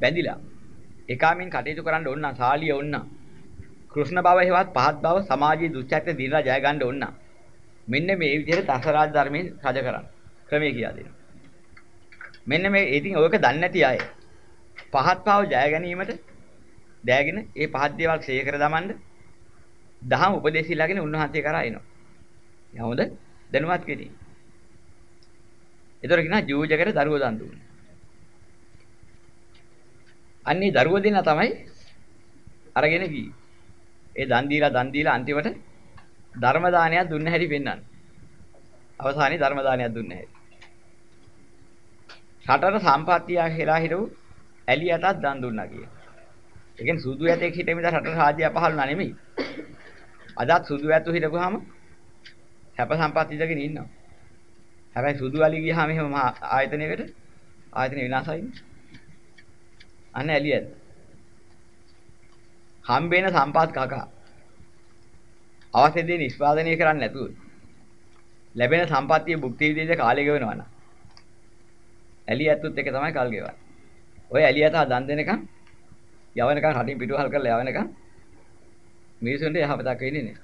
බැඳිලා. ඒකාමින් කටයුතු කරන්න ඕන නම් සාලිය ඕන නම් කෘෂ්ණ බව හේවත් පහත් බව සමාජයේ දුස්චරිත දිනලා ජය ගන්න ඕන නම් මෙන්න මේ විදිහට දසරාජ ධර්මයේ රජ කරන්න. ක්‍රමයේ කියලා දෙනවා. මෙන්න මේ ඉතින් ඔයක දන්නේ නැති අය පහත් බව ජය ගැනීමට දෑගෙන ඒ පහත් දේවල් ක්ෂය කර දමන්න දහම් උපදේශය ළගෙන උන්වහන්සේ කරා එනවා. යහොඳ දැනුවත් කෙනෙක්. ඒතර කියනවා ජූජකට දරුවෝ දන් දුන්නේ. අන්නේ දරුවෝ දෙන්න තමයි අරගෙන ගියේ. ඒ දන් දීලා දන් දීලා අන්තිමට ධර්ම දානයක් දුන්න හැටි පෙන්වන්න. අවසානයේ ධර්ම දානයක් දුන්න හැටි. රටට සම්පත්තිය හෙලා හිටු ඇලියටත් දන් දුන්නා කිය. ඒ කියන්නේ සුදු ඇතෙක් හිටෙමිද රටට රාජ්‍ය පහළුණා නෙමෙයි. අදත් සුදු ඇතු හිටපුවාම හැප සම්පත් ඉඳගෙන ඉන්නවා. හැබැයි සුදු අලි ගියාම එහෙම ආයතනයකට ආයතන විනාශයිනේ. අන්න ඇලියද. හම්බෙන සම්පත් කකා. අවශ්‍ය දේ නිෂ්පාදනය කරන්නේ නැතුව ලැබෙන සම්පත්තිය භුක්ති විඳින්න කාලය ගෙවනවා නම් ඇලියත්තුත් එක තමයි කල් ගෙවන්නේ. ඔය ඇලියට දන් දෙනකන් යවනකන් රටින් පිටුවහල් කරලා යවනකන් මිනිසුන්ට යහපතක් වෙන්නේ නැහැ.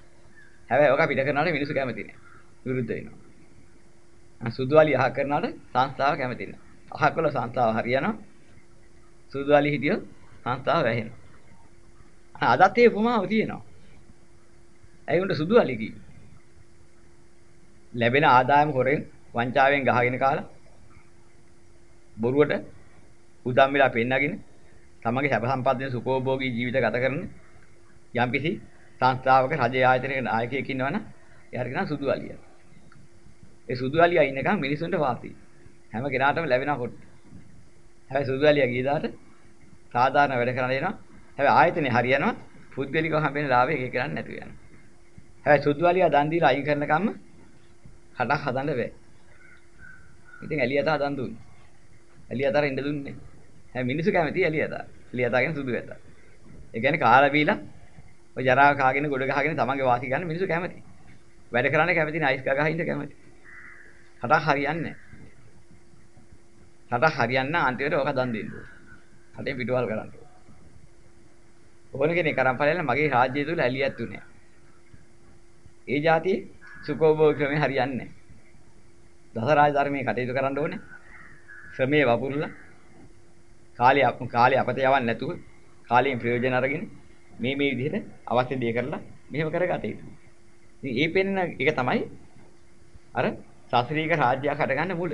හැබැයි ඔක පිට කරනාට මිනිස්සු කැමති නැහැ. විරුද්ධ වෙනවා. සුදුවලි අහ කරනාට සංස්ථාව කැමති නැහැ. අහකල සංස්ථාව හරියනවා. සුදුවලි හිටියොත් සංස්ථාව වැහෙනවා. අදත් ඒ උපමාව තියෙනවා. ඇයි උන්ට සුදුවලි කිව්වේ? ලැබෙන ආදායම හොරෙන් වංචාවෙන් ගහගෙන කාලා බොරුවට උදම් වෙලා පෙන්නගෙන තමගේ සැප සම්පත් දෙන සුඛෝභෝගී ජීවිත ගත කරන යම්කිසි සංස්ථාවක රජ ආයතනයක නායකයෙක් ඉන්නවනම් එයාට කියනවා සුදු අලියා. ඒ සුදු අලියා ඉන්නකම් මිනිසුන්ට වාසි. හැම කෙනාටම ලැබෙන කොට. හැබැයි සුදු අලියා ගියදාට සාධාරණ වැඩ කරන්න එනවා. හැබැයි ආයතනේ හරියනවා පුද්ගලිකව හම්බෙන ලාභය ඒක කරන්නේ නැතුව යනවා. හැබැයි සුදු අලියා දන් දීලා අයින් කරනකම් කඩක් හදන්න බෑ. ඉතින් එළියට හදන් දුන්නේ. එළියතර ඉන්න දුන්නේ. හැබැයි මිනිස්සු කැමති එළියතර. එළියතර කියන්නේ සුදු වැත. ඒ කියන්නේ කාලා බීලා ඔය ජරා කාගෙන ගොඩ ගහගෙන තමන්ගේ වාසි ගන්න මිනිස්සු කැමති. වැඩ කරන්න කැමති නයිස් ගහ ගහ ඉන්න කැමති. රටක් හරියන්නේ නැහැ. රටක් හරියන්න අන්තිමට ඕක දන් දෙන්න ඕන. රටේ පිටවල් කරන්න ඕන. ඕන කෙනෙක් කරන් ඵලයල මගේ රාජ්‍යය තුල ඇලියක් තුනේ. ඒ જાතියේ සුකෝභෝග ක්‍රමේ හරියන්නේ නැහැ. දසරාජ ධර්මයේ කටයුතු කරන්න ඕනේ. ශ්‍රමයේ වපුරලා කාලය කාලය අපත යවන්නේ නැතුව කාලයෙන් ප්‍රයෝජන අරගෙන මේ මේ විදිහට අවශ්‍ය දේ කරලා මෙහෙම කරගත යුතුයි. ඉතින් ඒ පෙන්න එක තමයි අර ශාස්ත්‍රීය රාජ්‍යයක් හටගන්න මුල.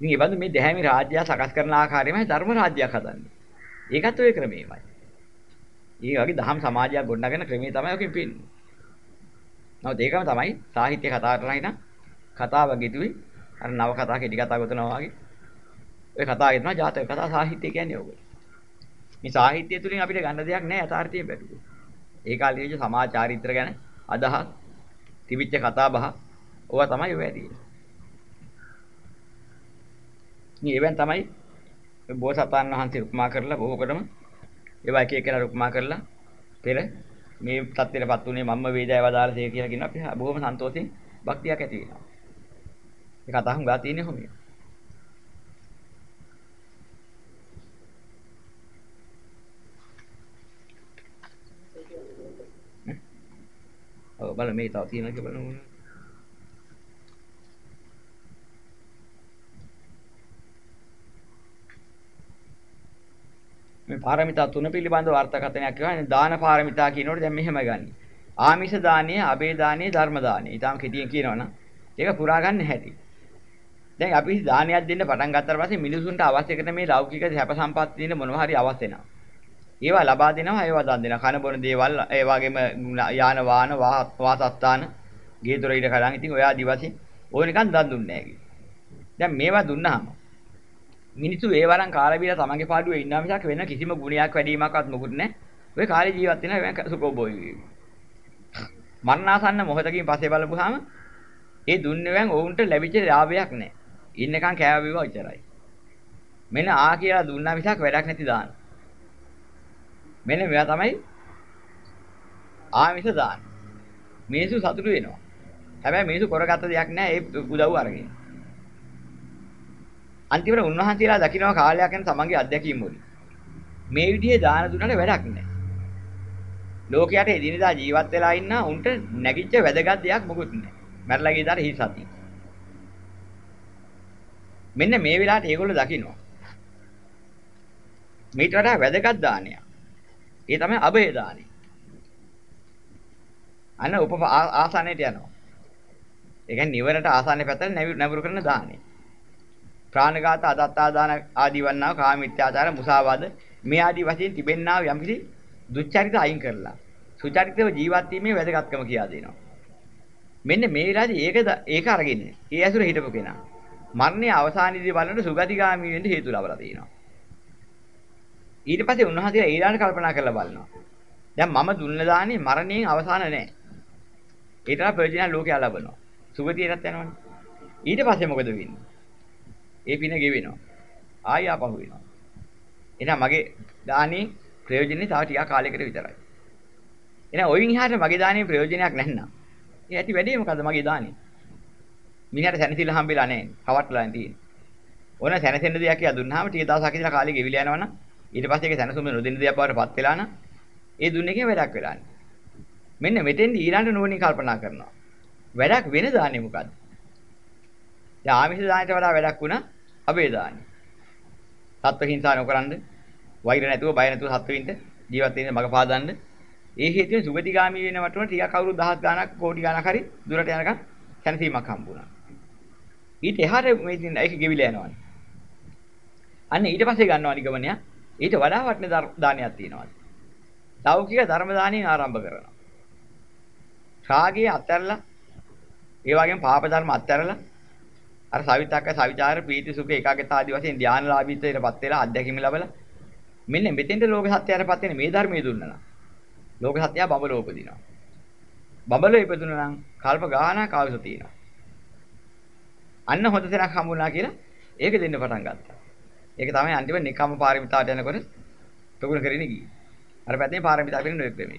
ඉතින් ඒ වගේ මේ දැහැමි රාජ්‍ය සකස් කරන ආකාරයමයි ධර්ම රාජ්‍යයක් හදන්නේ. ඒකත් ඔය ක්‍රමෙමයි. ඒ වගේ දහම් සමාජයක් ගොඩනගන ක්‍රමය තමයි ඔකෙන් පෙන්නේ. නමුත් ඒකම තමයි සාහිත්‍ය කතා කරලා හිටන් කතාව ගෙතුවේ අර නව කතා කෙටි කතා ගොතනවා වගේ. ඔය කතා කියනවා ජාතක කතා සාහිත්‍ය කියන්නේ ඕක. මේ සාහිත්‍ය තුලින් අපිට ගන්න දෙයක් නැහැ යථාර්ථයේ බැලුවොත්. ඒ කාලේ ඉච්ච සමාජ චාරිත්‍ර ගැන අදහස් තිබිච්ච කතා බහ ඕවා තමයි ඔය ඇදී. මේ එවෙන් තමයි බෝසතාණන් වහන්සේ උපමා කරලා බොහෝකටම ඒවා එක එකලා උපමා කරලා පෙර මේ தත්ත්වයටපත් උනේ මම්ම වේදය වදාළසේ කියලා කියන අපි බොහොම සන්තෝෂෙන් භක්තියක් ඇති වෙනවා. ඒ කතාව හුඟා තියෙන්නේ කොහොමද? ඔව් බලන්න මේ තව තියෙනවා කියලා බලමු. මේ පාරමිතා තුන පිළිබඳව අර්ථකථනයක් කියවනේ දාන පාරමිතා කියනකොට දැන් මෙහෙම ගන්න. ආමිෂ දානීය, අබේ දානීය, ධර්ම දානීය. ඊටාම කෙටියෙන් කියනවනම් ඒක පුරා ගන්න හැටි. දැන් අපි දානයක් දෙන්න පටන් ගත්තාට පස්සේ මිනිසුන්ට අවශ්‍ය කරන මේ ලෞකික සැප සම්පත් දින මොනවා හරි අවශ්‍ය වෙනවා. ඒවා ලබා දෙනවා ඒවා දන් දෙනවා. කන බොන දේවල් ඒ වගේම යාන වාහන වාසස්ථාන ගේ දොර ඉඩ කඩන් ඉතින් ඔයා දිවසින් ඕනිකන් දන් දුන්නේ නැහැ දැන් මේවා දුන්නාම මිනිස්සු ඒ වරන් කාලා බීලා තමන්ගේ පාඩුවේ ඉන්නා මිසක් වෙන කිසිම ගුණයක් වැඩිවීමක්වත් මොකුත් නැහැ. ඔය කාලේ ජීවත් වෙන වෙන සුකෝබෝයි. මරණාසන්න මොහොතකින් පස්සේ බලපුවාම ඒ දුන්නේ වන් ඔවුන්ට ලැබිච්ච ලාභයක් නැහැ. ඉන්නකන් කෑව බිව විතරයි. මෙන්න ආ කියලා දුන්නා මිසක් වැඩක් නැති දාන. මෙන්න මේවා තමයි ආමිෂ දාන. මිනිස්සු සතුටු වෙනවා. හැබැයි මිනිස්සු කරගත්ත දෙයක් නැහැ ඒ උදව් අරගෙන. අන්තිමට උන්වහන්සේලා දකින්න කාලයක් යන තමන්ගේ අත්දැකීම් වලින්. මේ විදිහේ දාන දුන්නට වැඩක් නැහැ. ලෝකයට එදිනෙදා ජීවත් වෙලා ඉන්න උන්ට නැගිච්ච වැදගත් දෙයක් මොකුත් නැහැ. මැරලා ගිය දාට හිසති. මෙන්න මේ වෙලාවට ඒගොල්ලෝ දකින්නවා. මේට වඩා වැදගත් දානයක්. ඒ තමයි අබේ දානය. අන්න උප ආසන්නයට යනවා. ඒ කියන්නේ නිවරට ආසන්න පැත්තට නැඹුරු කරන දානය. ප්‍රාණඝාත අදත්තා දාන ආදී වන්නා කාමීත්‍යාචාර මුසාවාද මේ ආදී වශයෙන් තිබෙන්නා වූ යම්කිසි දුච්චරිත අයින් කරලා සුචරිතව ජීවත් වීමේ වැදගත්කම කියා දෙනවා. මෙන්න මේ වෙලාවේදී ඒක ඒක අරගෙන ඒ ඇසුර හිටපු කෙනා මරණයේ අවසානයේදී බලනකොට සුගතිගාමී වෙන්න හේතු ලබලා තියෙනවා. ඊට පස්සේ උන්වහන්සේලා ඊළඟට කල්පනා කරලා බලනවා. දැන් මම දුන්න දානේ මරණයෙන් අවසාන නැහැ. ඊටලා ප්‍රයෝජන ලෝකයා ලබනවා. සුගතියටත් යනවනේ. ඊට පස්සේ මොකද වෙන්නේ? ඒ පින ගෙවෙනවා. ආය ආපහු වෙනවා. එහෙනම් මගේ දානේ ප්‍රයෝජනේ තව ටිකක් කාලයකට විතරයි. එහෙනම් ඔයින් එහාට මගේ දානේ ප්‍රයෝජනයක් නැත්නම්. ඒ ඇති වැඩේ මොකද්ද මගේ දානේ? මිනිහට සැනසෙල්ල හම්බෙලා නැහැ. කවට්ටලා තියෙන්නේ. ඕන සැනසෙන්න දෙයක් කියලා දුන්නාම ටික දවසක් ඉඳලා කාලේ ගෙවිලා යනවනම් ඊට පස්සේ ඒක සැනසුම නොදෙන්න දෙයක් බවට පත් වෙලා නම් ඒ දුන්න එකේ වැඩක් වෙලා නැහැ. මෙන්න මෙතෙන්දී ඊළඟට නුවණින් කල්පනා කරනවා. වැඩක් වෙන දාන්නේ මොකද්ද? දැන් ආමිෂ දානයට වඩා වැඩක් වුණා අබේ දාන්නේ. සත්ව හිංසා නොකරනද වෛර නැතුව බය නැතුව සත්වින්ට ජීවත් වෙන්න මඟ පාදන්න ඒ හේතුවෙන් සුගතිගාමී වෙන වටුන ටිකක් අවුරුදු දහස් ගාණක් කෝටි ගාණක් හරි දුරට යනකම් සැනසීමක් හම්බුණා. ඊට එහාට මේ ඉතින් ඒක ගෙවිලා යනවානේ. අන්න ඊට පස්සේ ගන්නවා නිගමනය. ඊට වඩා වටින දානයක් තියෙනවා. ලෞකික ධර්ම දානියෙන් ආරම්භ කරනවා. රාගය අත්හැරලා ඒ වගේම පාප ධර්ම අත්හැරලා අර සවිතක්ක සවිචාර ප්‍රීති සුඛ ඒකාගත ආදී වශයෙන් ධානලාභීත්වයටපත් වෙලා අධ්‍යක්ීම ලැබලා මෙන්න මෙතෙන්ට ලෝක සත්‍යයටපත් වෙන මේ ධර්මයේ දුන්නා. ලෝක සත්‍යය බබලෝ උපදිනවා. බබලෝ ඉපදුනා නම් කල්ප ගානක් ආයුෂ තියෙනවා. අන්න හොඳ තැනක් හම්බුණා කියලා ඒක දෙන්න පටන් ගත්තා. ඒක තමයි අන්තිම නිකම්ම පාරමිතාවට යනකොට ප්‍රගුණ කරගෙන ගියේ. අර පැත්තේ පාරමිතා පිළින නොයෙක් වෙමි.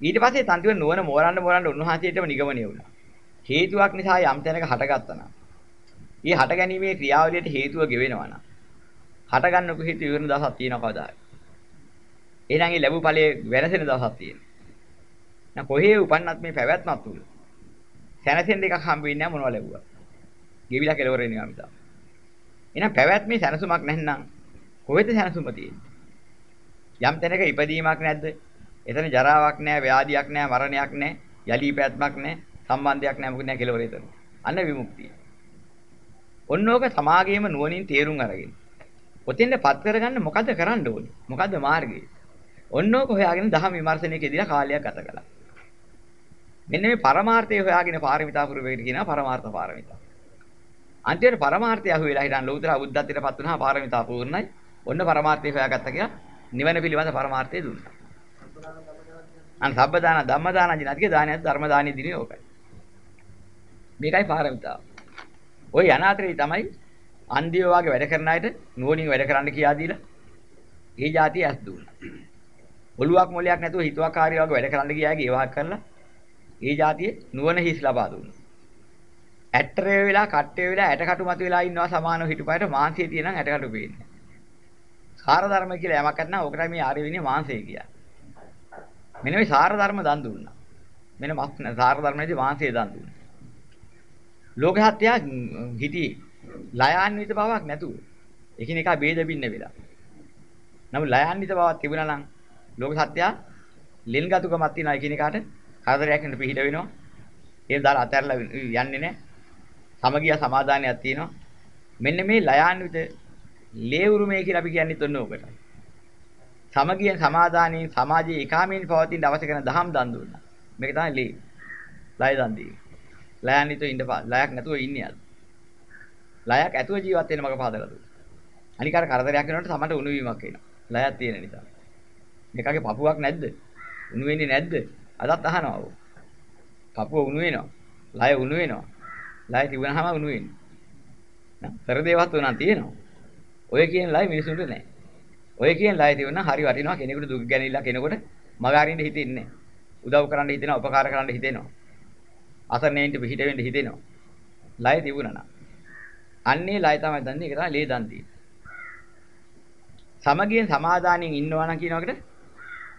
ඊට පස්සේ තන්තිව නුවණ මෝරන්න මෝරන්න උන්වහන්සේටම නිගමනය වුණා. හේතුවක් නිසා යම් තැනක හටගත්තා නම්. ඊ හට ගැනීමේ ක්‍රියාවලියට හේතුව ගෙවෙනවා නම්. හට ගන්නක හේතු ඉවරන දවසක් තියෙනවා කවදාද? එහෙනම් ඒ ලැබු ඵලයේ වෙනසෙන දවසක් තියෙනවා. දැන් කොහේ උපන්නත් මේ පැවැත්මක් තුල. සැනසෙන්න එකක් හම්බ වෙන්නේ නැහැ මොනවද ලැබුවා. ගෙවිලා කෙලවර වෙනවා මිතා. එහෙනම් පැවැත්මේ සැනසුමක් නැත්නම් කොහෙද සැනසුම තියෙන්නේ? යම් තැනක ඉපදීමක් නැද්ද? එතන ජරාවක් නැහැ, ව්‍යාධියක් නැහැ, මරණයක් නැහැ, යලී පැවැත්මක් නැහැ, සම්බන්ධයක් නැහැ, මොකද නැහැ කෙලවර එතන. අන්න විමුක්තිය. ඔන්නෝක සමාගයේම නුවණින් තේරුම් අරගෙන. ඔතෙන්දපත් කරගන්න මොකද්ද කරන්න ඕනේ? මොකද්ද මාර්ගය? ඔන්නෝක හොයාගෙන දහම් විමර්ශනයකදීලා කාලයක් ගත කළා. මෙන්න මේ පරමාර්ථය හොයාගෙන පාරමිතා පුරවේට කියනවා පරමාර්ථ පාරමිතා. අන්තිමට පරමාර්ථය අහු වෙලා හිටන් ලෞතර බුද්ධත්වයටපත් වුණා පාරමිතා පූර්ණයි. ඔන්න පරමාර්ථය හොයාගත්තා කියලා නිවන පිළිබඳ පරමාර්ථය දුන්නා. අන් සබ්බදාන ධම්මදාන ජිනාතික දානයත් ධර්ම දානෙ දිනේ ඕකයි. මේකයි පාරමිතාව. ওই අනාතරේ තමයි අන්දිය වාගේ වැඩ කරන අයට නුවණින් වැඩ කරන්න කියා දීලා ඒ જાතිය ඇස් දුන්නා. ඔලුවක් මොලයක් නැතුව හිතුවක්කාරී වාගේ වැඩ කරන්න ගියාගේ ඒවා කරලා ඒ જાතිය නුවණ හිස් ලබා දුන්නා. ඇට්ටරේ වෙලා කට්ටේ වෙලා ඇට කටු මත වෙලා ඉන්නවා සමානව හිටපයට මාංශය තියෙනම් ඇට කටු පේන්නේ. සාර ධර්ම කියලා යමක් අත්නම් ඕකට මේ ආර්ය විනය මාංශය කියන්නේ. මෙන්න මේ සාර ධර්ම දන් දුන්නා. මෙන්න සාර ධර්මයේදී මාංශය දන් දුන්නා. ලෝක සත්‍යය හිටියේ ලයාන්විත බවක් නැතුව. එකිනෙකා ભેද බින්න වෙලා. නමුත් ලයාන්විත බවක් තිබුණා නම් ලෝක සත්‍යය ලෙන්ගතුකමක් තියෙනවා එකිනෙකාට කරදරයක් නෙන්න පිළිහිට වෙනවා. ඒක දාලා අතහැරලා යන්නේ නැහැ. සමගිය සමාදානයක් තියෙනවා. මෙන්න මේ ලයාන්විත ලේවුරුමේ කියලා අපි කියන්නේ තොන්න උකට. සමගියෙන් සමාදානයෙන් සමාජයේ ඒකාමීන් පවතින දවස කරන දහම් දන් දුන්නා. මේක තමයි ලේ. ලය දන් දී. ලයාන්විත ඉඳපා ලයක් නැතුව ඉන්නේ අද. ලයක් ඇතුව ජීවත් වෙන මග පාදලා දුන්නා. අනික අර කරදරයක් වෙනකොට තමයි උණු වීමක් එනවා. ලයක් තියෙන නිසා. මේකගේ පපුවක් නැද්ද? උණු වෙන්නේ නැද්ද? අදත් අහනවා. පපුව උණු වෙනවා. ලය උණු වෙනවා. ලය තිබුණාම උණු වෙන්නේ. නේද? පෙරදේවත් උනන් තියෙනවා. ඔය කියන ලය මිනිසුන්ට නැහැ. ඔය කියන ලය තිබුණා හරි වටිනවා කෙනෙකුට දුක් ගැනීමලා කෙනෙකුට මග අරින්න හිතෙන්නේ උදව් කරන්න හිතෙනවා, උපකාර කරන්න හිතෙනවා. අසරණයින්ට පිහිට වෙන්න හිතෙනවා. ලය තිබුණා නම්. අන්නේ ලය තමයි දන්නේ ඒක තමයි ලේ දන් තියෙන්නේ. සමගියෙන් සමාදානියෙන් ඉන්නවා නම් කියන එකට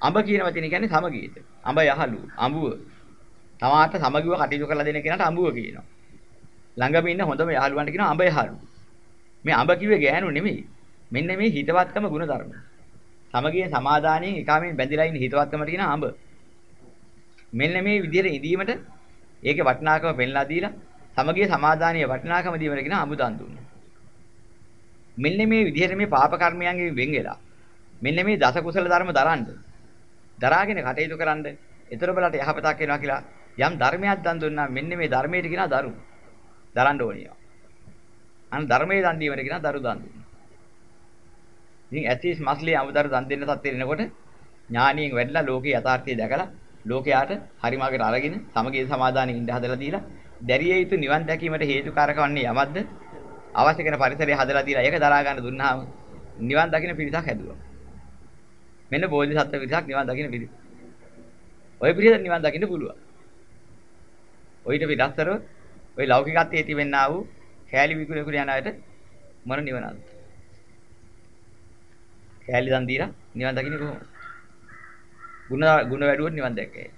අඹ කියන වචනේ කියන්නේ සමගියට. අඹ යහළු, අඹුව. තමාට සමගිව කටයුතු කරලා දෙන කෙනාට අඹුව කියනවා. ළඟම ඉන්න හොඳම යහළුවන්ට කියනවා අඹ යහළු. මේ අඹ කිව්වේ ගෑනු නෙමෙයි. මෙන්න මේ හිතවත්කම ගුණ ධර්ම. සමගියෙන් සමාදානියෙන් එකාමෙන් බැඳිලා ඉන්න හිතවත්කමට කියන අඹ. මෙන්න මේ විදිහට ඉදීමට ඒකේ වටිනාකම පෙන්ලා දීලා සමගිය සමාදානීය වටිනාකම දීමට කියන අඹ දන් දුන්නා. මෙන්න මේ විදිහට මේ පාප කර්මයන්ගෙන් වෙන් වෙලා මෙන්න මේ දස කුසල ධර්ම දරන්න දරාගෙන කටයුතු කරන්න ඊතර බලට යහපතක් වෙනවා කියලා යම් ධර්මයක් දන් දුන්නා මෙන්න මේ ධර්මයට කියනවා දරු දරන්න ඕනිය. අන්න ධර්මයේ දන් දීමට කියනවා දරු දන් දුන්නා. ඉතින් ඇතිස් මස්ලේ අමුදරු දන් දෙන්න තත්ත්වෙ එනකොට ඥානියෙන් වැඩිලා ලෝකේ යථාර්ථය දැකලා ලෝකයාට හරිමාකට අරගෙන සමගිය සමාදානෙ ඉඳ හදලා දීලා දැරිය යුතු නිවන් දැකීමට හේතුකාරක වන්නේ යමක්ද අවශ්‍ය කරන පරිසරය හදලා දීලා ඒක දරා ගන්න දුන්නාම නිවන් දකින්න පිරිසක් හැදුවා. මෙන්න බෝධිසත්ව පිරිසක් නිවන් දකින්න පිරිස. ඔය පිරිස නිවන් දකින්න පුළුවන්. ඔయిత පිටස්තරව ඔය ලෞකිකත්වයේ තිබෙන්නා වූ කෑලි විකුණු කුර යන අයට මොන නිවනක්ද? කෑලි දන් දීලා නිවන් දකින්නේ කොහොමද? ಗುಣ ಗುಣ වැඩුවොත් නිවන් දැක්කේ.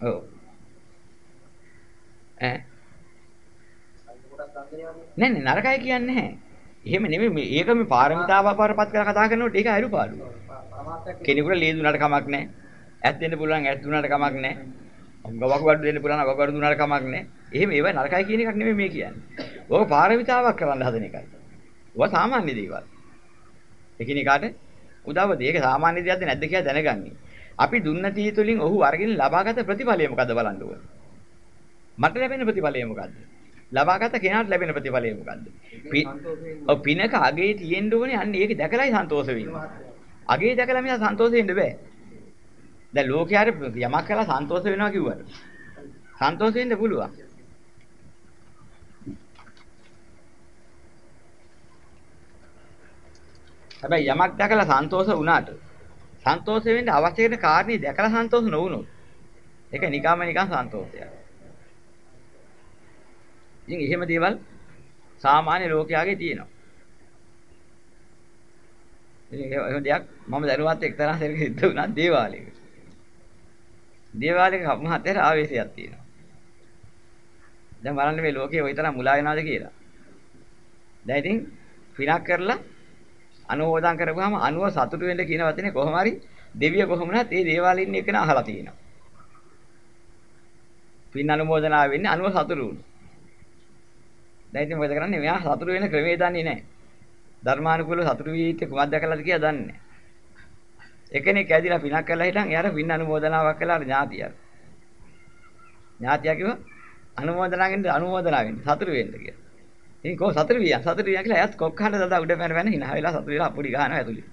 ඔව්. ඈ නෑ නෑ නරකයි කියන්නේ නැහැ. එහෙම නෙමෙයි මේ ඒක මේ පාරමිතාව පාරපත් කරලා කතා කරනකොට ඒක අයුපාඩු. කෙනෙකුට ලේ දුන්නට කමක් නැහැ. ඇත් දෙන්න පුළුවන් ඇත් දුන්නට කමක් නැහැ. ගවක වඩු දෙන්න පුළුවන් ගවක වඩු දුන්නාට කමක් නැහැ. එහෙම ඒව නරකයි කියන එකක් නෙමෙයි මේ කියන්නේ. ඕක පාරමිතාවක් කරන්න හදන එකයි. ඕවා සාමාන්‍ය දේවල්. එකිනෙකාට උදව්ව දෙයි. ඒක සාමාන්‍ය දෙයක්ද නැද්ද කියලා දැනගන්නේ. අපි දුන්න තී තුලින් ඔහු අරගෙන ලබාගත ප්‍රතිඵලය මොකද්ද බලන්න ඕන. මට ලැබෙන ප්‍රතිඵලය මොකද්ද? ලබාගත කෙනාට ලැබෙන ප්‍රතිඵලය මොකද්ද? ඔව් පිනක අගේ තියෙන්න ඕනේ අන්න ඒක දැකලායි සන්තෝෂ වෙන්නේ. අගේ දැකලා මිස සන්තෝෂ වෙන්න බෑ. දැන් ලෝකයාට යමක් කළා සන්තෝෂ වෙනවා කිව්වට සන්තෝෂ වෙන්න පුළුවන්. හැබැයි යමක් දැකලා සන්තෝෂ වුණාට සන්තෝෂ වෙන්න අවශ්‍ය කරන කාරණේ දැකලා සන්තෝෂ නොවුනොත් ඒක නිකම්ම නිකම් සන්තෝෂයක්. ඉතින් එහෙම දේවල් සාමාන්‍ය ලෝකයාගේ තියෙනවා. ඉතින් එහෙම දෙයක් මම දැනුවත් එක්තරා සෙරක සිද්ධ වුණා දේවාලයක. දේවාලයක මහත්තයාට ආවේශයක් තියෙනවා. දැන් බලන්න මේ ලෝකේ ওই තරම් මුලා වෙනවද කියලා. දැන් ඉතින් පිනක් කරලා අනුමෝදන් කරපුවාම අනුව සතුටු වෙන්න කියන වචනේ කොහොම හරි දෙවිය කොහොමනත් ඒ දේවාලේ ඉන්න එකන අහලා තියෙනවා. පින් අනුමෝදනා වෙන්නේ අනුව සතුටු වුණා. දැන් ඉතින් මොකද කරන්නේ? මෙයා සතුටු වෙන ක්‍රමේ දන්නේ නැහැ. ධර්මානුකූලව සතුටු වී ඉත්තේ කුමක්ද දැකලාද කියලා දන්නේ නැහැ. එකෙනෙක් ඇදිලා පිනක් කරලා හිටන් එයාට පින් අනුමෝදනාවක් කළා ඥාතිය. ඥාතිය කිව්වා අනුමෝදනාවෙන් අනුමෝදනාවෙන් සතුටු වෙන්න කියලා. ඉතින් කොහොම සතුටු වියා සතුටු වියා කියලා එයාත් කොක්කහඬ දදා උඩ පැන පැන hina වෙලා සතුටු වෙලා අපුඩි ගහනවා ඇතුලේ.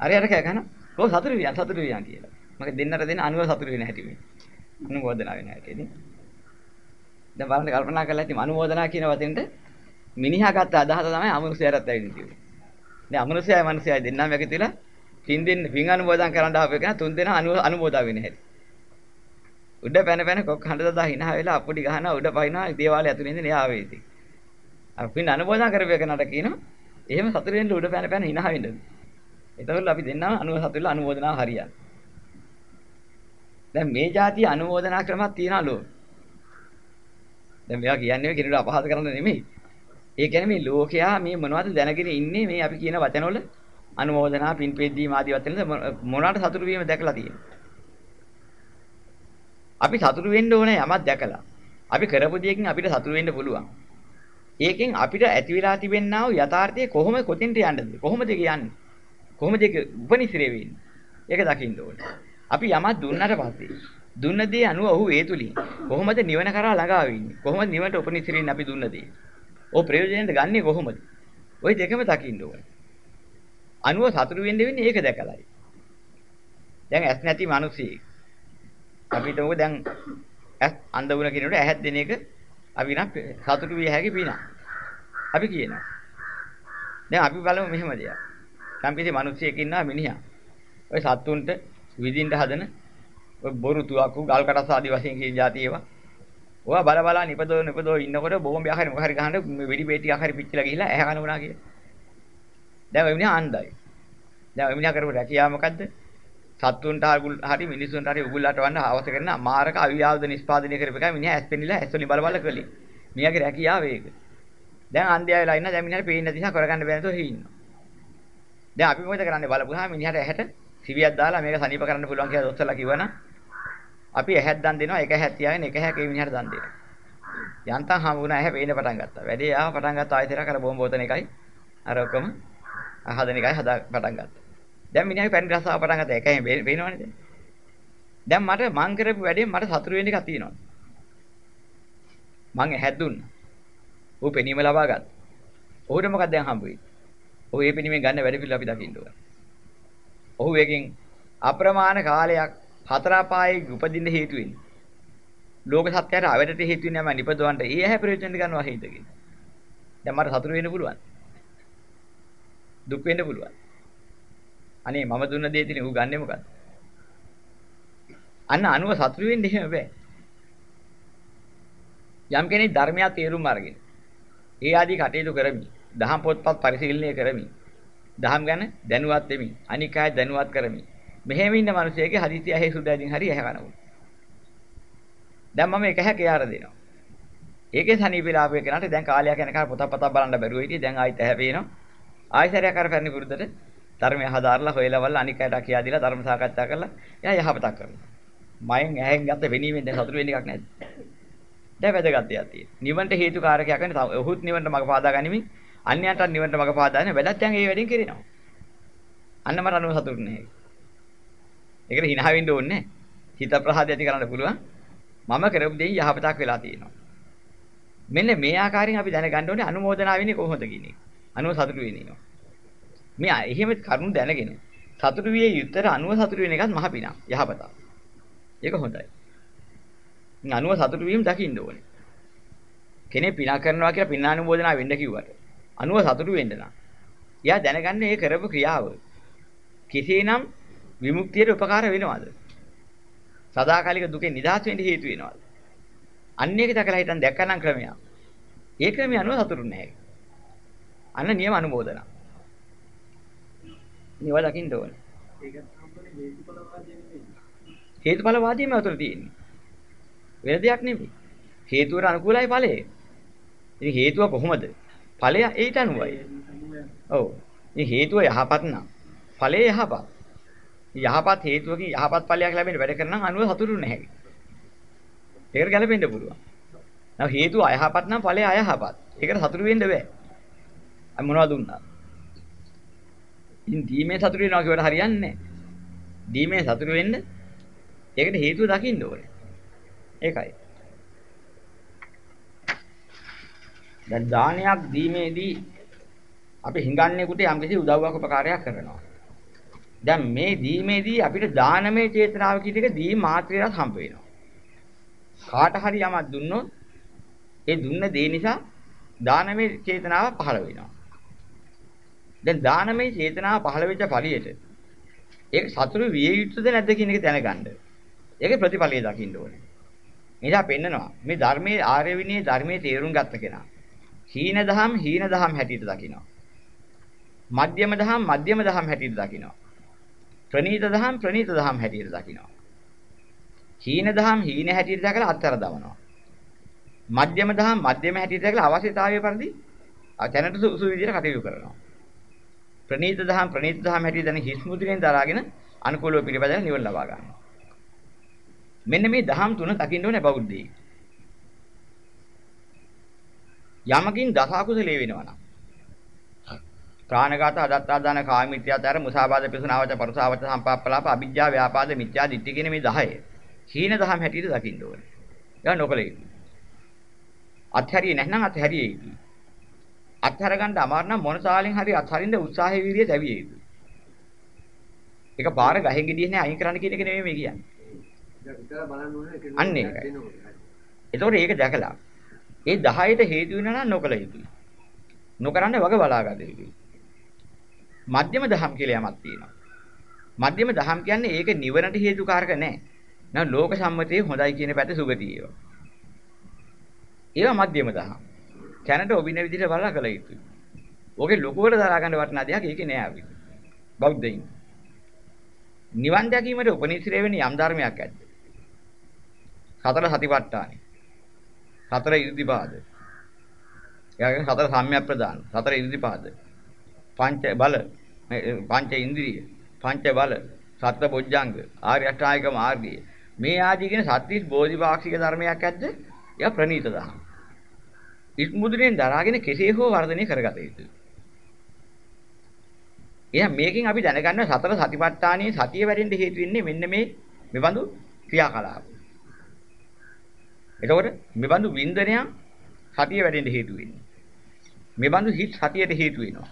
හරියට කෑ ගහනවා. කොහොම සතුටු වියා සතුටු වියා කියලා. මම දෙන්නට දෙන අනුව සතුටු වෙන හැටි මේ. අනුමෝදනා වෙන හැටි ඉතින්. දැන් බලන්න කල්පනා කරලා ඉතින් අනුමෝදනා කියන වචෙන්ට මිනිහා ගත්ත අදහස තමයි අමනුෂ්‍යයරත් ඇවිල්ලා තියෙන්නේ. දැන් අමනුෂ්‍යයයි මනුෂ්‍යයයි දෙන්නම එකතුලා පින් දෙන්න පින් අනුමෝදන් කරන්න ආපු එක තුන් දෙනා අනුමෝදා වෙන හැටි. උඩ පැන පැන කොක් හඬ දදා hina වෙලා අපුඩි ගහනවා උඩ පයින්නවා දේවාලය ඇතුලේ ඉඳන් එයා ආවේ ඉතින්. අපි පින් අනුමෝදන් කරපු කෙනාට කියනවා එහෙම සතුට වෙන්න උඩ පැන පැන hina වෙන්න. එතකොට අපි දෙන්නම අනුව සතුට වෙලා අනුමෝදනාව හරියන්නේ. දැන් මේ જાති අනුමෝදනා ක්‍රමයක් තියනලු. දැන් මෙයා කියන්නේ කෙනෙකුට අපහාස කරන්න නෙමෙයි. ඒ කියන්නේ මේ ලෝකයා මේ මොනවද දැනගෙන ඉන්නේ මේ අපි කියන වචනවල අනුමෝදනා පින් පෙද්දීම ආදී වචන මොනවාට සතුටු වීම දැකලා තියෙනවා. අපි සතුටු වෙන්න ඕනේ යමක් දැකලා. අපි කරපු දෙයකින් අපිට සතුටු වෙන්න පුළුවන්. ඒකෙන් අපිට ඇති වෙලා තිබෙනා වූ යථාර්ථය කොහොම කොතෙන්ට යන්නද? කොහොමද කියන්නේ? කොහොමද ඒක උපනිශ්‍රේ වෙන්නේ? ඒක දකින්න ඕනේ. අපි යමක් දුන්නට පස්සේ දුන්න දේ අනුව ඔහු ඒ තුලින් කොහොමද නිවන කරා ළඟා වෙන්නේ? කොහොමද නිවනට උපනිශ්‍රේන්නේ අපි දුන්න දේ? ඔය ප්‍රයෝජනෙට ගන්නෙ කොහොමද? ওই දෙකම දකින්න ඕනේ. අනුව සතුටු වෙන්න වෙන්නේ ඒක දැකලායි. දැන් ඇස් නැති මිනිස්සෙක් අපි හිතමුකෝ දැන් ඇස් අන්ධ වුණ කෙනෙකුට ඇහත් දෙන එක අපි නම් සතුටු විය හැකි පින. අපි කියනවා. දැන් අපි බලමු මෙහෙම දෙයක්. යම්කිසි මිනිහෙක් ඉන්නවා මිනිහා. ඔය සත්තුන්ට විදින්න හදන ඔය බොරු තුවක්කු ගල් කටස් ආදී වශයෙන් කියන જાති ඒවා. ඔයා බල බල නිපදෝ නිපදෝ ඉන්නකොට බෝම්බයක් හරි මොකක් හරි ගහන්න වෙඩි පෙට්ටියක් හරි පිච්චිලා ගිහිල්ලා ඇහැ කනවනා කිය. දැන් ඔය මිනිහා අන්දයි. දැන් ඔය මිනිහා කරපු රැකියාව මොකද්ද? සත්තුන්ට හරි මිනිසුන්ට හරි උගුල්ලාට වන්න අවශ්‍ය කරන මාරක අවියාවද නිෂ්පාදනය කරපු එක මිනිහා ඇස් පෙන්නිලා ඇස් වලින් බල බල කළේ. මියාගේ රැකියාව ඒක. දැන් අන්ධයා වෙලා ඉන්න දැන් මිනිහට පේන්නේ නැති නිසා කරගන්න බැහැ නේද ඉන්නවා. දැන් අපි මොකද කරන්නේ බලපුවාම මිනිහට ඇහැට සිවියක් දාලා මේක සනීප කරන්න පුළුවන් කියලා දොස්තරලා කිව්වනම් අපි ඇහැක් දන් දෙනවා එක ඇහැක් තියාගෙන එක ඇහැක ඒ මිනිහට දන් දෙනවා. යන්තම් හම්බුණා ඇහැ පේන්න පටන් ගත්තා. වැඩේ ආව පටන් ගත්තා ආයෙත් අර බෝම්බ බෝතන එකයි අර ඔක්කොම හදන එකයි හදා පටන් ගත්තා. දැන් මිනිහාගේ පැණි රසාව පටන් ගත්තා. එකයි පේනවනේ දැන්. දැන් මට මං කරපු වැඩේ මට සතුරු වෙන්න එකක් තියෙනවා. මං ඇහැක් දුන්නා. ඌ පෙනීම ලබා ගත්තා. ඔහුට මොකක්ද දැන් හම්බ වෙන්නේ? ඔහු ඒ පෙනීමෙන් ගන්න වැඩ පිළිවෙල අපි දකින්න ඕන. ඔහු එකෙන් අප්‍රමාණ කාලයක් හතර පායේ උපදින්න හේතු වෙන්නේ. ලෝක සත්‍යයට අවැඩට හේතු වෙන්නේ නැම නිපදවන්න. ඒ ඇහැ ප්‍රයෝජන ගන්නවා හේතකින්. දැන් මට සතුරු වෙන්න පුළුවන්. දුක් වෙන්න පුළුවන්. අනේ මම දුන්න දේ තියෙන ඌ ගන්නෙ මොකද්ද? අන්න අනුව සතුරු වෙන්න එහෙම බෑ. යම් කෙනෙක් ධර්මය තේරුම් අරගෙන ඒ ආදී කටයුතු කරමි. දහම් පොත්පත් පරිශීලනය කරමි. දහම් ගැන දැනුවත් වෙමි. අනික් අය දැනුවත් කරමි. මෙහෙම ඉන්න මිනිසෙකගේ හදිසි ඇහි සුදෑදින් හරි ඇහ කනවලු. දැන් මම එක හැක යාර දෙනවා. ඒකේ සනීපිලා ආපු එකනට දැන් කාලයක් යනකම් පොතක් පතක් බලන්න බැරුව හිටියේ දැන් ආයිත් ඇහැ පේනවා. ආයිසරයක් අර පැරණි පුරුද්දට ධර්මය හදාarලා හොයලා වල්ලා අනික් අයට කියා දීලා ධර්ම සාකච්ඡා කරලා එයා යහපතක් කරනවා. මයෙන් ඇහෙන් ගත්ත වෙනීමෙන් දැන් සතුට වෙන්න එකක් නැද්ද? දැන් වැදගත් දෙයක් තියෙනවා. නිවන්ට හේතු කාරකයක් වෙන ඔහුත් නිවන්ට මඟ පාදා ගනිමින් අන්‍යයන්ට නිවන්ට මඟ පාදා දෙන වැඩත් යන් ඒ වැඩෙන් කරනවා. අන්න මට අනුව සතුට නැහැ. ඒකට hina වෙන්න ඕනේ හිත ප්‍රහාද ඇති කරන්න පුළුවන්. මම කරපු දෙයින් යහපතක් වෙලා තියෙනවා. මෙන්න මේ ආකාරයෙන් අපි දැනගන්න ඕනේ අනුමෝදනා වෙන්නේ කොහොමද කියන එක. අනුව සතුටු වෙන්නේ. මේ එහෙම කරුණු දැනගෙන සතුටු විය යුත්තර අනුව සතුටු වෙන එකත් මහ පිනක් යහපතක්. ඒක හොඳයි. මේ අනුව සතුටු වීම දකින්න ඕනේ. කෙනෙක් පිනක් කරනවා කියලා පින්නානුමෝදනා වෙන්න කිව්වට අනුව සතුටු වෙන්න නම් එයා දැනගන්න මේ කරපු ක්‍රියාව කෙසේනම් විමුක්තියට උපකාර වෙනවද? සදාකාලික දුකෙන් නිදහස් වෙන්න හේතු වෙනවද? අන්න ඒක දැකලා හිටන් දැක්කනම් ක්‍රමයක්. ඒ ක්‍රමය අනුව සතුටු නැහැ. අන්න නියම අනුමෝදනා. නිව දකින්න ඕනේ. හේතුඵල වාදයේම අතර තියෙන්නේ. වෙන දෙයක් නෙමෙයි. හේතුවට අනුකූලයි ඵලය. ඉතින් හේතුව කොහොමද? ඵලය ඒට අනුවයි. ඔව්. ඉතින් හේතුව යහපත් නම් ඵලය යහපත්. යහපත් හේතුවකින් යහපත් ඵලයක් ලැබෙන්න වැඩ කරනම් අනුව සතුටු නැහැ. ඒකට ගැලපෙන්න පුළුවන්. නැව හේතුව අයහපත් නම් ඵලය අයහපත්. ඒකට සතුටු වෙන්න බෑ. අය මොනවද දුන්නා? ඉතින් දීමේ සතුටු වෙනවා කියවට හරියන්නේ නැහැ. දීමේ සතුටු වෙන්න ඒකට හේතුව දකින්න ඕනේ. ඒකයි. දැන් දානයක් දීමේදී අපි හිඟන්නේකට යම්කිසි උදව්වක් උපකාරයක් කරනවා. දැන් මේ දීමේදී අපිට දානමය චේතනාව කියන එක දී මාත්‍රයක් හම්බ වෙනවා. කාට හරි යමක් දුන්නොත් ඒ දුන්න දේ නිසා දානමය චේතනාව පහළ වෙනවා. දැන් දානමය චේතනාව පහළ වෙච්ච ඵලියට ඒක සතුරු විය යුතුද නැද්ද කියන එක දැනගන්න. ඒකේ ප්‍රතිඵලය දකින්න ඕනේ. එනිසා පෙන්නනවා මේ ධර්මයේ ආර්ය විනයේ ධර්මයේ තේරුම් ගත්ත කෙනා. හීන දහම් හීන දහම් හැටියට දකිනවා. මධ්‍යම දහම් මධ්‍යම දහම් හැටියට දකිනවා. ප්‍රනීත දහම් ප්‍රනීත දහම් හැටියට දකිනවා. හීන දහම් හීන හැටියට දැකලා අත්තර දවනවා. මධ්‍යම දහම් මධ්‍යම හැටියට දැකලා අවශ්‍යතාවය පරිදි තැනට සුසු විදියට කටයුතු කරනවා. ප්‍රනීත දහම් ප්‍රනීත දහම් හැටියට දැන හිස් මුද්‍රයෙන් දරාගෙන අනුකූලව පිළිපදලා නිවන ලබා ගන්නවා. මෙන්න මේ දහම් තුන දකින්න ඕනේ බෞද්ධයෙක්. යමකින් දස අකුසලේ වෙනවා නම් ප්‍රාණඝාත අදත්තාදාන කාමීත්‍යාචාර මුසාවාද පිසුනාවච පරුසාවච සම්පාප්පලාප අවිජ්ජා ව්‍යාපාද මිත්‍යා දිට්ඨි කියන මේ 10 හීන දහම් හැටියට දකින්න ඕනේ. ඒක නොකල යුතුයි. අත්හැරියේ නැත්නම් අත්හැරියේ යුතුයි. අත්හැර ගන්න අමාරු නම් මොන තාලෙන් හරි අත්හරින්න උත්සාහය වීර්යය දැවිය යුතුයි. ඒක පාර ගහෙන් ගෙඩියෙන් අයින් කරන්න කියන එක නෙමෙයි මේ කියන්නේ. අන්න ඒකයි. ඒතකොට ඒක දැකලා ඒ 10ට හේතු වෙනා නම් නොකල යුතුයි. නොකරන්නේ වග බලා ගන්න යුතුයි. මධ්‍යම දහම් කියලා යමක් තියෙනවා. මධ්‍යම දහම් කියන්නේ ඒක නිවනට හේතුකාරක නැහැ. නෑ ලෝක සම්මතයේ හොඳයි කියන පැත්ත සුගතිය ඒවා. ඒවා මධ්‍යම දහම්. කැනට ඔබින විදිහට බලලා කළ යුතුයි. ඕකේ ලොකුවට දරා ගන්න වටිනා දෙයක් ඒකේ නෑ අපි. බෞද්ධයින්. නිවන් දැකීමට උපනිශ්‍රේ වෙන යම් ධර්මයක් ඇද්ද? සතර සතිපට්ඨානෙ. සතර ඉර්ධිපාද. එයාගේ සතර සම්‍යක් ප්‍රදාන. සතර ඉර්ධිපාද. පංච බල පංච ඉන්ද්‍රිය පංච බල සත්‍ය බොජ්ජංග ආර්ය අෂ්ටායික මාර්ගය මේ ආදී කියන සත්‍විස් බෝධිපාක්ෂික ධර්මයක් ඇද්ද? එයා ප්‍රණීත දහම්. ඉස්මුදුනේ දරාගෙන කෙසේ හෝ වර්ධනය කරගත යුතුයි. එහෙනම් මේකෙන් අපි දැනගන්න සතර සතිපට්ඨානයේ සතිය වැඩෙන්න හේතු වෙන්නේ මෙන්න මේ මෙබඳු ක්‍රියාකලාප. එතකොට මෙබඳු වින්දනයන් සතිය වැඩෙන්න හේතු වෙන්නේ. මෙබඳු හිත් සතියට හේතු වෙනවා.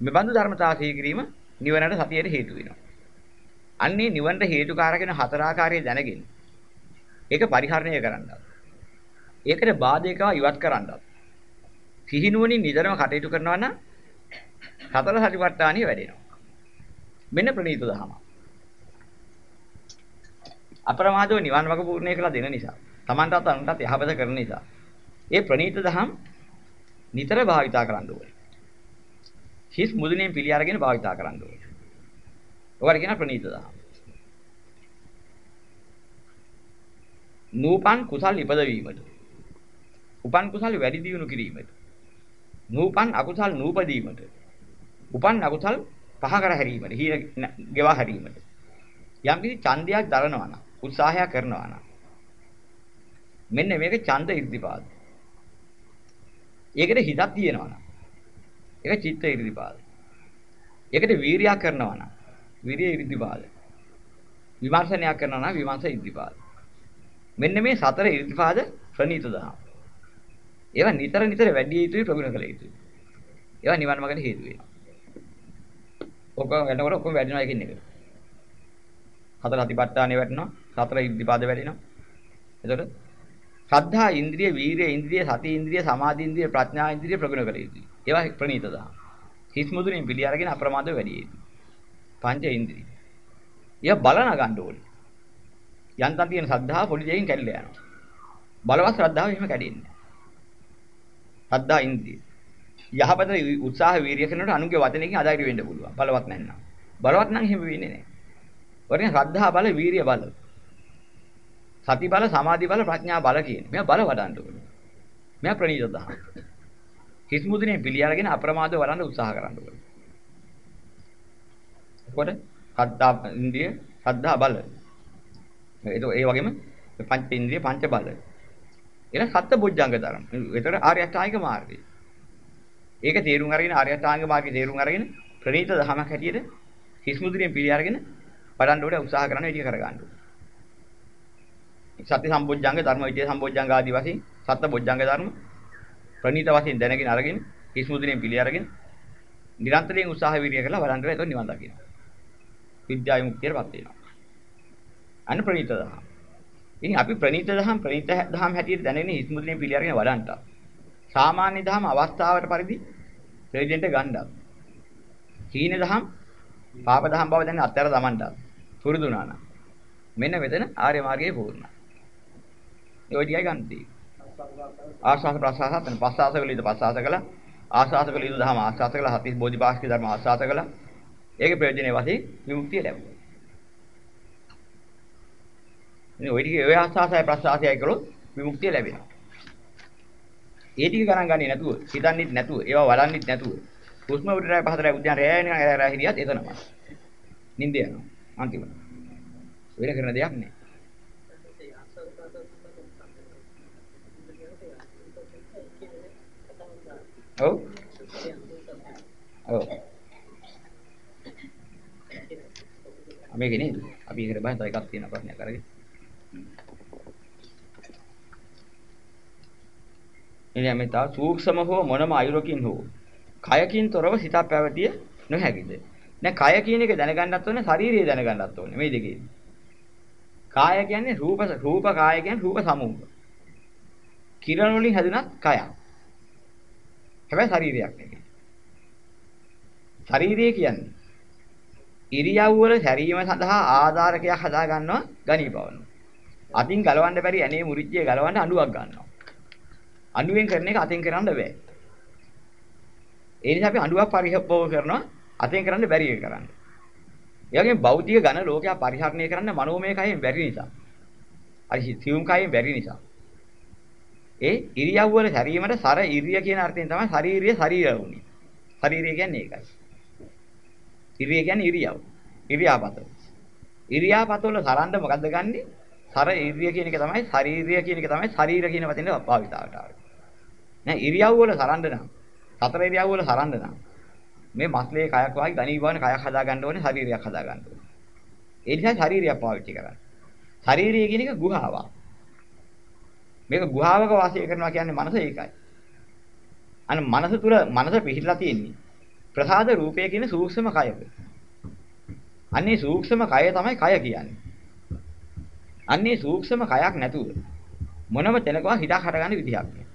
මෙබඳු ධර්මතා සීග්‍රීම නිවනට සතියට හේතු වෙනවා. අන්නේ නිවනට හේතුකාරක වෙන හතර ආකාරයේ දැනගෙන ඒක පරිහරණය කරන්නත්. ඒකට බාධකව ඉවත් කරන්නත්. සිහිනුවණින් නිතරම කටයුතු කරනවා නම් සතර සතිපට්ඨානිය වැඩෙනවා. මෙන්න ප්‍රණීත දහම. අප්‍රමාදව නිවන් වග පූර්ණය කළ දෙන නිසා, Tamanටත් අනුන්ටත් යහපත කරන නිසා, ඒ ප්‍රණීත දහම් නිතර භාවිතා කරන්න ඕනේ. හිස් මුදුනේ පිළි අරගෙන භාවිතා කරන්න ඕනේ. ඔකට කියන ප්‍රණීත දහම්. නූපන් කුසල් ඉපදවීමට. උපන් කුසල් වැඩි දියුණු කිරීමට. නූපන් අකුසල් නූපදීමට. උපන් අකුසල් පහ කර හැරීමට, හීන ගෙවා හැරීමට. යම් කිසි ඡන්දයක් දරනවා නම්, උත්සාහයක් කරනවා නම් මෙන්න මේක ඡන්ද ඉර්ධිපාද. ඒකට හිතක් තියෙනවා නම් ඒක චිත්ත ඉර්ධිපාද. ඒකට වීරියක් කරනවා නම් විරිය ඉර්ධිපාද. විමර්ශනයක් කරනවා නම් විමර්ශ ඉර්ධිපාද. මෙන්න මේ සතර ඉර්ධිපාද ප්‍රණීත දහම්. ඒවා නිතර නිතර වැඩි යුතුයි ප්‍රගුණ කළ යුතුයි. ඒවා නිවන් මාර්ගට හේතු වෙනවා. ඔක්කොම වෙනකොට ඔක්කොම වැඩිනවා එකින් එක. හතර අතිපට්ඨානේ වැටෙනවා. සතර ඉද්ධිපාද වැටෙනවා. එතකොට ශ්‍රද්ධා ඉන්ද්‍රිය, වීරිය ඉන්ද්‍රිය, සති ඉන්ද්‍රිය, සමාධි ඉන්ද්‍රිය, ප්‍රඥා ඉන්ද්‍රිය ප්‍රගුණ කළ යුතුයි. ඒවා ප්‍රණීත දහම්. හිස් මුදුනේ පිළි අරගෙන අප්‍රමාදව වැඩි යුතුයි. පංච ඉන්ද්‍රිය. ඒවා බලන ගන්න ඕනේ. යන්තම් තියෙන ශ්‍රද්ධාව පොඩි දෙයකින් කැඩිලා යනවා. බලවත් ශ්‍රද්ධාව එහෙම කැඩෙන්නේ. ශ්‍රද්ධා ඉන්ද්‍රිය. යහපත උත්සාහ වීරිය කරනකොට අනුන්ගේ වචනයකින් අදායිර වෙන්න පුළුවන්. බලවත් නැත්නම්. බලවත් නම් එහෙම වෙන්නේ නැහැ. වරින් ශ්‍රද්ධා බල, වීරිය බල. සති බල, සමාධි බල, ප්‍රඥා බල කියන්නේ. මෙයා බල වඩන්න ඕනේ. මෙයා ප්‍රණීත දහම්. හිස් මුදුනේ පිළි අරගෙන අප්‍රමාදව වඩන්න උත්සාහ කරන්න ඕනේ. එතකොට ශ්‍රද්ධා ඉන්ද්‍රිය, ශ්‍රද්ධා බල. ඒක ඒ වගේම පංච ඉන්ද්‍රිය, පංච බල. එන සත්‍ය බොජ්ජංග ධර්ම. ඒතර ආර්ය අෂ්ටාංගික මාර්ගය. ඒක තේරුම් අරගෙන ආර්ය අෂ්ටාංග මාර්ගය තේරුම් අරගෙන ප්‍රණීත දහමක් හැටියට හිස්මුදුරියෙන් පිළි අරගෙන වඩන්න ඕනේ උත්සාහ කරන විදිය කරගන්න ඕනේ. සත්‍ය සම්බොජ්ජංග ධර්ම විද්‍යා සම්බොජ්ජංග ආදී වශයෙන් සත්‍ය බොජ්ජංග ධර්ම ප්‍රණීත වශයෙන් දැනගෙන අරගෙන හිස්මුදුරියෙන් පිළි අරගෙන නිරන්තරයෙන් උත්සාහ විරිය කරලා වඩන්න ඕනේ ඒක නිවන් දකින්න. විද්‍යා විමුක්තියටපත් වෙනවා. අන්න ප්‍රණීත දහම. ඉතින් අපි ප්‍රණීත දහම් ප්‍රණීත දහම් හැටියට දැනගෙන හිස්මුදුරියෙන් පිළි අරගෙන වඩන්නට සාමාන්‍ය දහම අවස්ථාවට පරිදි ප්‍රයෝජනට ගන්නත්. හීන දහම් පාප දහම් බව දැන අත්හැර දමන්නත්. පුරුදු වුණා නම්. මෙන්න මෙතන ආර්ය මාර්ගයේ පූර්ණයි. ඒ ඔය ටිකයි ගන්න තියෙන්නේ. ආස්වාස ප්‍රසආස තන පස්සාස කළේද පස්සාස කළා. ආස්වාස කළේද දහම ආස්වාස කළා. හතිස් බෝධිපාක්ෂික ධර්ම ආස්වාස කළා. ඒකේ ප්‍රයෝජනේ වශයෙන් විමුක්තිය ලැබුවා. ඉතින් ඔය ටිකේ ඔය ආස්වාසය ප්‍රසආසයයි කළොත් විමුක්තිය ලැබෙනවා. ඒ ටික ගණන් ගන්නේ නැතුව, හිතන්නෙත් නැතුව, ඒවා වඩන්නෙත් නැතුව. හුස්ම උඩරයි පහතරයි උද්‍යාන රෑ නිකන් රෑ හිරියත් එතනම. නිින්ද යනවා. අන්තිමට. වෙන කරන දෙයක් නෑ. ඔව්. ඔව්. මේකේ නේද? අපි ඒකට බහින් තව එකක් තියෙන ප්‍රශ්නයක් අරගෙන. එනිසා මේ තව සූක්ෂම හෝ මොනම අයුරකින් හෝ කයකින් තොරව සිතක් පැවතිය නොහැකිද? දැන් කය කියන එක දැනගන්නත් ඕනේ ශාරීරිය දැනගන්නත් ඕනේ මේ දෙකේ. කාය කියන්නේ රූප රූප කාය කියන්නේ රූප සමූහ. කිරණ වලින් හැදුනත් කයක්. හැබැයි ශරීරයක් නෙවෙයි. ශරීරය කියන්නේ ඉරියව් වල සැරීම සඳහා ආධාරකයක් හදා ගන්නවා ගණීපවන. අතින් ගලවන්න බැරි ඇනේ මුරිච්චිය ගලවන්න අඬුවක් ගන්නවා. අඬුවෙන් කරන එක අතින් කරන්න බෑ. ඒ නිසා අපි අඬුවක් පරිහප්පව කරනවා අතින් කරන්න බැරි එක කරන්න. ඒ වගේම භෞතික ඝන ලෝකයක් පරිහරණය කරන්න මනෝමය කයෙන් බැරි නිසා. අර සියුම් කයෙන් බැරි නිසා. ඒ ඉරියව් වල සැරීමට සර ඉරිය කියන අර්ථයෙන් තමයි ශාරීරිය ශරීරය වුනේ. ශරීරය කියන්නේ ඒකයි. ඉරිය කියන්නේ ඉරියව්. ඉරියාපත. ඉරියාපත වල සරන්න මොකද්ද ගන්නෙ? සර ඉරිය කියන එක තමයි ශරීරය කියන එක තමයි ශරීර කියන වචනේ භාවිතාවට ආවේ. නෑ ඉරියව් වල සරන්න නම් සතර ඉරියව් වල සරන්න නම් මේ මස්ලේ කයක් වගේ ගණීභවන කයක් හදා ගන්න ඕනේ ශරීරයක් හදා ගන්න ඕනේ. ඒ නිසා ශරීරයක් පාවිච්චි කරන්න. ශරීරය කියන එක ගුහාවක්. මේක ගුහාවක වාසය කරනවා කියන්නේ මනස ඒකයි. අන්න මනස තුල මනස පිහිටලා තියෙන්නේ. ප්‍රසාද රූපය කියන සූක්ෂම කයක. අන්නේ සූක්ෂම කය තමයි කය කියන්නේ. අන්නේ සූක්ෂම කයක් නැතුව මොනම තැනකවත් හිතක් හටගන්න විදිහක් නෑ.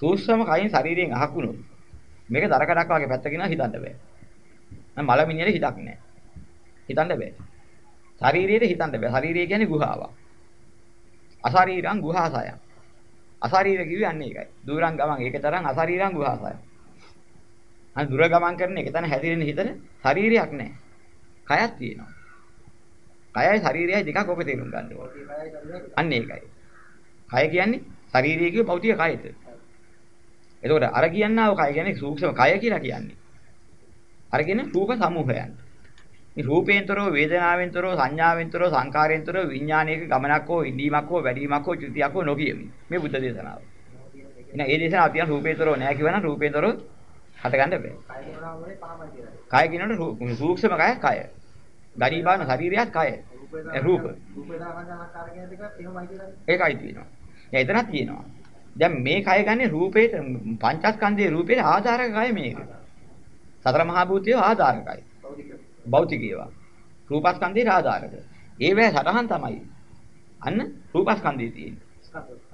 සූක්ෂම කයින් ශරීරයෙන් අහක් වුණොත් මේක දර කඩක් වගේ පැත්තකින් හිතන්න බෑ. නම් මල මිනිහේ හිතක් නෑ. හිතන්න බෑ. ශරීරයේ හිතන්න බෑ. ශරීරය කියන්නේ ගුහාවක්. අශරීරං ගුහාසයං. අශරීර කිව්වේ අන්න ඒකයි. දුරං ගමන් ඒක තරම් අශරීරං ගුහාසයං. අන්න දුර ගමන් කරන එක තන හැදිරෙන හිතන ශරීරයක් නැහැ. කයක් තියෙනවා. කයයි ශරීරයයි දෙකක් ඔබ තේරුම් ගන්න ඕනේ. අන්න ඒකයි. කය කියන්නේ ශරීරය කිව්ව භෞතික කයද. එතකොට අර කියන්නා කය කියන්නේ සූක්ෂම කය කියලා කියන්නේ. අර කියන්නේ රූප සමූහයන්. මේ රූපේන්තරෝ වේදනාවෙන්තරෝ සංඥාවෙන්තරෝ සංකාරයෙන්තරෝ විඥානයක ගමනක් හෝ ඉඳීමක් හෝ වැඩිවීමක් හෝ චුතියක් හෝ නොකියමි. මේ බුද්ධ දේශනාව. එහෙනම් මේ දේශනාව තියන රූපේතරෝ නැහැ කියවනම් රූපේතරෝ හටගන්න බෑ. කය කියනකොට සූක්ෂම කය කය. ගණීපාන ශරීරයත් කය. රූප. ඒකයි තියෙනවා. දැන් එතනක් තියෙනවා. දැන් මේ කය ගන්නේ රූපේට පංචස්කන්ධයේ රූපේට ආධාරක කය මේක. සතර මහා භූතයේ ආධාරකයි. භෞතික ඒවා. රූපස්කන්ධයේ ආධාරක. ඒවැ සටහන් තමයි. අන්න රූපස්කන්ධයේ තියෙන්නේ.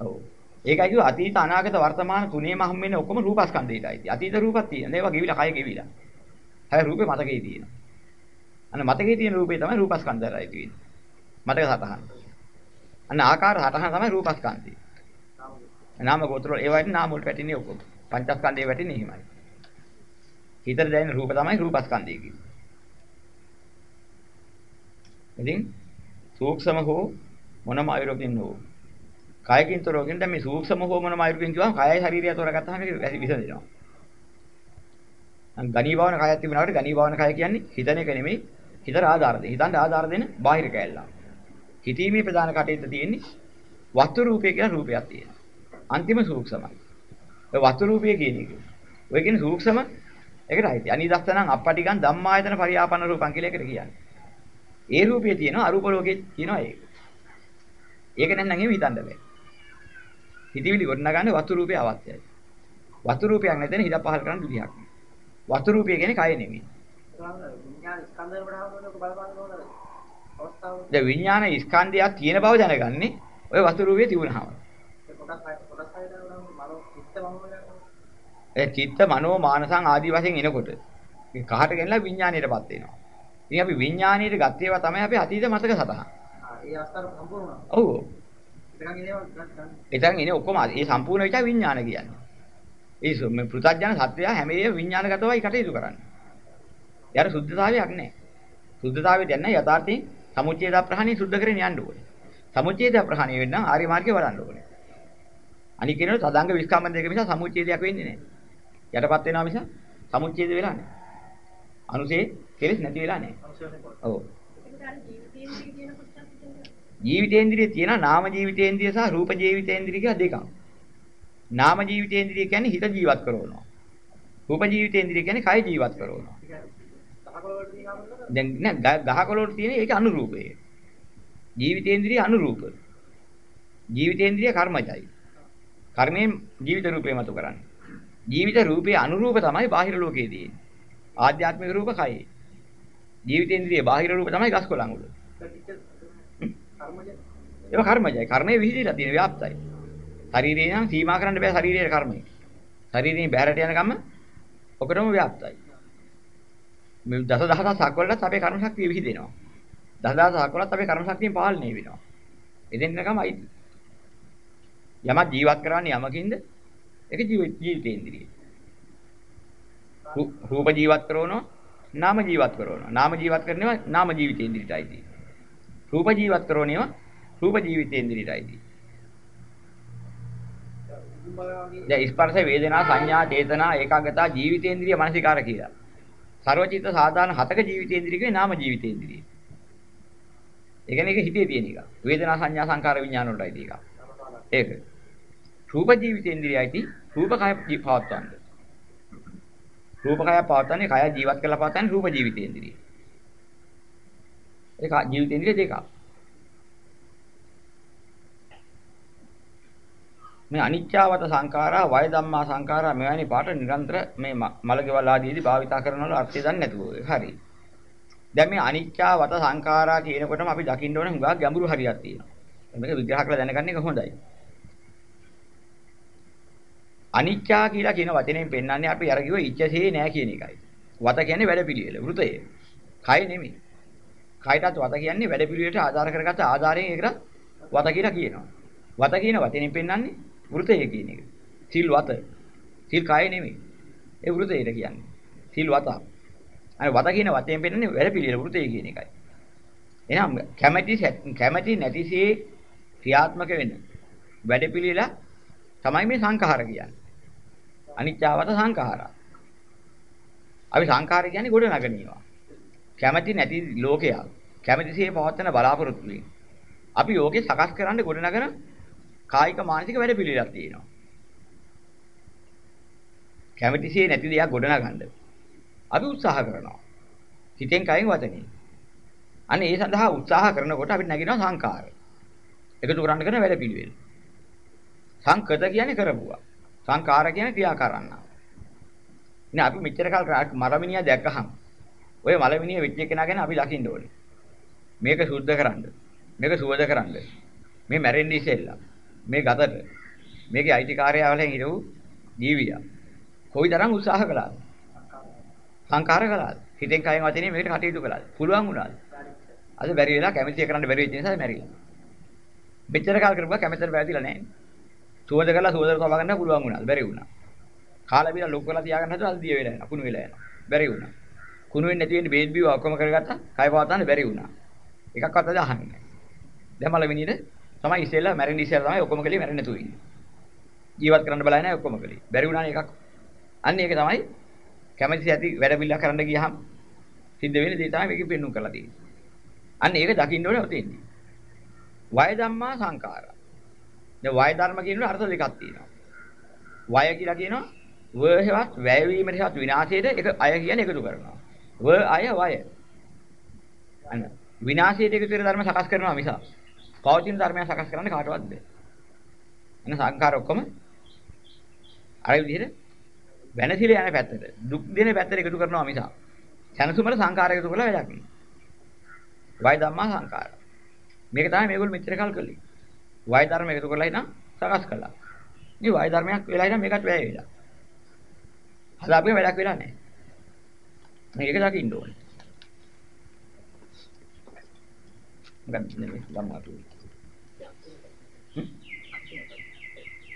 ඔව්. ඒකයි කිව්ව අතීත අනාගත වර්තමාන තුනේම හම් වෙන්නේ ඔක්කොම රූපස්කන්ධයටයි. අතීත රූපක් තියෙනවා. ඒවා ගෙවිලා කය ගෙවිලා. හැබැයි රූපේ මතකේ තියෙනවා. අන්න මතකේ තියෙන රූපේ තමයි රූපස්කන්ධයයි තියෙන්නේ. මතක සටහන. අන්න ආකාර සටහන තමයි රූපස්කන්ධය. නාම ගෝත්‍ර වල ඒවා නාම වලට වැටෙන්නේ ඔක්කොම. පංචස්කන්ධේ වැටෙන්නේ එහෙමයි. හිතට දැනෙන රූප තමයි රූපස්කන්ධය කියන්නේ. ඉතින් සූක්ෂම හෝ මොනම ආයුරකින් හෝ කායකින් තොරවකින් දැන් මේ සූක්ෂම හෝ මොනම ආයුරකින් කිව්වම කායයි ශරීරය තොරගත්තාම මේක විසඳෙනවා. අන් ගණී භවන කයක් තිබුණාට ගණී භවන කය කියන්නේ හිතන එක නෙමෙයි හිතට ආධාර දෙන. හිතන්ට ආධාර දෙන බාහිර කැලලා. හිතීමේ ප්‍රධාන කටයුත්ත තියෙන්නේ වස්තු රූපය කියලා රූපයක් තියෙනවා. අන්තිම සූක්ෂමයි. ඔය වස්තු රූපය කියන එක. ඔය කියන්නේ සූක්ෂම ඒකට අයිති. අනිදස්සනං අපටිගං ධම්මායතන පරියාපන්න රූපං කියලා එකට කියන්නේ. ඒ රූපයේ තියෙනවා අරූප ලෝකයේ තියෙනවා ඒක. ඒක නැත්නම් එහෙම හිතන්න බෑ. හිතවිලි ගොඩනගන්නේ වස්තු රූපේ අවශ්‍යයි. වස්තු රූපයක් නැතන හිත පහල කරන්න විදිහක්. වස්තු රූපය කියන්නේ කය නෙමෙයි. විඥාන ස්කන්ධයක් තියෙන බව දැනගන්නේ ඔය වස්තු රූපයේ තිබුණාම. ඒ චිත්ත මනෝ මානසං ආදී වශයෙන් එනකොට කහට ගෙනලා විඥාණයටපත් වෙනවා. ඉතින් අපි විඥාණයට ගත්ත ඒවා තමයි අපි අතීත මතක සතහන්. ඒ අවස්ථාව සම්පූර්ණ වුණා. ඔව්. එතන ඉන්නේ ඔක්කොම ඒ සම්පූර්ණ විචා විඥාන කියන්නේ. ඒ මේ පෘථග්ජන සත්‍යය හැම වෙලේම විඥානගතවයි කටයුතු කරන්නේ. යාර සුද්ධතාවයක් නැහැ. සුද්ධතාවයට යන්න යථාර්ථයෙන් සමුච්ඡේද ප්‍රහාණය සුද්ධ කරගෙන යන්න ඕනේ. සමුච්ඡේද ප්‍රහාණය වෙන්න ආර්ය මාර්ගය වඩන්න ඕනේ. අනික කෙනෙකුට තදංග විස්කම්ම දෙක නිසා සමුච්ඡේදයක් වෙන්නේ නැහැ. යටපත් වෙනවා මිස සමුච්ඡේද වෙලා නැහැ. අනුසේ කෙලෙස් නැති වෙලා නැහැ. ඔව්. ජීවිතේන්ද්‍රිය තියෙනවා නාම ජීවිතේන්ද්‍රිය සහ රූප ජීවිතේන්ද්‍රිය කියලා දෙකක්. නාම ජීවිතේන්ද්‍රිය කියන්නේ හිත ජීවත් කරනවා. රූප ජීවිතේන්ද්‍රිය කියන්නේ කය ජීවත් කරනවා. දැන් නෑ ගහකොළ වල තියෙන ඒක අනුරූපය. ජීවිතේන්ද්‍රිය අනුරූප. ජීවිතේන්ද්‍රිය කර්මජයි. කර්මයෙන් ජීවිත රූපේ මතු කරන්නේ. ජීවිත රූපේ අනුරූප තමයි බාහිර ලෝකයේ තියෙන්නේ. ආධ්‍යාත්මික රූප කයි. ජීවිතේන්ද්‍රිය බාහිර රූප තමයි ගස් කොළන් උඩ. ඒක කර්මජයි. කර්මයේ විහිදලා තියෙන ව්‍යාප්තයි. ශරීරේ නම් සීමා කරන්න බෑ ශරීරයේ කර්මය. ශරීරයෙන් බැහැරට යන ගම ඔකටම ව්‍යාප්තයි. මේ දසදහසක් වලට අපේ කර්ම ශක්තිය විහිදෙනවා. දසදහසක් වලට අපේ කර්ම ශක්තිය පාලනය වෙනවා. එදෙන්නකම අයිති. යමක් ජීවත් කරන්නේ යමකින්ද? ඒක ජීවිතේන්ද්‍රිය. රූප ජීවත් කරනවා නාම ජීවත් කරනවා. නාම ජීවත් කරනවා නාම ජීවිතේන්ද්‍රියටයි. රූප ජීවත් කරනවා රූප ජීවිතේන්ද්‍රියටයි. දැන් ස්පර්ශ වේදනා සංඥා චේතනා ඒකාගතා ජීවිතේන්ද්‍රිය මානසිකාර කියලා. ਸਰවචිත්ත සාධාරණ හතක ජීවිතේන්ද්‍රිය කියන්නේ නාම ජීවිතේන්ද්‍රිය. ඒ කියන්නේ ඒක හිතේ තියෙන එක. වේදනා සංඥා සංකාර විඥාන වලටයි තියෙක. ඒක. රූප ජීවිතේන්ද්‍රියයිති රූප කය පවත්වන්න. රූප කය පවත්වන්නේ කය ජීවත් කරලා පවත්වන්නේ රූප ජීවිතේන්ද්‍රිය. ඒක ජීවිතේන්ද්‍රිය දෙකක්. මේ අනිච්චාවත සංඛාරා වය ධම්මා සංඛාරා මෙවැනි පාට නිරන්තර මේ මලකෙවල් ආදීදී භාවිතා කරනවල අර්ථය දන්නේ නැතුව හරි. දැන් මේ අනිච්චාවත සංඛාරා කියනකොටම අපි දකින්න ඕන හුඟක් ගැඹුරු හරියක් තියෙනවා. මේක විග්‍රහ කරලා දැනගන්න එක හොඳයි. අනිච්චා කියලා කියන වචනයෙන් පෙන්වන්නේ අපි අර කිව්ව ඉච්ඡසේ නෑ කියන එකයි. වත කියන්නේ වැඩපිළිවෙල, වෘතය. කය නෙමෙයි. කයටත් වත කියන්නේ වැඩපිළිවෙලට ආධාර කරගත්ත ආධාරයෙන් ඒකට වත කියලා කියනවා. වත කියන වචනයෙන් පෙන්වන්නේ වෘතය කියන එක. සිල් වත. සිල් කය නෙමෙයි. ඒ වෘතයට කියන්නේ. සිල් වත. අර වත කියන වචයෙන් පෙන්වන්නේ වැඩපිළිවෙල වෘතය කියන එකයි. එහෙනම් කැමැති කැමැති නැතිසේ ක්‍රියාත්මක වෙන වැඩපිළිවෙල තමයි මේ සංඛාර කියන්නේ. අනිත්‍යවත සංඛාරා. අපි සංඛාර කියන්නේ ගොඩ නගනීවා. කැමැති නැති ලෝකයක්. කැමැතිසේ පවත්තන බලාපොරොත්තු වෙන. අපි යෝගේ සකස් කරන්න ගොඩ නගන කායික මානසික වැඩ පිළිවෙලක් තියෙනවා. කැමැතිසේ නැති දෙයක් ගොඩනගන්න. අපි උත්සාහ කරනවා. හිතෙන් කයින් වචනෙන්. අනේ ඒ සඳහා උත්සාහ කරනකොට අපිට නැගිනවා සංකාර. එකතු කරන්න කරන වැඩ පිළිවෙල. සංකත කියන්නේ කරපුවා. සංකාර කියන්නේ ක්‍රියා කරන්නා. ඉතින් අපි මෙච්චර කල් මරමිනියා දැක්කහම ඔය මලමිනිය වෙච්ච කෙනා ගැන අපි දකින්න ඕනේ. මේක සුද්ධ කරන්න. මේක සුවද කරන්න. මේ මැරෙන්නේ ඉස්සෙල්ලා. මේ ගතට මේකේ අයිතිකාරයවලෙන් හිටු ජීවියා. කොයිතරම් උත්සාහ කළාද? සංකාර කළාද? හිතෙන් කයෙන් වචනේ මේකට කටයුතු කළාද? පුළුවන් වුණාද? අද බැරි වෙලා කැමැතිය කරන්න බැරි වෙච්ච නිසා මැරිලා. මෙච්චර කාල කරපුවා කැමැත්තට වැරදිලා නැහැ. සුවද කළා සුවද තබා ගන්න පුළුවන් වුණාද? බැරි වුණා. කාලා බිලා ලොක් කරලා තියාගන්න හදුවා අද දිය වෙලා යනවා. කුණු වෙලා යනවා. බැරි වුණා. කුණු වෙන්නේ නැති වෙන්නේ බේත් බිව ඔක්කොම කරගත්තා. කය පවත්වන්න බැරි වුණා. එකක්වත් අද අහන්නේ නැහැ. දැන් මල මිනිහට තමයි ඉස්සෙල්ලා මැරෙන්න ඉස්සෙල්ලා තමයි ඔක්කොම කලේ මැරෙන්න නැතුව ඉන්නේ. ජීවත් කරන්න බලන්නේ නැහැ ඔක්කොම කලේ. බැරි වුණානේ එකක්. අන්න ඒක තමයි කැමැති ඇති වැඩ පිළිලා කරන්න ගියහම සිද්ධ වෙන දේ තමයි මේකෙ පෙන්වුම් කරලා තියෙන්නේ. අන්න ඒක දකින්න ඕනේ ඔතෙන්දී. වය ධම්මා සංඛාරා. දැන් වය ධර්ම කියනකොට අර්ථ දෙකක් තියෙනවා. වය කියලා කියනවා ව හේවත් වැයවීමට හේවත් විනාශයට එක අය කියන්නේ එකතු කරනවා. ව අය වය. අන්න විනාශයට එකතු කරන ධර්ම සකස් කරනවා මිසක් පවතින ධර්මයක් සකස් කරන්න කාටවත් බෑ. එන සංඛාර ඔක්කොම අර විදිහට වෙනසිල යන පැත්තට දුක් දෙන පැත්තට එකතු කරනවා මිසක් සනසුමල සංඛාර එකතු කරලා වැඩක් නෑ. වය ධම්මා සංඛාර. මේක තමයි මේගොල්ලෝ මෙච්චර කල් කළේ. වය ධර්ම එකතු කරලා ඉතින් සකස් කළා. මේ වය ධර්මයක් වෙලා ඉතින් මේකට වැය වෙලා. හදාපේ වැඩක් වෙලා නැහැ. මේක දකින්න ඕනේ. ගන්න නෙමෙයි ධම්මා තුනේ.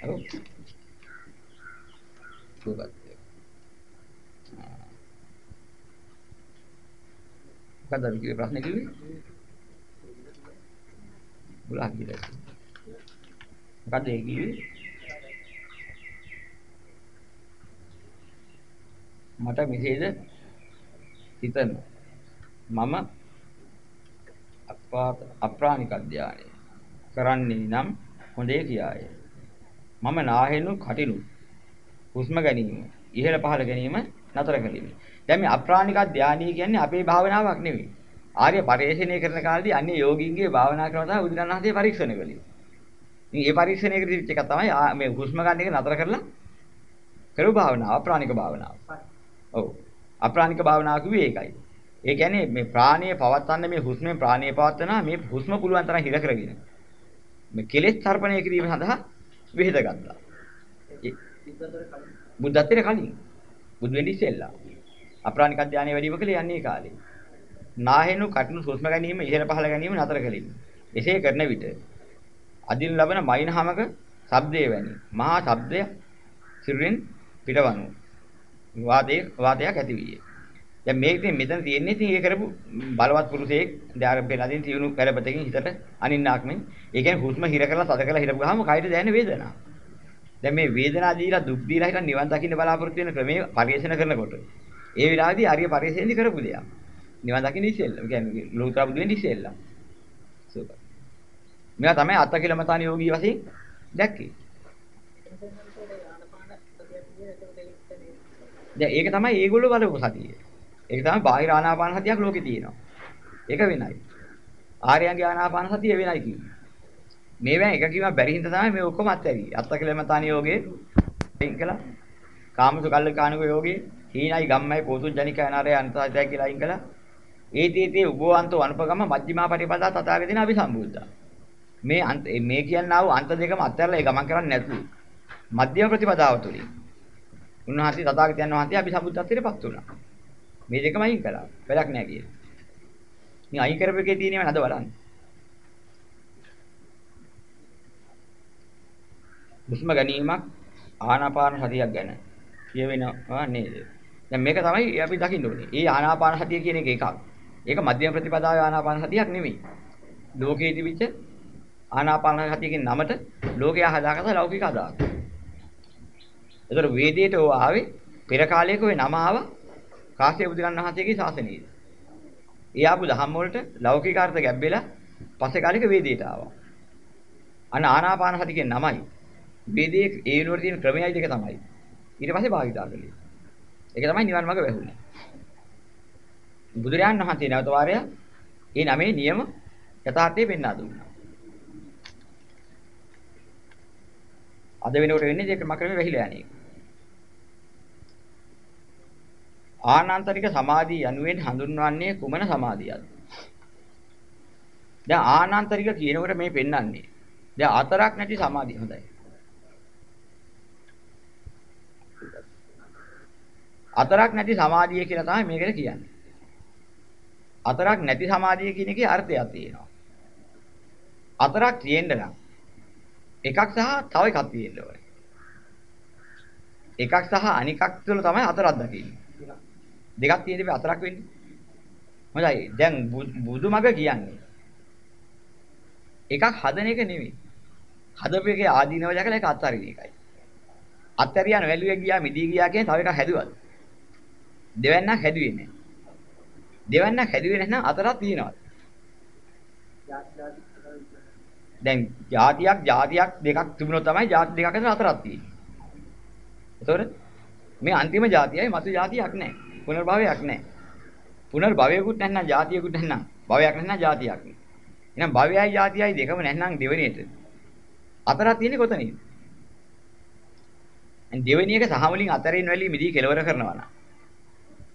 ඔව්. සුබත්. මොකද අපි කිව්වේ ප්‍රශ්නේ කිව්වේ? බුලා කියලා. මොකද ඒ කිව්වේ? මට මෙසේද හිතන මම අප්‍රාණික ධානය කරන්නේ නම් හොඳේ කියාය. මම නාහෙනු කටිනු හුස්ම ගැනීම ඉහළ පහළ ගැනීම නතර කළෙමි. දැන් මේ අප්‍රාණික ධානය කියන්නේ අපේ භාවනාවක් නෙවෙයි. ආර්ය පරිශ්‍රණය කරන කාලේදී අන්නේ යෝගින්ගේ භාවනා ක්‍රම තමයි බුදුරණාහිසේ පරීක්ෂණ කළේ. ඉතින් මේ පරීක්ෂණය කරපු එක තමයි මේ හුස්ම ගන්න එක නතර කරලා කරු භාවනාව අප්‍රාණික භාවනාව. ඔව්. අප්‍රාණික භාවනාව කිව්වේ ඒකයි. ඒ කියන්නේ මේ ප්‍රාණය පවත්වන්න මේ හුස්මෙන් ප්‍රාණය පවත්වනවා මේ හුස්ම පුළුවන් තරම් හිර කරගෙන. මේ කෙලෙස් තරපණය කිරීම සඳහා විහිද ගත්තා. බුද්ධත්වයට කලින් බුදු වෙන්න ඉස්සෙල්ලා අප්‍රාණික ධානය වැඩිම කලේ යන්නේ කාලේ. නාහෙනු කටනු සුස්ම ගැනීම ඉහළ පහළ ගැනීම නතර කලින්. එසේ කරන විට අදින් ලබන මයින්හමක ශබ්දයේ වැනි මහා ශබ්දය සිරුරෙන් පිටවනු. වාදයේ වාදයක් ඇති විය. දැන් මේක ඉතින් මෙතන තියෙන්නේ ඉතින් ඒ කරපු බලවත් පුරුෂයෙක් දැන් පෙළදින් තියුණු කරපතකින් හිතට අනින්නාක්මෙන් ඒ කියන්නේ හුස්ම හිර කරලා තද කරලා හිරපු ගාම කයට දැනෙන වේදනාව. දැන් මේ වේදනාව දීලා දුක් දීලා හිටන් නිවන් දකින්න බලාපොරොත්තු වෙන ක්‍රමයේ පරිශන කරනකොට ඒ විලාදී ආර්ය පරිශෙන්දි කරපු දෙයක්. නිවන් දකින්න ඉස්සෙල්ලා. ඒ කියන්නේ ලෝතර බුදු වෙන්න ඉස්සෙල්ලා. සුපර්. මෙයා තමයි අත්කිලමතාන යෝගී වශයෙන් දැක්කේ. දැන් ඒක තමයි ඒගොල්ලෝ බලපු සතිය. ඒක තමයි බාහිර ආනාපාන සතියක් ලෝකේ තියෙනවා. ඒක වෙනයි. ආර්යයන්ගේ ආනාපාන සතිය වෙනයි කිව්වේ. මේවෙන් එක කිව්වා බැරි හින්දා තමයි මේ ඔක්කොම අත්හැරියේ. අත්තකලමතාන යෝගේ අයින් කළා. කාමසු කල්ල කානුක යෝගේ හීනයි ගම්මයි පෝසු ජනික අනාරය අන්තසත්‍ය කියලා අයින් කළා. ඒතීතේ උභවන්තෝ අනුපගම මජ්ක්‍ධිමා පටිපදා තථාගතින අபிසම්බුද්ධා. මේ අන්ත මේ කියන්නා වූ අන්ත දෙකම අත්හැරලා ඒ ගමන් කරන්නේ නැතුව මධ්‍යම ප්‍රතිපදාව තුලින් උන්වහන්සේ තථාගතයන් වහන්සේ අபிසම්බුද්ධත්වයටපත් වුණා. මේ දෙකම අයින් කළා. වැඩක් නැහැ කියලා. මේ අයින් කරපු එකේ තියෙනව නේද බලන්න. හුස්ම ගැනීමක් ආනාපාන සතියක් ගැන කියවෙනවා නේද? දැන් මේක තමයි අපි දකින්න ඕනේ. ඒ ආනාපාන සතිය කියන එක එකක්. ඒක මධ්‍යම ප්‍රතිපදාවේ ආනාපාන සතියක් නෙමෙයි. ලෝකයේ තිබිච්ච ආනාපාන සතිය කියන නමට ලෝකයා හදාගත්ත ලෞකික අදහස. ඒතර වේදයට ඕ ආවේ පෙර කාලයක ওই නම ආවා කාශ්‍යප බුදුරන් වහන්සේගේ ශාසනයේ. ඒ ආපු ධම්ම වලට ලෞකික අර්ථ ගැබ්බෙලා පස්සේ කාලෙක වේදයට ආවා. අන්න ආනාපාන සති කියන නමයි. වේදයේ ඒ වෙනුවට තියෙන ක්‍රමයයි දෙක තමයි. ඊට පස්සේ භාවිතා කළේ. ඒක තමයි නිවන් මාර්ග වැහුනේ. බුදුරජාණන් වහන්සේ නැවත වාරය ඒ නමේ නියම යථාර්ථය පෙන්වා දුන්නා. අද වෙනකොට වෙන්නේ ඒක මකරමේ වැහිලා යන්නේ. ආනාන්තරික සමාධිය යනුවෙන් හඳුන්වන්නේ කුමන සමාධියක්ද? දැන් ආනාන්තරික කියනකොට මේ පෙන්වන්නේ. දැන් අතරක් නැති සමාධිය හොඳයි. අතරක් නැති සමාධිය කියලා තමයි මේකට කියන්නේ. අතරක් නැති සමාධිය කියන එකේ අර්ථයක් තියෙනවා. අතරක් තියෙන්න නම් එකක් සහ තව එකක් තියෙන්න ඕනේ. එකක් සහ අනිකක් තුළ තමයි අතරක් දකින්නේ. දෙකක් තියෙන ඉතින් හතරක් වෙන්නේ. හොඳයි. දැන් බුදුමග කියන්නේ. එකක් හදන එක නෙමෙයි. හදපු එකේ ආදීනව දැකලා ඒක අත්හරින එකයි. අත්හැරියා නොවැළුවේ ගියා මිදී ගියා කියන තව එකක් හැදුවද? දෙවන්නක් හැදුවේ නැහැ. දෙවන්නක් හැදුවේ නැත්නම් අතරක් තියෙනවා. දැන් જાතියක් જાතියක් දෙකක් තිබුණොත් තමයි જાති දෙකක් අතර හතරක් තියෙන්නේ. එතකොට මේ අන්තිම જાතියයි මතු જાතියක් නැහැ. පුනර්භවයක් නැහැ. පුනර්භවයකුත් නැත්නම් જાතියකුත් නැත්නම් භවයක් නැත්නම් જાතියක් නැහැ. එහෙනම් භවයයි જાතියයි දෙකම නැත්නම් දෙවෙනියට අතරක් තියෙන්නේ කොතනින්ද? දැන් දෙවෙනියක සහවලින් අතරින් වැලී මිදී කෙලවර කරනවා නම්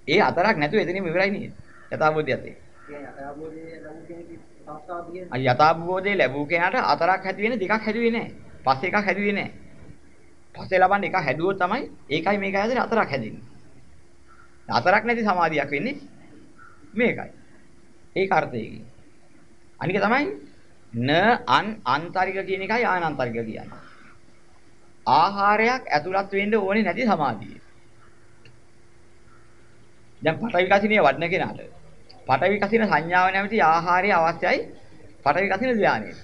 ඒ අතරක් නැතුව එතනින් ඉවරයි නේද? යථාභූතයත් ඒ. කියන්නේ යථාභූතයේ ලඟ කෙනෙක් අය යථාබෝධය ලැබුව කෙනාට අතරක් හැදි වෙන දෙකක් හැදුවේ නැහැ. පස්සේ එකක් හැදුවේ නැහැ. පස්සේ ලබන්නේ එකක් හැදුවොත් තමයි ඒකයි මේකයි අතර අතරක් හැදෙන්නේ. හතරක් නැති සමාධියක් වෙන්නේ මේකයි. ඒක අර්ථයකින්. අනික තමයි න අන් අන්තරික කියන එකයි ආනන්තරික කියන්නේ. ආහාරයක් ඇතුළත් වෙන්න ඕනේ නැති සමාධිය. දැන් පටවි කසිනේ වඩන කෙනාට පටවි කසින සංඥාව නැමැති ආහාරය අවශ්‍යයි පටවි කසින ධානයේ.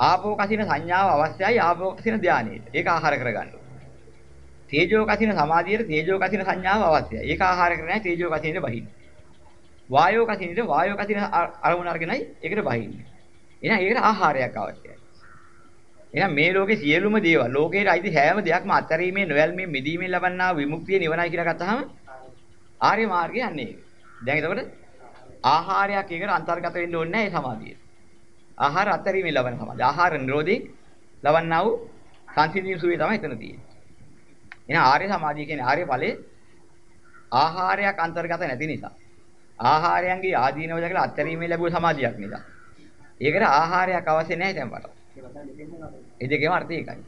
ආපෝ කසින සංඥාව අවශ්‍යයි ආපෝ කසින ධානයේ. ඒක ආහාර කරගන්න. තේජෝ කසින සමාධියට තේජෝ කසින සංඥාව අවශ්‍යයි. ඒක ආහාර කරන්නේ නැහැ තේජෝ කසිනෙට බහින්න. වායෝ කසිනෙට වායෝ කසින අරමුණ අරගෙනයි ඒකට බහින්නේ. එහෙනම් ඒකට ආහාරයක් අවශ්‍යයි. එහෙනම් මේ ලෝකේ සියලුම දේවල් ලෝකේට අයිති හැම දෙයක්ම අත්හැරීමේ නොයල්මේ මිදීමෙන් ලබන්නා විමුක්තිය නිවනයි කියලා ගත්තාම ආර්ය මාර්ගය යන්නේ. දැන් එතකොට ආහාරයක් එකට අන්තර්ගත වෙන්න ඕනේ නැහැ මේ සමාධිය. ආහාර අත්හැරීමෙන් ලබන සමාධිය. ආහාර නිරෝධයෙන් ලබන්නා වූ සංසිඳීම් සුවේ තමයි එතන තියෙන්නේ. එහෙනම් ආර්ය සමාධිය කියන්නේ ආර්ය ඵලයේ ආහාරයක් අන්තර්ගත නැති නිසා. ආහාරයන්ගේ ආදීනව දැකලා අත්හැරීමේ ලැබුව සමාධියක් නිසා. ඒකට ආහාරයක් අවශ්‍ය නැහැ දැන් වට. ඒ දෙකේම අර්ථය එකයි.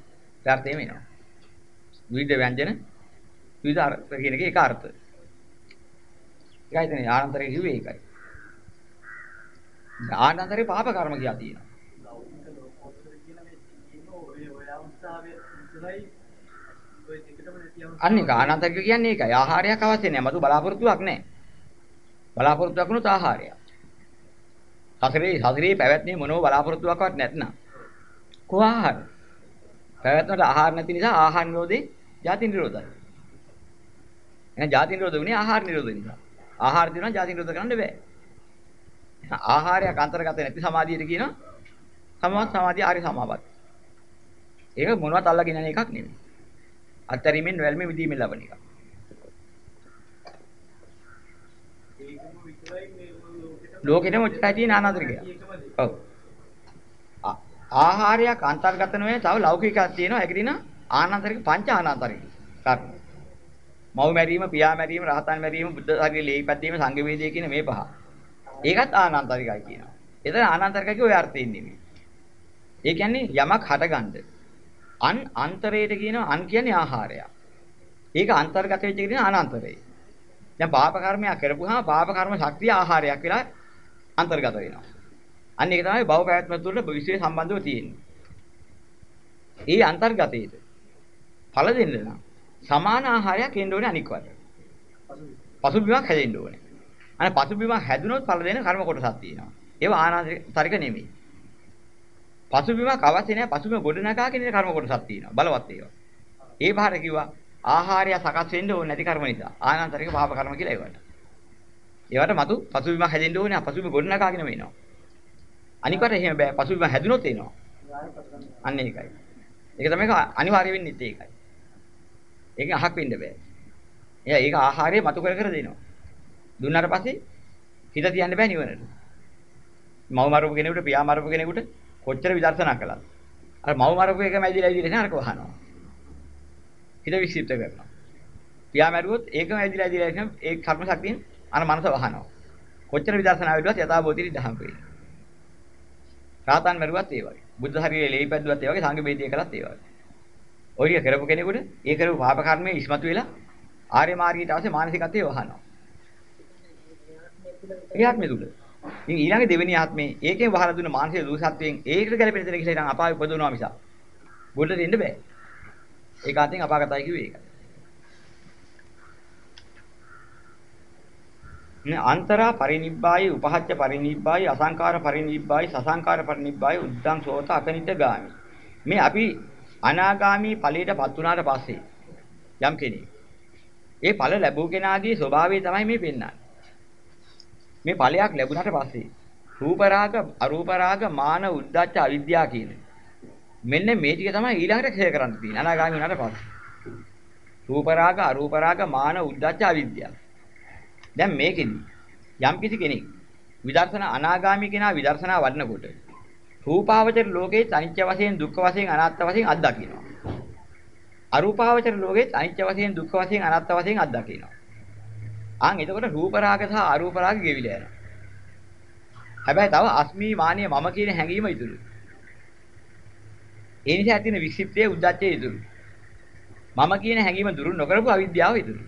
ඒ අර්ථයම එනවා. විවිධ ව්‍යංජන විවිධ අර්ථ කියන එක එක අර්ථ. ඒකයි එතන ආනන්තරේ කිව්වේ ඒකයි. ආනන්තරේ පාප කර්ම කියලා තියෙනවා. ලෞකික ලෝකෝත්තර කියන මේ තියෙන ඔය ඔය අවස්ථාවේ විතරයි ඔය දෙකටම නැති අවස්ථාව. අන්න ඒක ආනන්තරික කියන්නේ ඒකයි. ආහාරයක් අවශ්‍ය නැහැ. මතු බලාපොරොත්තුවක් නැහැ. බලාපොරොත්තුවක් වුණොත් ආහාරයක්. සසරේ සසරේ පැවැත්මේ මොනෝ බලාපොරොත්තුවක්වත් නැත්නම් කොහොම ආහාර? පැවැත්මට ආහාර නැති නිසා ආහාර නිරෝධේ ජාති නිරෝධයි. එහෙනම් ජාති නිරෝධ වුණේ ආහාර නිරෝධ නිසා. ආහාර දිනවා ජාති නිරෝධ කරන්න බෑ. එහෙනම් ආහාරයක් අන්තර්ගත නැති සමාධියට කියනවා සමවත් සමාධිය ආර්ය සමාපatti. ඒක මොනවත් අල්ලගෙන යන එකක් නෙමෙයි. අත්තරීමෙන් වැල්මේ විදීමෙන් ලබන එකක්. ඒකම විතරයි මේ ලෝකෙටම ලෝකෙටම ඔච්චරයි තියෙන ආනන්දරිකය. ඒකම ඔව්. ආ- ආහාරයක් අන්තර්ගත නොවේ තව ලෞකිකයක් තියෙනවා. ඒක දින ආනන්තරික පංච ආනන්තරික. කර්ම. මව් මැරීම, පියා මැරීම, රහතන් මැරීම, බුද්ධ ශරීරයේ ලේයිපැද්දීම, සංඝ වේදයේ කියන මේ පහ. ඒකත් ආනන්තරිකයි කියනවා. එතන ආනන්තරිකයි ඔය අර්ථයෙන් නෙමෙයි. ඒ කියන්නේ යමක් හටගන්න. අන් අන්තරයට කියනවා අන් කියන්නේ ආහාරය. ඒක අන්තර්ගත වෙච්ච එක කියන අනන්තරේ. දැන් පාප කර්මයක් කරපුවාම පාප කර්ම ශක්තිය ආහාරයක් වෙලා අන්තර්ගත වෙනවා. අන්න ඒක තමයි භව පැවැත්ම තුළ විශේෂ සම්බන්ධව තියෙන්නේ. ඒ අන්තර්ගතයේද ඵල දෙන්න නම් සමාන ආහාරයක් එන්න ඕනේ අනික් වට. පසුබිමක් හැදෙන්න ඕනේ. අනේ පසුබිමක් හැදුනොත් ඵල දෙන කර්ම කොටසක් තියෙනවා. ඒවා ආනාතරික නෙමෙයි. පසුබිමක් අවශ්‍ය නැහැ. පසුබිම ගොඩනගා කියන කර්ම කොටසක් තියෙනවා. බලවත් ඒවා. ඒ බාහිර කිව්වා ආහාරය සකස් වෙන්න ඕනේ නැති කර්ම නිසා. ආනාතරික පාප කර්ම කියලා ඒවට. ඒවට මතු පසුබිමක් හැදෙන්න ඕනේ. පසුබිම ගොඩනගාගෙන වෙනවා. අනිකට එහෙම බෑ. පසුබිම හැදුනොත් එනවා. අන්න ඒකයි. ඒක තමයි අනිවාර්ය වෙන්නේ ඒකයි. ඒකෙන් අහක් වෙන්න බෑ. එයා ඒක ආහාරය මතු කර කර දෙනවා. දුන්නාට පස්සේ හිත තියන්න බෑ නිවනට. මව මරපු කෙනෙකුට පියා මරපු කෙනෙකුට කොච්චර විදර්ශනා කළාද? අර මව මරපු එක මැදිලා ඉදිරියට නරක වහනවා. හිත වික්ෂිප්ත කරනවා. පියා මැරුවොත් ඒකම ඇදිලා ඇදිලා ඉන්න ඒ කර්ම ශක්තියෙන් අර මනස වහනවා. කොච්චර විදර්ශනා වෙලුවත් යථාභූතී දහම් වෙයි. රාතන් මැරුවත් ඒ වගේ. බුද්ධ ශරීරයේ ලේයිපැද්දුවත් ඒ වගේ සංඝ බේදිය කළත් ඒ වගේ. ඔය ටික කරපු කෙනෙකුට ඒ කරපු පාප කර්මයේ ඉස්මතු වෙලා ආර්ය මාර්ගයට අවශ්‍ය මානසිකත්වයේ වහනවා. ඒ ආත්මය තුල. ඉතින් ඊළඟ දෙවෙනි ආත්මේ ඒකෙන් වහලා දුන්න මානසික දූෂත්වයෙන් ඒකට ගැලපෙන තැන කියලා ඉතින් අපාය උපදවනවා මිස. බුද්ධට එන්න බෑ. ඒක අතින් අපාගතයි කිව්වේ ඒකයි. නේ අන්තරා පරිනිබ්බායි උපහච්ච පරිනිබ්බායි අසංකාර පරිනිබ්බායි සසංකාර පරිනිබ්බායි උද්දං සෝත අකනිට ගාමි. මේ අපි අනාගාමි ඵලයටපත් වුණාට පස්සේ යම් කෙනෙක් ඒ ඵල ලැබුව කෙනාගේ ස්වභාවය තමයි මේ පෙන්වන්නේ. මේ ඵලයක් ලැබුණාට පස්සේ රූප රාග අරූප රාග මාන උද්දච්ච අවිද්‍යාව කියන මෙන්න මේ ටික තමයි ඊළඟට ක්ෂය කරන්න තියෙන්නේ අනාගාමී වුණාට පස්සේ. රූප රාග අරූප රාග මාන උද්දච්ච අවිද්‍යාව. දැන් මේකෙදි යම් කිසි කෙනෙක් විදර්ශනා අනාගාමී කෙනා විදර්ශනා වඩනකොට රූපාවචර ලෝකේ අනිත්‍ය වශයෙන් දුක්ඛ වශයෙන් අනාත්ම වශයෙන් අත්දකින්නවා. අරූපාවචර ලෝකේ අනිත්‍ය වශයෙන් දුක්ඛ වශයෙන් අනාත්ම වශයෙන් අත්දකින්නවා. ආන් එතකොට රූප රාග සහ අරූප රාග ගෙවිලා යනවා. හැබැයි තව අස්මී මානිය මම කියන හැඟීම ඉතුරුයි. ඒ නිසා ඇතින වික්ෂිප්තයේ උද්දච්චයේ ඉතුරුයි. මම කියන හැඟීම දුරු නොකරපු අවිද්‍යාව ඉතුරුයි.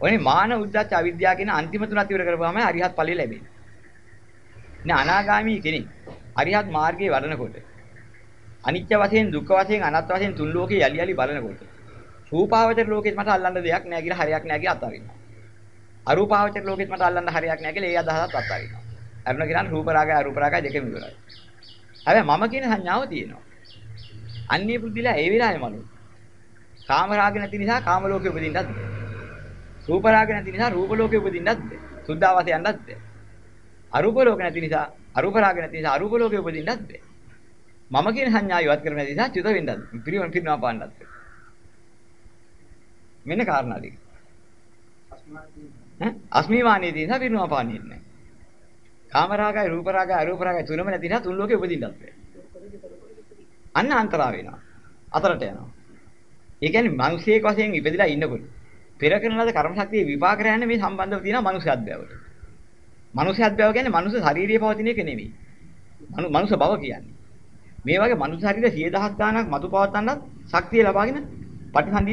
ඔනේ මාන උද්දච්ච අවිද්‍යාව කියන අන්තිම තුනත් ඉවර කරපුවාම අරිහත් ඵලෙ ලැබෙන්නේ. නේ අනාගාමී කෙනෙක් අරිහත් මාර්ගයේ වඩනකොට අනිත්‍ය වශයෙන් දුක්ඛ වශයෙන් අනාත්ම වශයෙන් තුන් ලෝකේ යලි යලි බලනකොට රූපාවචර ලෝකෙත් මට අල්ලන්න දෙයක් නැහැ කියලා හරියක් නැහැ කියලා අතාරිනවා. අරූපාවචර ලෝකෙත් මට අල්ලන්න හරියක් නැහැ කියලා ඒ අදහසත් අතාරිනවා. අරුණ කියන රූප රාගය අරූප රාගය දෙකම ඉවරයි. හැබැයි මම කියන සංඥාව තියෙනවා. අන්නේ බුද්ධිලා ඒ වෙලාවෙමලු. කාම රාග නැති නිසා කාම ලෝකෙ උපදින්නත් බැහැ. රූප රාග නැති නිසා රූප ලෝකෙ උපදින්නත් බැහැ. සුද්ධාවාස යන්නත් බැහැ. අරූප ලෝක නැති නිසා අරූප රාග නැති නිසා අරූප ලෝකෙ උපදින්නත් බැහැ. මම කියන සංඥාව ඉවත් කරන නිසා චුත වෙන්නත් පිරිවන් පිරිනවා පාන්නත් බැහැ. මෙන්න කාරණා දෙක. ඈ අස්මිමානිය තියෙන නිසා පිරිනවා පාන්නේ නැහැ. කාම රාගයි රූප රාගයි අරූප රාගයි තුනම නැති නිසා තුන් ලෝකෙ උපදින්නත් බැහැ. අන්න අන්තරා වෙනවා. අතරට යනවා. ඒ කියන්නේ මිනිසෙක් වශයෙන් ඉපදිලා ඉන්නකොට පෙර කරන ලද කර්ම ශක්තිය විපාක රැන්නේ මේ සම්බන්ධව තියෙන මනුෂ්‍යත්වයට. මනුෂ්‍යත්වය කියන්නේ මනුෂ්‍ය ශාරීරිය පවතින එක නෙමෙයි. මනුෂ්‍ය බව කියන්නේ. මේ වගේ මනුෂ්‍ය ශරීර 10000 ගණනක් මතු පවත්තන්නත් ශක්තිය ලබාගෙන පටිසන්ධි.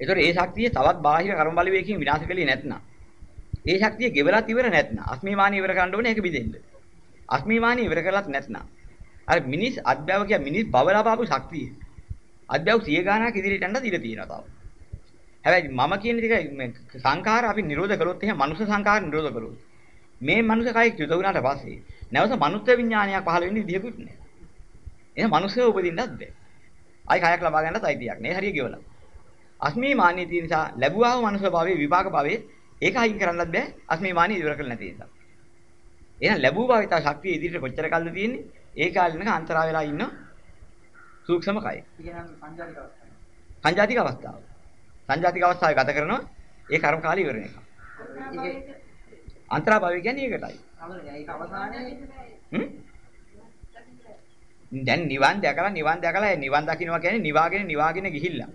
ඒතර ඒ ශක්තිය තවත් බාහිර කර්ම බලවේගකින් විනාශ කළේ නැත්නම් ඒ ශක්තිය ගෙවලත් ඉවර නැත්නම් අස්මිමානිය ඉවර කරන්න ඕනේ ඒක බිදෙන්න. අස්මිමානිය ඉවර කරලත් නැත්නම් අර මිනිස් අධ්‍යව කිය මිනිස් බව ලබාපු ශක්තිය. අධ්‍යව සිය ගානක් ඉදිරියට යන්න ඉඩ තියෙනවා තව. හැබැයි මම කියන ටික සංඛාර අපි නිරෝධ කළොත් එහෙනම් මනුෂ්‍ය සංඛාර නිරෝධ කළොත් මේ මනුෂ්‍ය කයෙ චුත වුණාට පස්සේ නැවත මනුෂ්‍ය විඥානයක් පහළ වෙන්න විදියකුත් නැහැ. එහෙනම් මනුෂ්‍යව උපදින්නත් බෑ. ආයි කයක් ලබා ගන්නත් අයිතියක් නෑ හරිය ගෙවලා. අස්මී මානිය තියෙන නිසා ලැබුවා වූ මනුෂ්‍ය භාවයේ විපාක භාවයේ ඒක අයින් කරන්නත් බෑ අස්මී මානිය ඉවර කරලා නැති නිසා. එහෙනම් ලැබුව භාවිත ශක්තිය ඉදිරියට කොච්චර කල්ද තියෙන්නේ? ඒ කාලෙනක අන්තරා වෙලා ඉන්න සූක්ෂම කය. කියන සංජාතික අවස්ථාව. සංජාතික අවස්ථාව. සංජාතික අවස්ථාවේ ගත කරනවා. ඒ කර්ම කාලය ඉවර වෙනකම්. අන්තරාභවය කියන්නේ ඒකටයි. ඒක අවසානයේ දැන් නිවන් දැකලා නිවන් දැකලා නිවන් දකින්නවා කියන්නේ නිවාගෙන නිවාගෙන ගිහිල්ලා.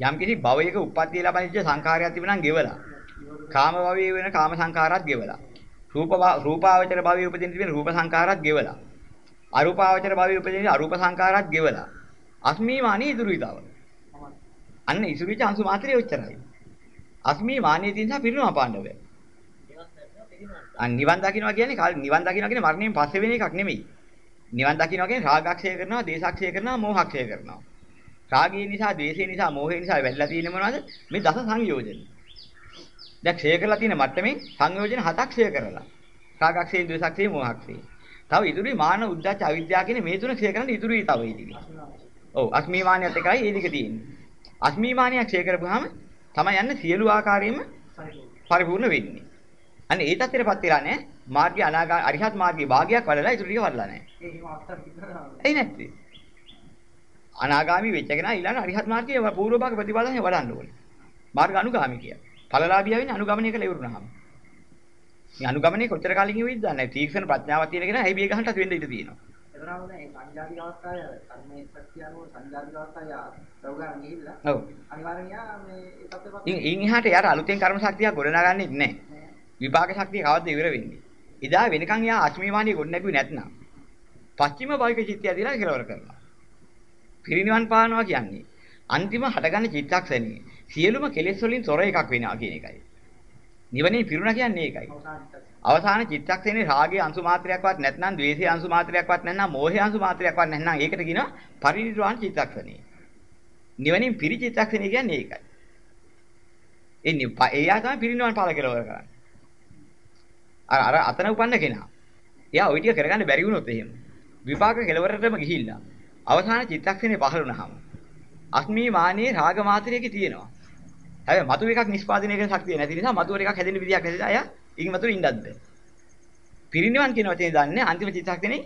යම් කිසි භවයක උප්පත්තිය ලබනිච්ච සංඛාරයක් තිබුණා නම් ගෙවලා. කාම භවයේ වෙන කාම සංඛාරات ගෙවලා. රූප රූපාවචර භවයේ උපදින තිබෙන රූප සංඛාරات ගෙවලා. අරූපාවචර භවයේ උපදින අරූප සංඛාරات ගෙවලා. අස්මීමානී ඉදුරු විතාවල අන්න ඉසුරිච්ච අංශු මාත්‍රේ ඔච්චරයි. අස්මී මානී තියෙන නිසා පිරිනව පාණ්ඩ බෑ. අන් නිවන් දකින්නවා කියන්නේ කාල නිවන් දකින්නවා කියන්නේ මරණයෙන් පස්සේ වෙන එකක් නෙමෙයි. නිවන් දකින්නවා කියන්නේ රාගක්ෂය කරනවා, දේශක්ෂය කරනවා, මෝහක්ෂය කරනවා. රාගය නිසා, ද්වේෂය නිසා, මෝහය නිසා වැල්ලා තියෙන මොනවද? මේ දස සංයෝජන. දැන් ක්ෂය කරලා තියෙන මට්ටමේ සංයෝජන හතක් ක්ෂය කරලා. රාගක්ෂය, ද්වේෂක්ෂය, මෝහක්ෂය. තව ඉතුරුයි මාන උද්දච්ච අවිද්‍යාව කියන මේ තුන ක්ෂය කරන්න ඉතුරුයි තව ඉතිරි. ඔව් අස්මිමානියත් එකයි ඒ දෙක තියෙන්නේ. අස්මිමානිය ක්ෂය කරපුවාම තමයි යන්නේ සියලු ආකාරයෙන්ම පරිපූර්ණ වෙන්නේ. අනේ ඒ තත්ත්වෙටපත් වෙලා නැහැ. මාර්ගය අනාගා අරිහත් මාර්ගයේ භාගයක් වඩලා ඉතුරු ටික වඩලා නැහැ. ඒ නැත්තේ. අනාගාමි වෙච්ච කෙනා ඊළඟ අරිහත් මාර්ගයේ පූර්ව භාග ප්‍රතිපදාවෙන් වඩන්න ඕනේ. මාර්ග අනුගාමි කිය. ඵලලාභියා වෙන්නේ අනුගමනය කළ ඉවරුනහම. මේ අනුගමනය කොච්චර කාලෙකින් වෙයිද දන්නේ නැහැ. තීක්ෂණ ප්‍රඥාවක් තියෙන කෙනා හැබැයි ගහන්නත් වෙන්න ඉඩ තියෙනවා. එතරම් නෑ සංජාතික අවස්ථාවේ කර්මයේ ප්‍රත්‍යාවෝ සංජාතික අවස්ථාවේ රෝගාන ගිහිල්ලා ඔව්. අනිවාර්යෙන් යා මේ ඒ තත්ත්වපත් ඉන් ඉන් එහාට යාර අලුතෙන් කර්ම ශක්තියක් ගොඩනගන්නේ නැහැ. විපාක ශක්තිය කවද්ද ඉවර වෙන්නේ? ඉදා වෙනකන් යා අස්මිමානිය ගොඩ නැගුවේ නැත්නම් පස්චිම භාවික චිත්තය දිලා කෙලවර කරනවා. පිරිනිවන් පානවා කියන්නේ අන්තිම හටගන්න චිත්තක්ෂණේ සියලුම කෙලෙස් වලින් තොර එකක් වෙනවා කියන එකයි. නිවනේ පිරුණා කියන්නේ ඒකයි. අවසානිත අවසාන චිත්තක්ෂණේ රාගයේ අංශු මාත්‍රයක්වත් නැත්නම් ද්වේෂයේ අංශු මාත්‍රයක්වත් නැත්නම් මෝහයේ අංශු මාත්‍රයක්වත් නැත්නම් ඒකට කියනවා පරිනිර්වාණ චිත්තක්ෂණේ. නිවනින් පිරි චිත්තක්ෂණේ කියන්නේ ඒකයි. එන්නේ එයා තමයි පිරිනිවන් පාල කෙලවර කරන්නේ. අර අර අතන උපන්න කෙනා. එයා ওই ටික කරගන්න බැරි වුණොත් එහෙම. විපාක කෙලවරටම ගිහිල්ලා අවසාන චිත්තක්ෂණේ පහළ වුණාම අස්මී මානේ රාග මාත්‍රයක තියෙනවා. හැබැයි මතු එකක් නිෂ්පාදනය කරන ශක්තිය නැති නිසා මතුවර එකක් හැදෙන්න විදියක් නැති නිසා අය ඒකින් වතුර ඉන්නත් බෑ. පිරිනිවන් කියන වචනේ දන්නේ අන්තිම චිත්තක්ෂණේ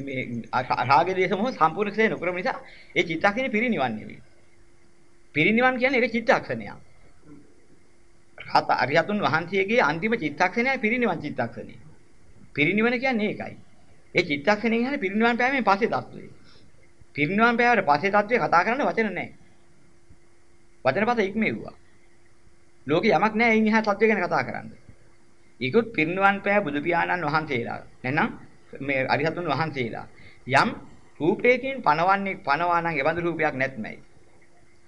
මේ රාග දේශ මොහ සම්පූර්ණ ක්ෂය නොකරම නිසා ඒ චිත්තක්ෂණේ පිරිනිවන් නෙවෙයි. පිරිනිවන් කියන්නේ ඒක චිත්තක්ෂණයක්. රහත අරිහතුන් වහන්සේගේ අන්තිම චිත්තක්ෂණයයි පිරිනිවන් චිත්තක්ෂණේ. පිරිනිවන කියන්නේ ඒකයි. ඒ චිත්තක්ෂණයෙන් යන පිරිනිවන් පෑමෙන් පස්සේ தত্ত্বය. පිරිනිවන් පෑවට පස්සේ தত্ত্বය කතා කරන්න වචන නැහැ. වචනපත ඉක්මෙව්වා. ලෝකේ යමක් නැහැ එයින් එහා தত্ত্বය ගැන කතා කරන්නේ. ඊකුත් පිරිනිවන් පෑ බුදු පියාණන් වහන්සේලා. නැත්නම් මේ අරිහතුන් වහන්සේලා යම් රූපයකින් පණවන්නේ පණවා නම් එවඳු රූපයක් නැත්මයි.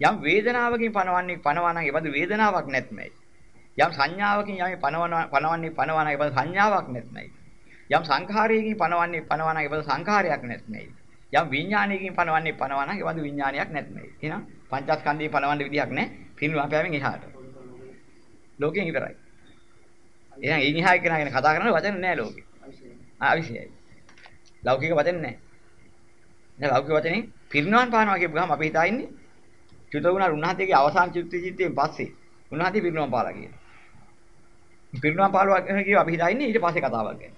යම් වේදනාවකින් පණවන්නේ පණවා නම් එවඳු වේදනාවක් නැත්මයි. යම් සංඥාවකින් යමේ පණවන පණවන්නේ පණවන එක සංඥාවක් නැත්මයි. යම් සංඛාරයකින් පණවන්නේ පණවන එක සංඛාරයක් නැත්මයි. යම් විඥානයකින් පණවන්නේ පණවන එක විඥානයක් නැත්මයි. එහෙනම් පංචස්කන්ධයෙන් පණවන්න විදියක් නැහැ. පින්වා පෑවෙන් එහාට. ලෝකයෙන් ඉවරයි. එහෙනම් ඒ නිහාය කෙනා ගැන කතා කරන්න වචන නැහැ ලෝකේ. අවිෂයයි. ලෞකික වචන නැහැ. දැන් ලෞකික වචනේ පිරිනවන් පානවා කියපුවාම අපි හිතා ඉන්නේ චුත වුණා උන්වහන්සේගේ අවසාන චිත්ත චිත්තයෙන් පස්සේ උන්වහන්සේ පිරිනවන් පාලා කියලා. පිරිනවන් පාලුවා කියව අපි හිතා ඉන්නේ ඊට පස්සේ කතාවක් ගැන.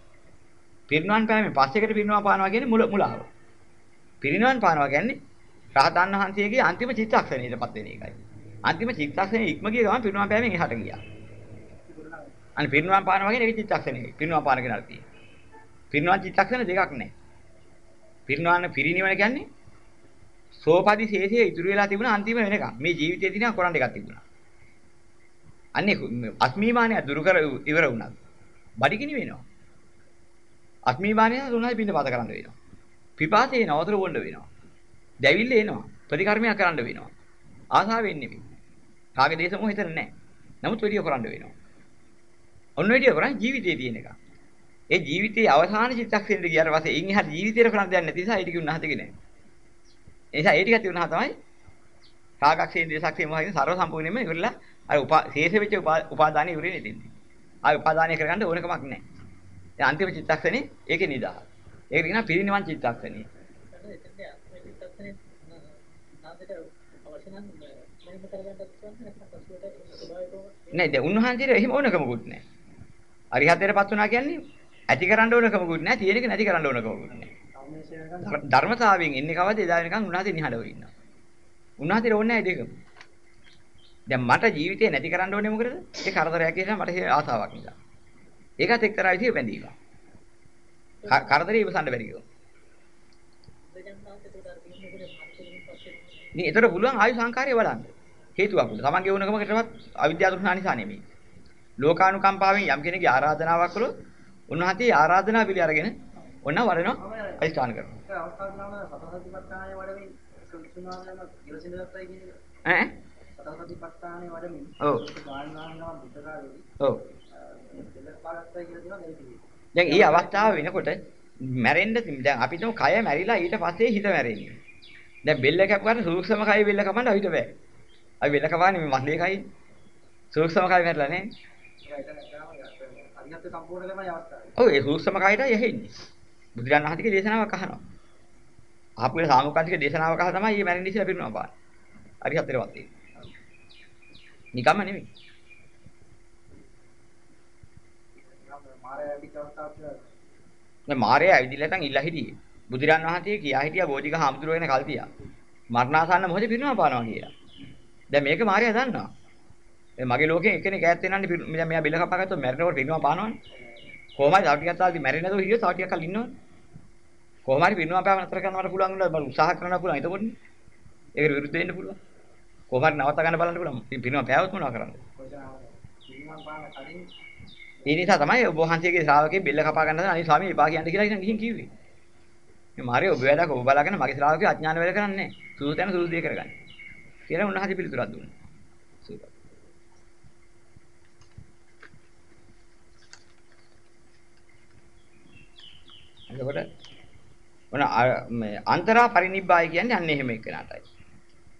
පිරිනවන් පෑමේ පස්සේකට පිරිනවන් පානවා කියන්නේ මුල මුලාව. පිරිනවන් පානවා කියන්නේ රහතන් වහන්සේගේ අන්තිම චිත්තක්ෂණයටපත් වෙන එකයි. අන්තිම චිත්තක්ෂණය ඉක්ම ගිය ගමන් පිරිනවන් පෑමෙන් එහාට ගියා. අනේ පිරිනවන් පානවා කියන්නේ ඒක චිත්තක්ෂණයයි. පිරිනවන් පාන කෙනාට තියෙන. පිරිනවන් චිත්තක්ෂණ දෙකක් නැහැ. පිරිනවන් පිරිනිවන කියන්නේ සෝපදි ශේෂයේ ඉතුරු වෙලා තිබුණ අන්තිම වෙනකම්. මේ ජීවිතේ තියෙන කොරන් එකක් තිබුණා. අන්නේ අස්මිමානය දුරු කර ඉවර වුණා. බඩගිනි වෙනවා. අස්මිමානය දුනායි බින්ද පාත කරන්න වෙනවා. පිපාසය එනවා වතුර බොන්න වෙනවා. දැවිල්ල එනවා. ප්‍රතිකර්මයක් කරන්න වෙනවා. ආසාවෙන් නෙමෙයි. කාගේ දේශ මොහ හිතර නැහැ. නමුත් වැඩිය කරන්න වෙනවා. ඔන්න ඔය ටික කරන්නේ ජීවිතයේ තියෙන එක. ඒ ජීවිතයේ අවසාන චිත්තක්ෂණයට ගියාට පස්සේ එයින් එහාට ජීවිතේට කරන්න දෙයක් නැති නිසා ඒ ටික උන්වහන්සේගේ නැහැ. ඒ නිසා ඒ ටික ඇති වුණා තමයි රාගක්ෂේන් දේශක්ෂේන් වගේ ਸਰව සම්පූර්ණයෙන්ම ඉවරලා අර උපා ශේෂ වෙච්ච උපාදානෙ ඉවරේ නෙතින්දී. ආයි උපාදානය කරගන්න ඕනකමක් නැහැ. දැන් අන්තිම චිත්තක්ෂණේ ඒකේ නිදහස. ඒක කියනවා පිරිනිවන් චිත්තක්ෂණේ. එතෙන්ද මේ චිත්තක්ෂණේ නාමයට අවශ්‍ය නම් මම කරගන්නත් ඕනේ නැත්නම් පසුවට ස්වභාවිකව නෑ දැන් උන්වහන්සේට එහෙම ඕනකමකුත් නැහැ. අරිහතේටපත් වුණා කියන්නේ ඇති කරන්න ඕනකමකුත් නැහැ, තියෙන එක නැති කරන්න ඕනකමකුත් නැහැ. සම්මේෂය කරගන්න ධර්ම- ධර්මතාවයෙන් එන්නේ කවද එදා වෙනකන් උන්වහන්සේ නිහඬව ඉන්නවා. උන්වහන්සේට ඕනේ නැහැ දෙකම. දැන් මට ජීවිතේ නැති කරන්න ඕනේ මොකද? ඒ කරදරයක් කියලා මට ඒ ආසාවක් නිසා. ඒකත් එක්තරා විදිහේ බැඳීමක්. ක- කරදරේ ඉවසන්න බැරි කිව්වා. දෙකෙනාට ඒකට අර පිළිමකේ මාර්ගයෙන් පස්සේ ඉතින් ඒතර පුළුවන් ආයු සංකාරය බලන්න. හේතුවක් උද. තමන්ගේ වුණකමකටවත් අවිද්‍යාව තෘෂ්ණා නිසා නෙමෙයි. ලෝකානුකම්පාවෙන් යම් කෙනෙක්ගේ ආරාධනාවක් කළොත් උන්වහන්සේ ආරාධනාව පිළි අරගෙන ඔන්න වරනවා අයිස්ථාන කරනවා. ඈ? සතරසතිපට්ඨානය වඩමින් ඔව්. ගායනානවා බුද්ධ කාලේදී ඔව්. දැන් මේ අවස්ථාව වෙනකොට මැරෙන්න තින්- දැන් අපි තුමු කය මැරිලා ඊට පස්සේ හිත මැරෙන්නේ. දැන් බෙල්ල කැපුවාට සූක්ෂම කය බෙල්ල කපන්න අපිට බෑ. අපි බෙල්ල කපන්නේ මේ මස්ලේ කයි. සූක්ෂම කය මැරිලා නේ. ඒක එතනම අරියත් සම්පූර්ණ කරන අවස්ථාවයි. ඔව් ඒ සූක්ෂම කයටයි යහෙන්නේ. බුදුරන් වහන්සේගේ දේශනාවක් අහනවා. අහපු වෙලාව සාමුකාන්තික දේශනාවක් අහලා තමයි මේ මැරෙන්න ඉස්සෙල්ලා පිරුණා පාන. හරි හතරවත් තියෙන්නේ. නිකම්ම නෙමෙයි. මාරය වැඩි අවස්ථාවක් කියලා දැන් මාරය ඇවිදිලා නැතන් ඉල්ලා හිටියේ. බුදුරන් වහන්සේ කියා හිටියා බෝධික හාමුදුරුවෝ වෙන කල් තියා. මරණාසන්න මොහොතේ පිරුණා පානවා කියලා. දැන් මේක මාරය දන්නවා. දැන් මගේ ලෝකේ එකෙනෙක් ඈත් වෙනන්නේ පිරු- දැන් මෙයා බිල කපාගත්තොත් මැරෙනකොට පිරුණා පානවනේ. කොහොමද තව ටිකක් තාලදී මැරෙන්නේ නැතුව හිටියොත් තව ටිකක් කල් ඉන්නවනේ. කොහොම හරි පිරුණා පාව නතර කරන්නවට පුළුවන් වුණා මම උත්සාහ කරන්න පුළුවන් එතකොටනේ. ඒකට විරුද්ධ වෙන්න පුළුවන්. කොහොම හරි නවත්ත ගන්න බලන්න පුළුවන්. ඉතින් පිරුණා පෑවොත් මොනවා කරන්නද? කොයිසනාව. පිරිනමන පාන කලින් ඒ නිසා තමයි ඔබ වහන්සේගේ ශ්‍රාවකේ බෙල්ල කපා ගන්න අනිත් ස්වාමී එපා කියන්න කියලා ඉතින් ගිහින් කිව්වේ. මේ මාරේ ඔබ වැඩක් ඔබ බලාගෙන මගේ ශ්‍රාවකයෝ අඥාන වැඩ කරන්නේ නැහැ. සුදු තැන සුදු දේ කරගන්න. කියලා උන්වහන්සේ පිළිතුරක් දුන්නා. සුදු. එතකොට මොන මේ අන්තරා පරිනිබ්බාය කියන්නේ අන්න එහෙම එක්කනටයි.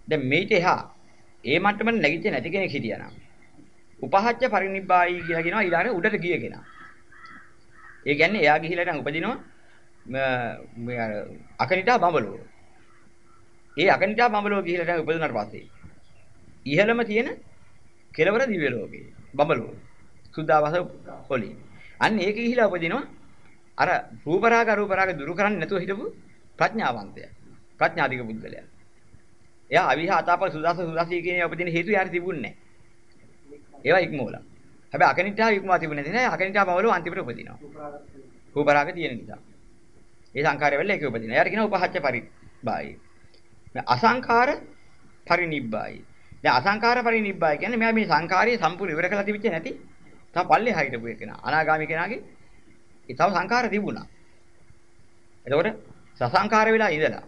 දැන් මේිට එහා ඒ මට්ටමට නැගිච්ච නැති කෙනෙක් හිටියා නම් උපහච්ච පරිනිබ්බායි කියලා කියනවා ඊළඟට උඩට ගිය කෙනා. ඒ කියන්නේ එයා ගිහිලා නම් උපදිනවා ම- මේ අර අකනිටා බඹලෝ. ඒ අකනිටා බඹලෝ ගිහිලා නම් උපදිනාට පස්සේ ඉහළම තියෙන කෙලවර දිව්‍ය ලෝකේ බඹලෝ. සුද්ධාවාස පොළි. අන්න ඒක ගිහිලා උපදිනවා අර රූප රාග අරූප රාග දුරු කරන්නේ නැතුව හිටපු ප්‍රඥාවන්තයා. ප්‍රඥාධික බුද්ධලයා. එයා අවිහ අතාප සුදාස සුදාසී කියන උපදින හේතු යාර තිබුණේ නැහැ. ඒවා ඉක්මවලා. හැබැයි අකනිටා ඉක්මවා තිබුණේ නැහැ. අකනිටා බවලෝ අන්තිමට උපදිනවා. සුප්‍රාගත රූප රාග තියෙන නිසා. ඒ සංඛාරය වෙල ඒක උපදිනවා. එයාට කියනවා උපහච්ච පරිබ්බායි. මේ අසංඛාර පරිනිබ්බායි. දැන් අසංඛාර පරිනිබ්බායි කියන්නේ මෙයා මේ සංඛාරයේ සම්පූර්ණ ඉවර කරලා තිබිච්ච නැති තව පල්ලෙහා හිටපු එකනා. අනාගාමී කෙනාගේ ඒ තව සංඛාර තිබුණා. එතකොට සසංඛාර වෙලා ඉඳලා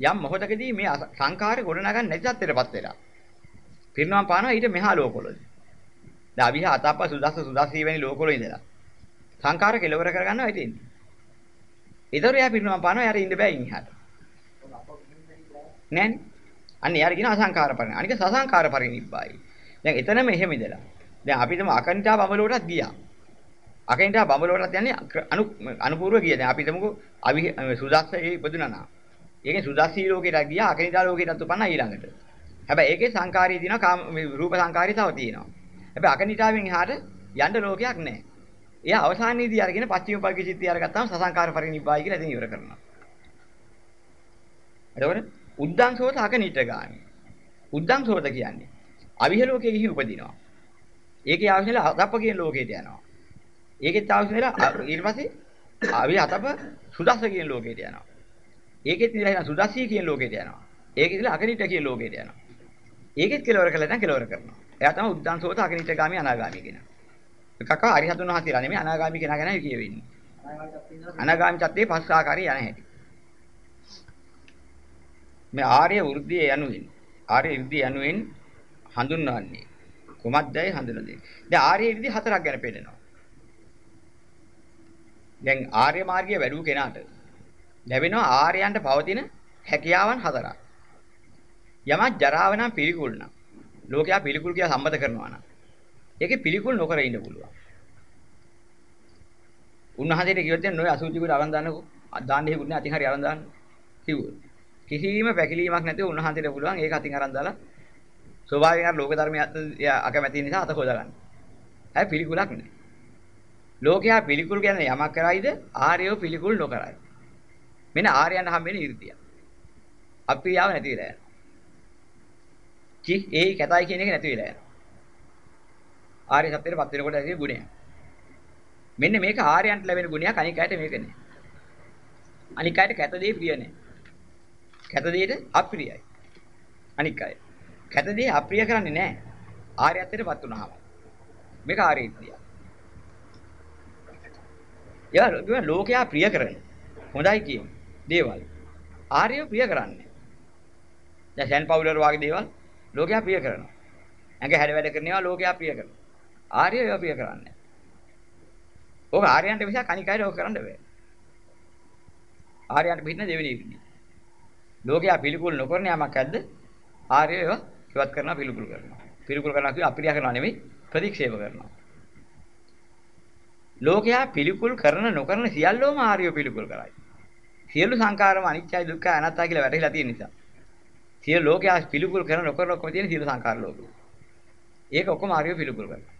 යම් මොහොතකදී මේ අස- සංඛාරේ ගොඩනගන්න නැති තත්ත්වයටපත් වෙලා. පිරිනවම් පානවා ඊට මෙහා ලෝකවලදී. දැන් අවිහ අතප්ප සුදස්ස සුදස්සී වැනි ලෝකවල ඉඳලා. සංඛාර කෙලවර කරගන්නවා හිටින් ඉන්නේ. ඒතර එයා පිරිනවම් පානවා යාර ඉන්න බෑ ඉන්හාට. නෑනේ. අන්න යාර කියන අසංඛාර පරිණ. අනික සසංඛාර පරිනිබ්බායි. දැන් එතනම එහෙම ඉඳලා. දැන් අපි තම අකනිටා බඹලෝටත් ගියා. අකනිටා බඹලෝටත් යන්නේ අක්‍ර- අනු අනුපූර්ව ගියා. දැන් අපි තමකෝ අවි සුදස්ස ඒ ඉපදුනා නා. ඒකෙන් සුදස්සී ලෝකයට ගියා අකනිටා ලෝකයටත් උපන්නා ඊළඟට. හැබැයි ඒකේ සංකාරී දිනවා කාම මේ රූප සංකාරී තව තියෙනවා. හැබැයි අකනිටාවෙන් එහාට යන්න ලෝකයක් නැහැ. එයා අවසානයේදී අරගෙන පස්චිම පල්කි චිත්තය අරගත්තාම සසංකාර පරිනිබ්බායි කියලා ඉතින් ඉවර කරනවා. එතකොට උද්දං සෝත අකනිට ගාමි. උද්දං සෝත කියන්නේ අවිහ ලෝකයේ ගිහින් උපදිනවා. ඒකේ අවශ්‍ය වෙලා අතප්ප කියන ලෝකයට යනවා. ඒකෙත් අවශ්‍ය වෙලා අ- ඊට පස්සේ අවිහ අතප්ප සුදස්ස කියන ලෝකයට යනවා. ඒකෙත් ඉඳලා එන සුදස්සී කියන ලෝකයට යනවා. ඒකෙත් ඉඳලා අකනිට කියන ලෝකයට යනවා. ඒකෙත් කෙලවර කළා නම් කෙලවර කරනවා. එයා තමයි උද්දං සෝත අකනිට ගාමි අනාගාමි කියන. එකක අරිහතුන් වහන්සේලා නෙමෙයි අනාගාමි කෙනා ගැන කියවෙන්නේ. අනාගතත් තියෙනවා අනාගාමි තත්ත්වයේ පස් ආකාරي යන හැටි. මේ ආර්ය වෘද්ධිය යනුවෙන් ආර්ය වෘද්ධිය යනුවෙන් හඳුන්වන්නේ කුමක්දයි හඳුනන්නේ. දැන් ආර්ය වෘද්ධි හතරක් ගැන පෙන්නනවා. දැන් ආර්ය මාර්ගය වැඩුව කෙනාට ලැබෙනවා ආර්යයන්ට පවතින හැකියාවන් හතරක්. යමක් ජරාව නම් පිළිකුල් නම් ලෝකයා පිළිකුල් කියලා සම්මත කරනවා නම් ඒකේ පිළිකුල් නොකර ඉන්න පුළුවන්. උන්වහන්සේට කිව්වොත් දැන් ඔය අසුචි කුඩ අරන් දාන්නකෝ. දාන්න හේකුත් නෑ අතින් හරි අරන් දාන්න. කිව්වොත්. කිසිම පැකිලීමක් නැතිව උන්වහන්සේට පුළුවන් ඒක අතින් අරන් දාලා ස්වභාවයෙන් අර ලෝක ධර්මයේ අකමැති නිසා අත හොදා ගන්න. හැබැයි පිළිකුලක් නෑ. ලෝකයා පිළිකුල් කියන්නේ යමක් කරයිද ආර්යව පිළිකුල් නොකරයි. මෙන්න ආර්යයන් හම්බෙන්නේ 이르දියා. අප්‍රියාව නැති වෙලා යනවා. චි ඒ කැතයි කියන එක නැති වෙලා යනවා. ආර්ය සත්‍යයටපත් වෙනකොට ඇති ගුණය. මෙන්න මේක ආර්යයන්ට ලැබෙන ගුණයක් අනික් අයට මේක නෑ. අනික් අයට කැත දේ ප්‍රිය නෑ. කැත දෙයට අප්‍රියයි. අනික් අය. කැත දේ අප්‍රිය කරන්නේ නෑ. ආර්යත්වයටපත් වුණාම. මේක ආර්ය ඉන්දියා. යා ලෝකයා ප්‍රිය කරන හොඳයි කියන දේවල් ආර්යව ප්‍රිය කරන්නේ. දැන් සෑන් පවුලර් වගේ දේවල් ලෝකයා ප්‍රිය කරනවා. ඇඟ හැඩ වැඩ කරනවා ලෝකයා ප්‍රිය කරනවා. ආර්යව ඒවා ප්‍රිය කරන්නේ. ඕක ආර්යයන්ට විසක් අනික අයට ඕක කරන්න බෑ. ආර්යයන්ට පිටින් දෙවෙනි ඉන්නේ. ලෝකයා පිළිකුල් නොකරන යමක් ඇද්ද? ආර්යව ඒවා ඉවත් කරනවා පිළිකුල් කරනවා. පිළිකුල් කරනවා කියන්නේ අප්‍රිය කරනවා නෙමෙයි ප්‍රතික්ෂේප කරනවා. ලෝකයා පිළිකුල් කරන නොකරන සියල්ලෝම ආර්යව පිළිකුල් කරයි. සියලු සංකාරම අනිත්‍යයි දුක්ඛයි අනාත්තයි කියලා වැටහිලා තියෙන නිසා. සියලු ලෝකයා පිළිකුල් කරන නොකරන ඔක්කොම තියෙන සියලු සංකාර ලෝකෙ. ඒක ඔක්කොම ආර්යව පිළිකුල් කරනවා.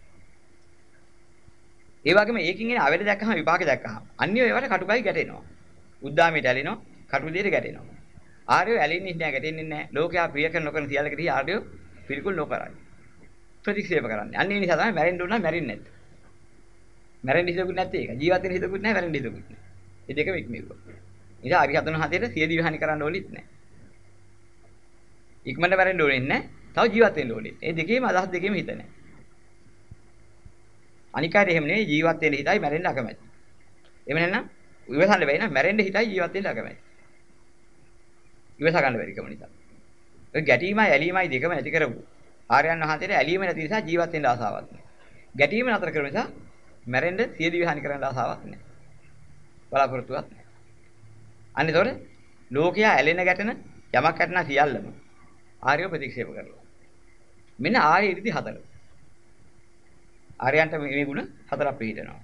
ඒ වගේම ඒකින් එන අවැඩ දැක්කම විපාක දැක්කම අන්‍ය ඒවට කටුකයි ගැටෙනවා. උද්දාමයට ඇලෙනවා, කටු දෙයට ගැටෙනවා. ආර්යව ඇලෙන්නේ නැහැ, ගැටෙන්නේ නැහැ. ලෝකයා ප්‍රිය කරන නොකරන සියල්ලකට ආර්යව පිළිකුල් නොකරයි. ප්‍රතික්ෂේප කරන්නේ. අන්න ඒ නිසා තමයි මැරෙන්න උනා මැරෙන්නේ නැත්තේ. මැරෙන්න හිතකුත් නැත්තේ ඒක. ජීවත් වෙන්න හිතකුත් නැහැ, මැරෙන්න හිතකුත් නැහැ. මේ දෙකම ඉක්මෙව්වා. ඉතින් අරිහතන හතේට සිය දිවහනි කරන්න ඕනෙත් නැහැ. ඉක්මනට මැරෙන්න ඕනෙත් නැහැ. තව ජීවත් වෙන්න ඕනෙත්. මේ දෙකේම අදහස් දෙකේම හිත නැහැ. අනිකාට එහෙම නෙවෙයි ජීවත් වෙන්න හිතයි මැරෙන්න අකමැති. එහෙම නැත්නම් ඉවසන්න බැරි නම් මැරෙන්න හිතයි ජීවත් වෙන්න අකමැති. ඉවස ගන්න බැරි කම නිසා. ඒ ගැටීමයි ඇලීමයි දෙකම නැති කරපු ආර්යයන් වහන්සේට ඇලීම නැති නිසා ජීවත් වෙන්න ආසාවක් නැහැ. ගැටීම නතර කරන නිසා මැරෙන්න සියදිවි හානි කරන්න ආසාවක් නැහැ. බලාපොරොත්තුවක් නැහැ. අන්න ඒතකොට ලෝකයා ඇලෙන ගැටෙන යමක් ගැටෙනා සියල්ලම ආර්යව ප්‍රතික්ෂේප කරනවා. මෙන්න ආර්ය ඉරිදි හතර. ආර්යයන්ට මේ ගුණ හතරක් පිළිදෙනවා.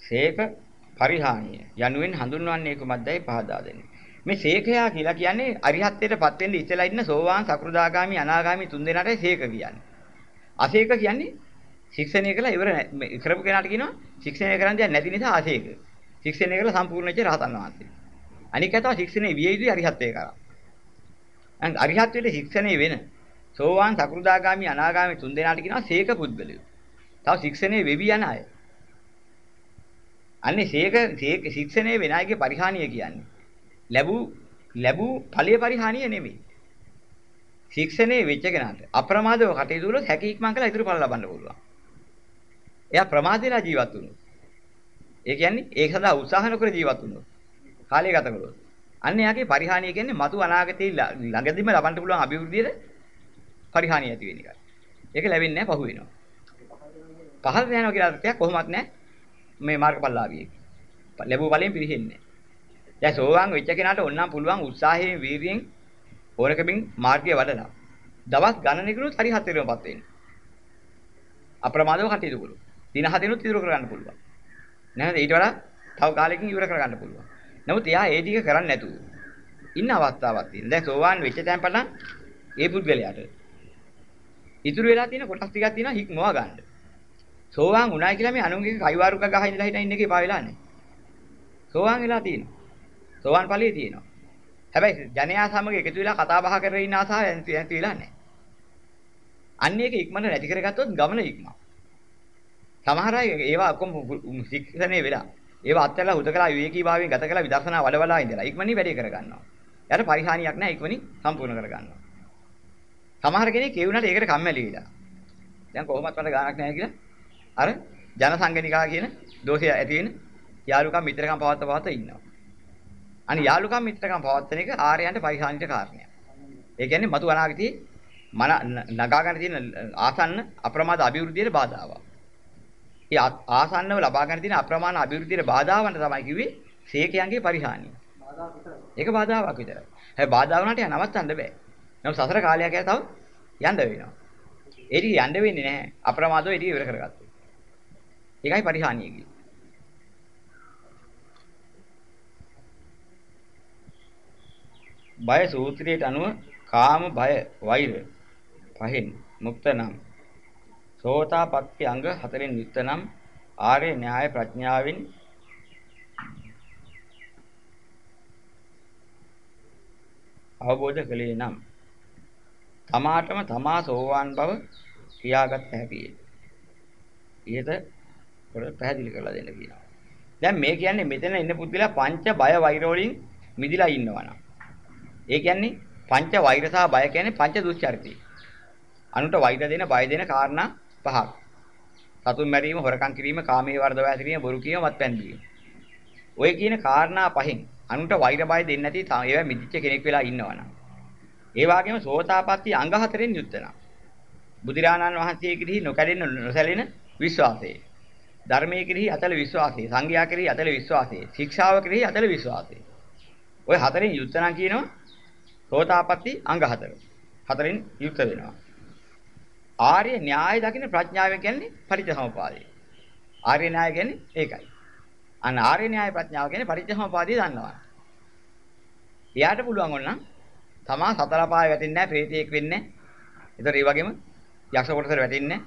සේක පරිහානිය යනුවෙන් හඳුන්වන්නේ කුමක්දයි පහදා දෙන්නේ. මේ සේකයා කියලා කියන්නේ අරිහත්ත්වයටපත් වෙන්න ඉස්සලා ඉන්න සෝවාන් සකෘදාගාමි අනාගාමි තුන් දෙනාටයි සේක කියන්නේ. අසේක කියන්නේ ශික්ෂණය කළා ඉවර කරපු කෙනාට කියනවා ශික්ෂණය කරන්න දෙයක් නැති නිසා අසේක. ශික්ෂණය කළා සම්පූර්ණ වෙච්ච රහතන් වහන්සේ. අනික තමයි ශික්ෂණය විය යුතුයි අරිහත්ත්වයට කරා. අන් අරිහත්ත්වයට ශික්ෂණය වෙන සෝවාන් සකෘදාගාමි අනාගාමි තුන් දෙනාට කියනවා සේක පුද්ගලයෝ. තව ශික්ෂණය වෙවි යන අය. අන්නේ සේක සේක ශික්ෂණය වෙන අයගේ පරිහානිය කියන්නේ. ලැබූ ලැබූ ඵලයේ පරිහානිය නෙමෙයි. ශික්ෂණේ වෙච්ච කෙනාට අප්‍රමාදව කටයුතු කළොත් හැකි ඉක්මන් කළා ඉතුරු ඵල ලබන්න පුළුවන්. එයා ප්‍රමාදේලා ජීවත් වුණොත්. ඒ කියන්නේ ඒක සඳහා උත්සාහ නොකර ජීවත් වුණොත්. කාලය ගත කළොත්. අන්න එයාගේ පරිහානිය කියන්නේ මතු අනාගතේ ළඟදිම ලබන්න පුළුවන් අභිවෘද්ධියට පරිහානිය ඇති වෙන එකයි. ඒක ලැබෙන්නේ නැහැ පහු වෙනවා. පහළට යනවා කියලා අර්ථයක් කොහොමත් නැහැ. මේ මාර්ගඵලලාභියෙක්. ලැබුව ඵලයෙන් පිරෙන්නේ නැහැ. දැන් සෝවාන් වෙච්ච කෙනාට ඕනනම් පුළුවන් උත්සාහයෙන් වීර්යයෙන් ඕනකමින් මාර්ගය වඩලා දවස් ගණනකිනුත් හරි හතරෙමපත් වෙන්න. අප්‍රමාදව කටයුතු කළොත්. දින හතෙනුත් ඉතුරු කරගන්න පුළුවන්. නැත්නම් ඊට වඩා තව කාලෙකින් ඉවර කරගන්න පුළුවන්. නමුත් එයා ඒ ටික කරන්නේ නැතුව ඉන්න අවස්ථාවක් තියෙනවා. දැන් සෝවාන් වෙච්ච තැන් පටන් ඒ පුද්ගලයාට ඉතුරු වෙලා තියෙන කොටස් ටිකක් තියෙනවා හික්මවා ගන්න. සෝවාන් උනායි කියලා මේ අනුන්ගේ කයිවාරුක ගහ ඉඳලා හිටින් ඉන්න එකේ පා වෙලා නැහැ. සෝවාන් වෙලා තියෙනවා. සෝවාන් ඵලයේ තියෙනවා. හැබැයි ජනයා සමග එකතු වෙලා කතා බහ කරගෙන ඉන්න ආසාව නැති නැති වෙලා නැහැ. අන්න ඒක ඉක්මනට නැති කරගත්තොත් ගමන ඉක්මන. සමහර අය ඒවා ඔක්කොම ශික්ෂණේ වෙලා ඒවා අත්හැරලා හුදකලා විවේකී භාවයෙන් ගත කළා විදර්ශනා වඩවලා ඉඳලා ඉක්මනින් වැඩේ කරගන්නවා. යාට පරිහානියක් නැහැ ඉක්මනින් සම්පූර්ණ කරගන්නවා. සමහර කෙනෙක් ඒ වුණාට ඒකට කම්මැලි වෙලා. දැන් කොහොමත් මට ගාණක් නැහැ කියලා අර ජන සංගණිකා කියන දෝෂය ඇති වෙන යාළුකම් මිත්‍රකම් පවත්ත පවත්ත ඉන්නවා. අනේ යාළුකම් මිත්‍රකම් පවත්තන එක ආර්යයන්ට පරිහානියට කාරණයක්. ඒ කියන්නේ මතු අනාගතයේ මන නගා ගන්න තියෙන ආසන්න අප්‍රමාද අභිවෘද්ධියට බාධාවක්. ඒ ආ- ආසන්නව ලබා ගන්න තියෙන අප්‍රමාණ අභිවෘද්ධියට බාධාවන්ට තමයි කිව්වේ සීකයන්ගේ පරිහානිය. බාධා විතරයි. ඒක බාධාවක් විතරයි. හැබැයි බාධා වුණාට යා නවත්තන්න බෑ. නමුත් සසර කාලයක් යා තව යන්න වෙනවා. ඒ ටික යන්න වෙන්නේ නැහැ. අප්‍රමාදව ඒ ටික ඉවර කරගත්තා. ඒකයි පරිහානිය කියන්නේ. බය සූත්‍රයට අනුව කාම බය වෛර පහෙන් මුක්ත නම් සෝතාපට්ටි අංග හතරෙන් යුක්ත නම් ආර්ය න්‍යාය ප්‍රඥාවෙන් අවබෝධ කළේ නම් තමාටම තමා සෝවාන් බව කියාගත හැකියි. ඊට පොර පැහැදිලි කරලා දෙන්න කියනවා. දැන් මේ කියන්නේ මෙතන ඉන්න පුද්ගලයා පංච බය වෛර වලින් මිදිලා ඉන්නවනම්. ඒ කියන්නේ පංච වෛර සහ බය කියන්නේ පංච දුස්චරිතය. අනුන්ට වෛර දෙන බය දෙන කාරණා පහක්. සතුන් මැරීම, හොරකම් කිරීම, කාමයේ වර්ධව හැසිරීම, බොරු කීම, මත්පැන් දීම. ඔය කියන කාරණා පහෙන් අනුන්ට වෛර බය දෙන්නේ නැති තා- ඒවා මිදිච්ච කෙනෙක් වෙලා ඉන්නවනම්. ඒ වගේම සෝතාපට්ටි අංග හතරෙන් යුක්ත නම්. බුදුරාණන් වහන්සේ කෙරෙහි නොකැඩෙන නොසැලෙන විශ්වාසය. ධර්මයේ කෙරෙහි අතල විශ්වාසය, සංඝයා කෙරෙහි අතල විශ්වාසය, ශික්ෂාව කෙරෙහි අතල විශ්වාසය. ඔය හතරෙන් යුක්ත නම් කියනවා සෝතාපට්ටි අංග හතර. හතරෙන් යුක්ත වෙනවා. ආර්ය න්‍යාය දකින්න ප්‍රඥාවෙන් කියන්නේ පරිච්ඡසමුපාදය. ආර්ය න්‍යාය කියන්නේ ඒකයි. අන්න ආර්ය න්‍යාය ප්‍රඥාව කියන්නේ පරිච්ඡසමුපාදය දන්නවා. එයාට පුළුවන් වුණා තමා සතර පාය වැටෙන්නේ නැහැ, ප්‍රේතයෙක් වෙන්නේ නැහැ. ඒතර ඒ වගේම යක්ෂ කොටසට වැටෙන්නේ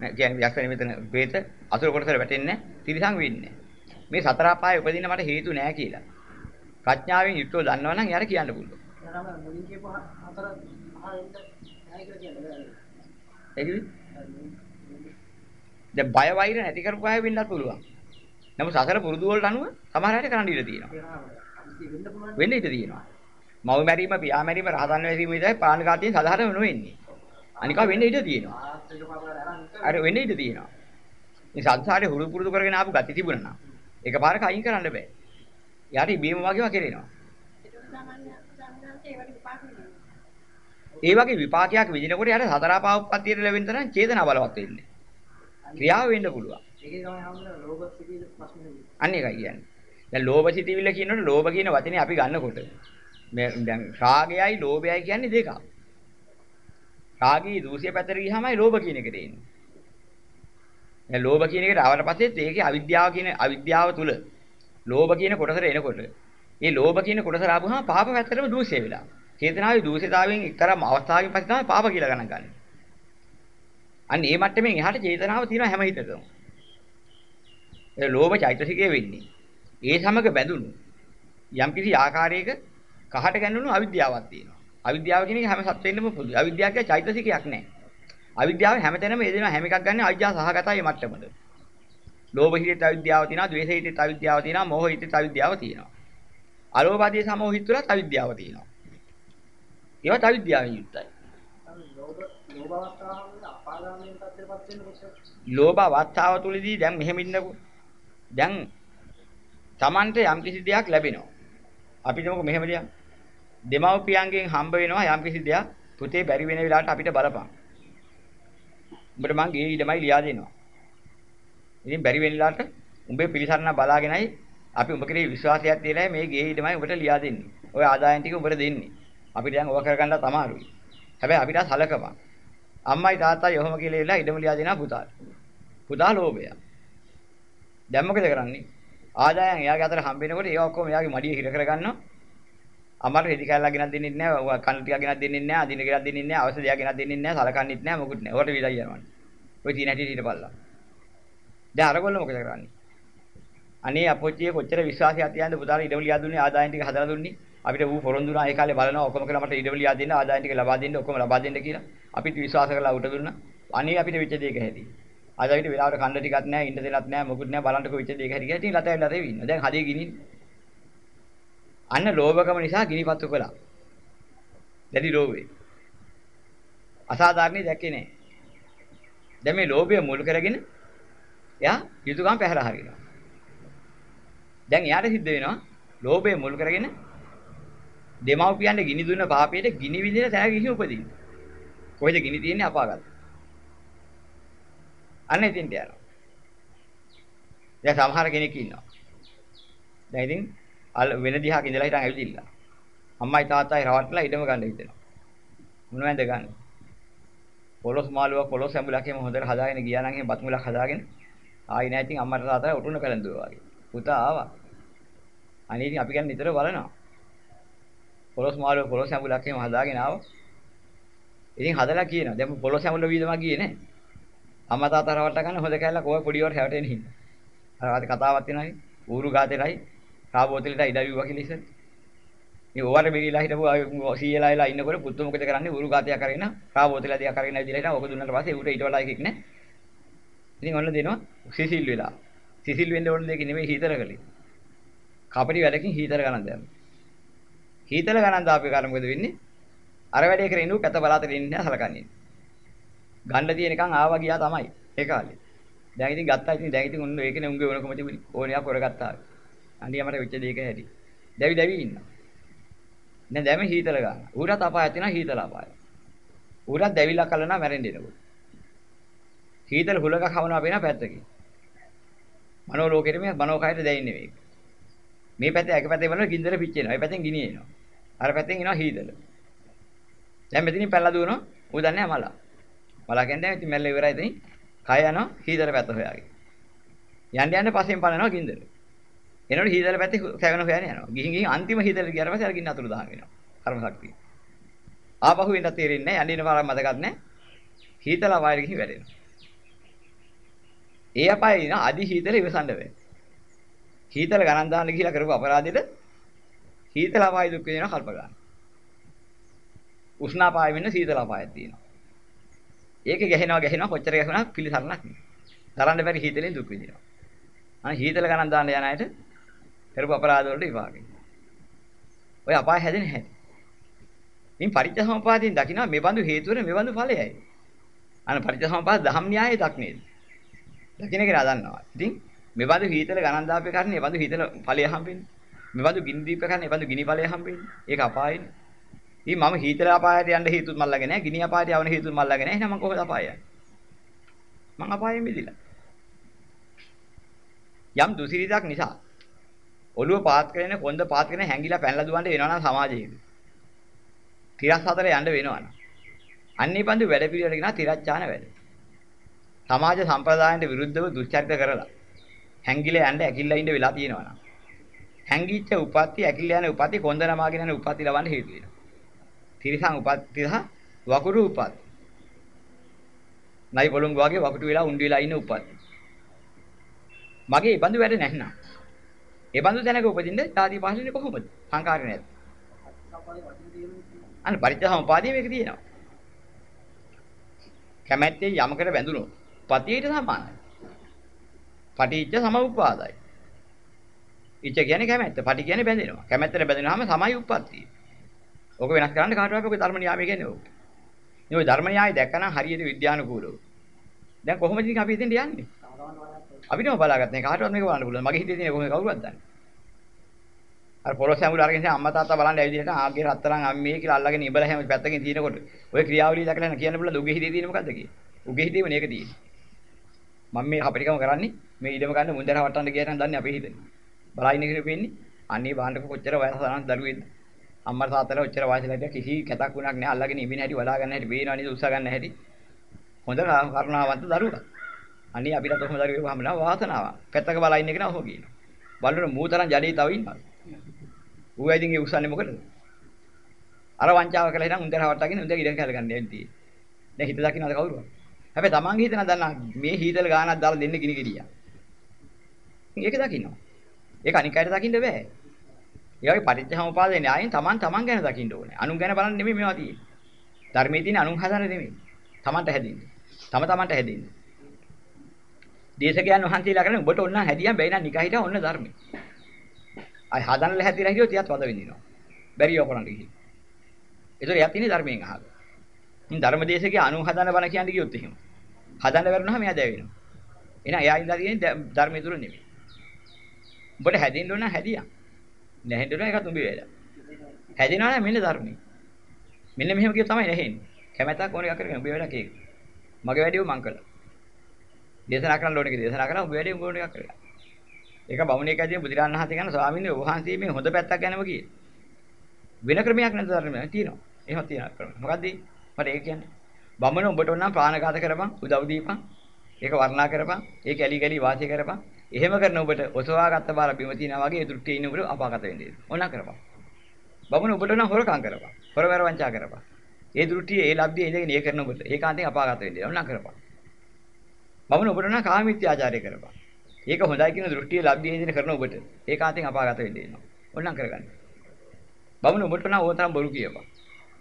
නැහැ. කියන්නේ යක්ෂ නිමිතන ප්‍රේත අසුර කොටසට වැටෙන්නේ නැහැ. තිරිසන් වෙන්නේ නැහැ. මේ සතර පාය උපදින්න මට හේතු නැහැ කියලා. ප්‍රඥාවෙන් යුක්තව දන්නවනම් එයාට කියන්න පුළුවන්. එනනම් මුලින් කියපු හතර අහින්න නැහැ කියලා කියන්නේ බෑ. ඒකද? දැන් බය වෛර නැති කරපු අය වෙන්නත් පුළුවන්. නමුත් සසර පුරුදු වලට අනුව සමහර අයට කරන්න ඉඩ තියෙනවා. වෙන්න. වෙන්න ඉඩ තියෙනවා. මව මැරීම, පියා මැරීම, රහතන් වහන්සේ විතරයි ප්‍රාණඝාතයෙන් සාධාරණ නොවෙන්නේ. අනිකා වෙන්න ඉඩ තියෙනවා. අර වෙන්න ඉඩ තියෙනවා. මේ සංසාරේ හුරු පුරුදු කරගෙන ආපු gati තිබුණා නම් එකපාරක අයින් කරන්න බෑ. යාට ඉබේම වගේවා කෙරෙනවා. ඒ වගේ විපාකයක් විඳිනකොට යාට සතර පාවපත්තියට ලැබෙන තරම් චේතනා බලවත් වෙන්නේ. ක්‍රියාව වෙන්න පුළුවන්. ඒකේ තමයි හම්බෙන ලෝභ සිටින ප්‍රශ්නේ. අන්න ඒකයි කියන්නේ. දැන් ලෝභ සිතිවිල්ල කියනකොට ලෝභ කියන වචනේ අපි ගන්නකොට මේ දැන් රාගයයි ලෝභයයි කියන්නේ දෙකක්. රාගී දූෂ්‍ය පැත්තට ගියාමයි ලෝභ කියන එකට එන්නේ. දැන් ලෝභ කියන එකට ආවට පස්සෙත් ඒකේ අවිද්‍යාව කියන අවිද්‍යාව තුල ලෝභ කියන කොටසට එනකොට මේ ලෝභ කියන කොටසට ආපුහම පාප පැත්තටම දූෂ්‍ය වෙලා. චේතනාවේ දූෂිතාවෙන් එක්තරා අවස්ථාවකින් පස්සේ තමයි පාප කියලා ගණන් ගන්න. අන්න ඒ මට්ටමින් එහාට චේතනාව තියෙනවා හැම හිතකම. ඒ ලෝභ චෛතසිකය වෙන්නේ. ඒ සමග බැඳුණු යම්කිසි ආකාරයක කහට ගැන්නුණු අවිද්‍යාවක් තියෙනවා. අවිද්‍යාව කියන එක හැම සත්වෙන්නම පොදුයි. අවිද්‍යාව කියන්නේ චෛතසිකයක් නෑ. අවිද්‍යාව හැමතැනම එදෙනවා හැම එකක් ගන්න අවිද්‍යාව සහගතයි මේ මට්ටමද. ලෝභ හිතේ අවිද්‍යාව තියෙනවා, ද්වේෂ හිතේ අවිද්‍යාව තියෙනවා, මෝහ හිතේ අවිද්‍යාව තියෙනවා. අලෝභාදී සමෝහ හිත තුලත් අවිද්‍යාව තියෙනවා. ඒවත් අවිද්‍යාවෙන් යුක්තයි. ලෝභ ලෝභ අවස්ථාවල අපාගාමී තත්ත්වයටපත් වෙන කොටස. ලෝභ අවස්ථාව තුලදී දැන් මෙහෙම ඉන්නකො. දැන් Tamante යම් කිසි දෙයක් ලැබෙනවා. අපි හිතමුකෝ මෙහෙම දෙයක්. දෙමව්පියන්ගෙන් හම්බ වෙනවා යම් කිසි දෙයක් පුතේ බැරි වෙන වෙලාවට අපිට බලපන්. උඹට මං ගේ ඊඩමයි ලියා දෙනවා. ඉතින් බැරි වෙන වෙලාවට උඹේ පිළිසරණ බලාගෙනයි අපි උඹ කෙරේ විශ්වාසයක් තියලා මේ ගේ ඊඩමයි උඹට ලියා දෙන්නේ. ඔය ආදායම් ටික උඹට දෙන්නේ. අපිට දැන් ඕවා කරගන්නත් අමාරුයි. හැබැයි අපිට සලකපන්. අම්මයි තාත්තයි ඔහොම කියලා ඉලා ඉඩම ලියා දෙනවා පුතාට. පුතා ලෝභය. දැන් මොකද කරන්නේ? ආදායම් එයාගේ අතට හම්බ වෙනකොට ඒවා ඔක්කොම එයාගේ මඩිය හිර කරගන්නවා. අම්මට රෙදි කැල්ලක් ගෙනත් දෙන්නේ නැහැ, ඔය කන්න ටිකක් ගෙනත් දෙන්නේ නැහැ, අදින ගෙනත් දෙන්නේ නැහැ, අවශ්‍ය දෙයක් ගෙනත් දෙන්නේ නැහැ, සලකන්නෙත් නැහැ, මොකුත් නැහැ. ඔකට විලයි යනවා. ඔය තියෙන හැටි හිටපල්ලා. දැන් අරගොල්ල මොකද කරන්නේ? අනේ අපොච්චියේ කොච්චර විශ්වාසයක් තියනද පුතාට ඉඩම ලියා දුන්නේ ආදායම් ටික හදලා දුන්නේ. අපිට ඌ පොරොන්දුනා ඒ කාලේ බලනවා ඔක්කොම කරලා මට ඉඩම ලියා දෙන්න ආදායම් ටික ලබා දෙන්න ඔක්කොම ලබා දෙන්න කියලා. අපිට විශ්වාස කරලා උට දුන්නා. අනේ අපිට වෙච්ච දෙයක හැටි. අද අපිට වෙලාවට කන්න ටිකක් නැහැ, ඉන්න දෙයක් නැහැ, මොකුත් නැහැ බලන්නකෝ වෙච්ච දෙයක හැටි කියලා. ඉතින් ලතේ ලතේ ඉන්න. දැන් හදේ ගිනින්. අන්න ලෝභකම නිසා ගිනිපත්තු කළා. දැඩි ලෝභේ. අසාධාරණේ දැක්කේ නැහැ. දැන් මේ ලෝභය මුල් කරගෙන එයා යුතුයකම් පැහැර හරිනවා. දැන් එයාට සිද්ධ වෙනවා ලෝභය මුල් කරගෙන දෙමව්පියන්ට ගිනි දුන්න පාපයට ගිනි විඳින තැන ගිහි උපදින්න. කොහෙද ගිනි තියෙන්නේ අපාගත. අන්න එතින්ට යනවා. දැන් සමහර කෙනෙක් ඉන්නවා. දැන් ඉතින් අල් වෙන දිහාක ඉඳලා හිටන් ඇවිදින්න. අම්මයි තාත්තයි රවට්ටලා ඊටම ගන්න හිතෙනවා. මොනවද ගන්න? පොලොස් මාළුව පොලොස් ඇඹුලක් එහෙම හොඳට හදාගෙන ගියා නම් එහෙම බත් මුලක් හදාගෙන ආයි නැහැ ඉතින් අම්මට තාත්තට උටුන කලඳුවා වගේ. පුතා ආවා. අනේ ඉතින් අපි ගැන නිතර බලනවා. පොලොස් මාළුව පොලොස් ඇඹුලක් එහෙම හදාගෙන ආවා. ඉතින් හදලා කියනවා. දැන් පොලොස් ඇඹුල වීදමක් ගියේ නේ. අම්මා තාත්තා රවට්ට ගන්න හොඳ කැලලක් ඔය පොඩි වට හැවටෙන හින්දා. අර වාදී කතාවක් තියෙනවානේ. ඌරු ගාතේලයි කාබෝතලෙට ඉඩවිවා කියලා ඉතින්. මේ ඕවර මිරිලා හිටපු සීයලා එලා ඉන්නකොට පුතු මොකද කරන්නේ ඌරු ගාතයක් කරගෙන කාබෝතලයක් දිහා කරගෙන ඇවිදලා හිටා ඔක දුන්නාට පස්සේ ඌට ඊට වඩා එකෙක් නෑ. ඉතින් ඔන්න දෙනවා සිසිල් වෙලා. සිසිල් වෙන්න ඕන දෙයක් නෙමෙයි හීතල කලේ. කපටි වැඩකින් හීතල ගණන් දානවා. හීතල ගණන් දාපේ කාර මොකද වෙන්නේ? අර වැඩේ කරගෙන ඉන්නු කත බලාතේ ඉන්නේ නැහැ සලකන්නේ. ගන්න තියෙනකන් ආවා ගියා තමයි ඒ කාලේ. දැන් ඉතින් ගත්තා ඉතින් දැන් ඉතින් උන් ඒකනේ උන්ගේ වෙනකම තිබුණේ. ඕනියා කරගත්තා. අන්ඩියමට වෙච්ච දෙයක හැටි. දැවි දැවි ඉන්නවා. දැන් දැම හීතල ගන්න. ඌරත් අපාය තියෙනවා හීතල අපාය. ඌරත් දැවිලා කලනා මැරෙන්න එනකොට. හීතල හුලක කවනවා වෙන පැත්තකින්. මනෝ ලෝකෙට මේ මනෝ කයට දැයින්නේ මේක. මේ පැත්තේ එක පැත්තේ බලන ගින්දර පිච්චෙනවා. ඒ පැත්තෙන් ගිනි එනවා. අර පැත්තෙන් එනවා හීතල. දැන් මෙතනින් පැනලා දුවනවා. ඌ දන්නේ නැහැ මලා. මලා කියන්නේ ඉතින් මැල්ල ඉවරයි ඉතින් කය යනවා හීතල පැත්ත හොයාගෙන. යන්න යන්න පස්සෙන් පනනවා ගින්දර. එනකොට හීතල පැත්තේ කැවෙන හොයන්නේ යනවා. ගිහින් ගිහින් අන්තිම හීතල ගියාට පස්සේ අර ගින්න අතුරු දහන් වෙනවා. කර්ම ශක්තිය. ආපහු එන්න තේරෙන්නේ නැහැ. යන්නේ පාරක් මතකත් නැහැ. හීතල අපායට ගිහින් වැටෙනවා. ඒ අපායේ ඉන අදි හීතල ඉවසන්න බෑ. හීතල ගණන් දාන්න කියලා කරපු අපරාධෙට හීතල අපාය දුක් විඳිනවා කල්ප ගන්න. උෂ්ණ අපාය වෙන්න සීතල අපායක් තියෙනවා. ඒකේ ගැහෙනවා ගැහෙනවා කොච්චර ගැහුණා පිළිසරණක් නෑ. තරන්න බැරි හීතලෙන් දුක් විඳිනවා. අනේ හීතල ගණන් දාන්න යන අයට කරපු අපරාධ වලට විපාකයි. ඔය අපාය හැදෙන හැටි. මින් පරිච්ඡසමුපාදයෙන් දකිනවා මේ බඳු හේතු වල මේ බඳු ඵලයයි. අන පරිච්ඡසමුපාද දහම් න්‍යායයේ දක්නේද? දකින්න කෙනා දන්නවා. ඉතින් මේ බඳු හීතල ගණන් දාපේ කරන්නේ මේ බඳු හීතල ඵලය හම්බෙන්නේ. මේ බඳු ගිනි දීප කරන්නේ මේ බඳු ගිනි ඵලය හම්බෙන්නේ. ඒක අපායනේ. ඉතින් මම හීතල අපායට යන්න හේතුත් මල්ලාගෙන නැහැ. ගිනි අපායට යවන හේතුත් මල්ලාගෙන නැහැ. එහෙනම් මම කොහොමද අපාය යන්නේ? මං අපායෙ මිදිලා. යම් දුසිරිතක් නිසා ඔළුව පාත් කරගෙන කොන්ද පාත් කරගෙන හැංගිලා පැනලා දුවන්න වෙනවා නම් සමාජයේද. තිරස් හතර යන්න වෙනවා නම්. අන්නේ බඳු වැඩ පිළිවෙලට කියනවා තිරච්ඡාන වැඩ. සමාජ සම්ප්‍රදායන්ට විරුද්ධව දුස්චරිත කරලා හැංගිලා යන්න ඇකිල්ලා ඉන්න වෙලා තියෙනවා නම්. හැංගිච්ච උපත්ති ඇකිල්ලා යන උපත්ති කොන්ද නමාගෙන යන උපත්ති ලබන්න හේතු වෙනවා. තිරසං උපත්ති සහ වකුරු උපත්ති. නයි පොළොංගු වගේ වකුටු වෙලා උණ්ඩු වෙලා ඉන්න උපත්ති. මගේ ඒ බඳු වැඩ නැත්නම්. ඒ බඳු තැනක උපදින්න ආදී පහළිනේ කොහොමද? සංකාරය නැද්ද? අන්න පරිච්ඡසමුපාදයේ මේක තියෙනවා. කැමැත්තේ යමකට බැඳුනොත් පතියට සමානයි. පටිච්ච සමුප්පාදයි. ඉච්ඡ කියන්නේ කැමැත්ත. පටි කියන්නේ බැඳෙනවා. කැමැත්තට බැඳෙනවාම සමයි උප්පත්තිය. ඕක වෙනස් කරන්න කාටවත් ඔක ධර්ම න්‍යායය කියන්නේ ඕක. මේ ඔය ධර්ම න්‍යායය දැක්කනම් හරියට විද්‍යානුකූලව. දැන් කොහොමද ඉතින් අපි එතෙන්ට යන්නේ? අපිටම බලාගත්තා කාටවත් මේක බලන්න පුළුවන්. මගේ හිතේ තියෙන කොහොමද කවුරුවත් දන්නේ. අර පොරොස් ඇඹුල අරගෙන ඉතින් අම්මා තාත්තා බලන්න ඇවිදිනට ආගේ රත්තරන් අම්මේ කියලා අල්ලගෙන ඉබලා හැම පැත්තකින් තියෙනකොට ඔය ක්‍රියාවලිය දැකලා යන කියන්න පුළුවන් උගේ හිතේ තියෙන මොකද්ද කියේ. උගේ හිතේම මේක තියෙන්නේ. මම මේ අපිටකම කරන්නේ මේ ඉඩම ගන්න මුන්දර වටන්න ගියා නම් දන්නේ අපේ හිතේ. බලයින් ඉගෙන පෙන්නේ. අන්නේ බාන්නක කොච්චර වයස සනස් දරුවෙක්ද. අම්මා තාත්තලා ඔච්චර වයසලට කිසි කැතක් වුණක් නැහැ අල්ලගෙන ඉබින හැටි බලා ගන්න හැටි බේනවා නේද උස්සා ගන්න හැටි. හොඳ කරුණාවන්ත දරුවා. අනේ අපිට කොහොම දරුවෙක් හම්බුනා වාසනාවක්. පැත්තක බලා ඉන්න කෙනා ඔහොම කියනවා. බලන මූතරන් ජඩේ තව ඉන්නවා. ඌ ඇයිදින් ඒ උස්සන්නේ මොකටද? අර වංචාව කළා ඉතින් උන්දර හවට්ටගෙන උන්දර ඉඩම් කැල ගන්න යන්නේ. දැන් හිත දකින්නද කවුරුද? හැබැයි තමන්ගේ හිතන දන්නා මේ හීතල ගානක් දාලා දෙන්න ගිනි ගෙඩියා. ඒක දකින්නවා. ඒක අනික් අයට දකින්න බෑ. ඒ වගේ පටිච්චසමුපාදේ න්යායෙන් තමන් තමන් ගැන දකින්න ඕනේ. අනුන් ගැන බලන්න නෙමෙයි මේවා තියෙන්නේ. ධර්මයේ තියෙන අනුන් හදන නෙමෙයි. තමන්ට හැදෙන්නේ. තම තමන්ට හැදෙන්නේ. දේශකයන් වහන්සේලා කරන්නේ ඔබට ඕන නම් හැදියම් බැයි නම් නිකහිට ඔන්න ධර්මයි. අය හදන්න ලැහැතිලා හිටියොත් එයාත් වද විඳිනවා. බැරිව කරන්න ගිහින්. ඒතර එයාත් ඉන්නේ ධර්මයෙන් අහක. ඉතින් ධර්මදේශකේ අනු හදන බණ කියන්නේ කිව්වොත් එහෙම. හදන්න බැරුණාම එයා දැවෙනවා. එහෙනම් එයා ඉඳලා තියෙන්නේ ධර්මයේ තුල නෙමෙයි. උඹට හැදෙන්න ඕන හැදියා. නැහෙන්න ඕන එකත් උඹේ වැඩ. හැදෙනවා නම් මෙන්න ධර්මයේ. මෙන්න මෙහෙම කිය තමයි නැහෙන්නේ. කැමැත්තක් ඕන එකක් කරගෙන උඹේ වැඩක් ඒක. මගේ වැඩේ මං කළා. දේශනා කරන්න ඕන එක දේශනා කරා උඹේ වැඩේ උඹ ඕන එකක් කරලා. ඒක බමුණේක ඇදී බුදුරණන් වහන්සේ කියන ස්වාමීන් වහන්සේ මේ හොඳ පැත්තක් ගැනම කියේ. වෙන ක්‍රමයක් නැද්ද ධර්මයක් තියෙනවා. එහෙම තියෙනවා ක්‍රම. මොකද්ද? මට ඒක කියන්නේ. බමුණ උඹට ඕන නම් ප්‍රාණඝාත කරපන්, උදව් දීපන්. ඒක වර්ණා කරපන්. ඒක ඇලි ගලි වාසය කරපන්. එහෙම කරන ඔබට ඔසවාගත්ත බාර බිම තියනා වගේ ඒ දෘෂ්ටිය ඉන්න ඔබට අපාගත වෙන්නේ. ඕනා කරපන්. බමුණ ඔබට නම් හොරකම් කරපන්. හොරවැර වංචා කරපන්. ඒ දෘෂ්ටිය ඒ ලබ්ධිය ඉඳගෙන ඒ කරන ඔබට ඒකාන්තයෙන් අපාගත වෙන්නේ. ඕනා කරපන්. බමුණ ඔබට නම් කාමීත්‍යාචාරය කරපන්. ඒක හොඳයි කියන දෘෂ්ටිය ලබ්ධිය ඉඳගෙන කරන ඔබට ඒකාන්තයෙන් අපාගත වෙන්නේ නෝ. ඕනා කරගන්න. බමුණ ඔබට නම් ඕතරම් බොරු කියපන්.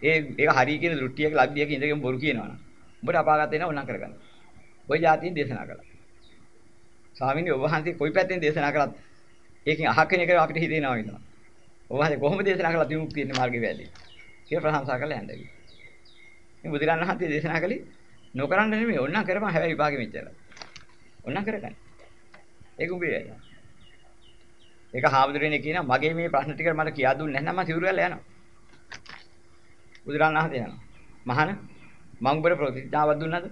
ඒ ඒක හරි කියන දෘෂ්ටියක ලබ්ධියක ඉඳගෙන බොරු කියනවනම් ඔබට අපාගත වෙනවා ඕනා කරගන්න. ওই જાතියින් දේශනා කළා. ස්වාමීන් වහන්සේ කොයි පැත්තෙන් දේශනා කළත් ඒකෙන් අහක් කෙනෙක් අපිට හිතේනවා වෙනවා. ඔබ වහන්සේ කොහොමද දේශනා කළා විමුක්තිය මාර්ගේ වැදී කියලා ප්‍රශංසා කළා හැන්දගේ. මේ බුදුරණන් වහන්සේ දේශනා කළේ නොකරන්න නෙමෙයි ඕනනම් කරපන් හැබැයි විපාගෙ මෙච්චර. ඕනනම් කරගන්න. ඒක උඹේ වැඩ. ඒක හාමුදුරනේ කියනවා මගේ මේ ප්‍රශ්න ටික මට කියා දුන්නේ නැත්නම් මම සිවුරු වෙලා යනවා. බුදුරණන් වහන්සේ යනවා. මහාන මම උඹට ප්‍රතිඥාවක් දුන්නාද?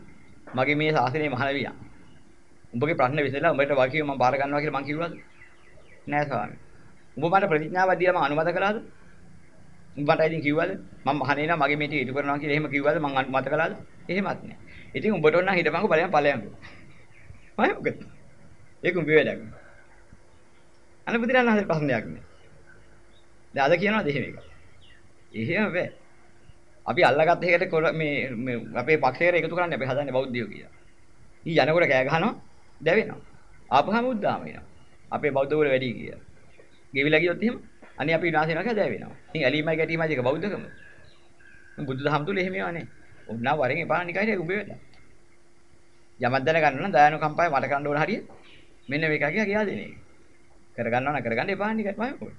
මගේ මේ ශාසනයේ මහාන වියා. උඹගේ ප්‍රශ්න විසඳලා උඹට වාකිය මම බාර ගන්නවා කියලා මං කිව්වද? නෑ ස්වාමී. උඹ මට ප්‍රතිඥාවක් දීලා මම අනුමත කළාද? උඹට ඉතින් කිව්වද? මම මහණේ නම් මගේ මේ ටික ඉටු කරනවා කියලා එහෙම කිව්වද මං අනුමත කළාද? එහෙමත් නෑ. ඉතින් උඹට ඕන නම් හිටපන්කෝ බලයන් ඵලයන්. මම මොකද? ඒක උඹේ වැඩක්. අනේ බුදුරණන් හදේ ප්‍රශ්නයක් නෑ. දැන් අද කියනවාද එහෙම එක? එහෙම බෑ. අපි අල්ලගත්ත එකට මේ මේ අපේ පක්ෂයට එකතු කරන්න අපි හදන්නේ බෞද්ධයෝ කියලා. ඊ යනකොට කෑ ගහනවා දැවෙනවා. ආපහම උද්දාම වෙනවා. අපේ බෞද්ධ වල වැඩි කියලා. ගෙවිලා ගියොත් එහෙම අනේ අපි විනාශ වෙනවා කියලා දැවෙනවා. ඉතින් ඇලීමයි ගැටීමයි දෙක බෞද්ධකම. බුදුදහම තුල එහෙම ඒවා නේ. උන්නා වරෙන් එපා නිකයි උඹේ වැඩ. යමක් දැනගන්න නම් දයානු කම්පාය මට කරන්න ඕන හරිය. මෙන්න මේක කියලා කියා දෙන එක. කරගන්නවා නම් කරගන්න එපා නිකයි මම මොකද.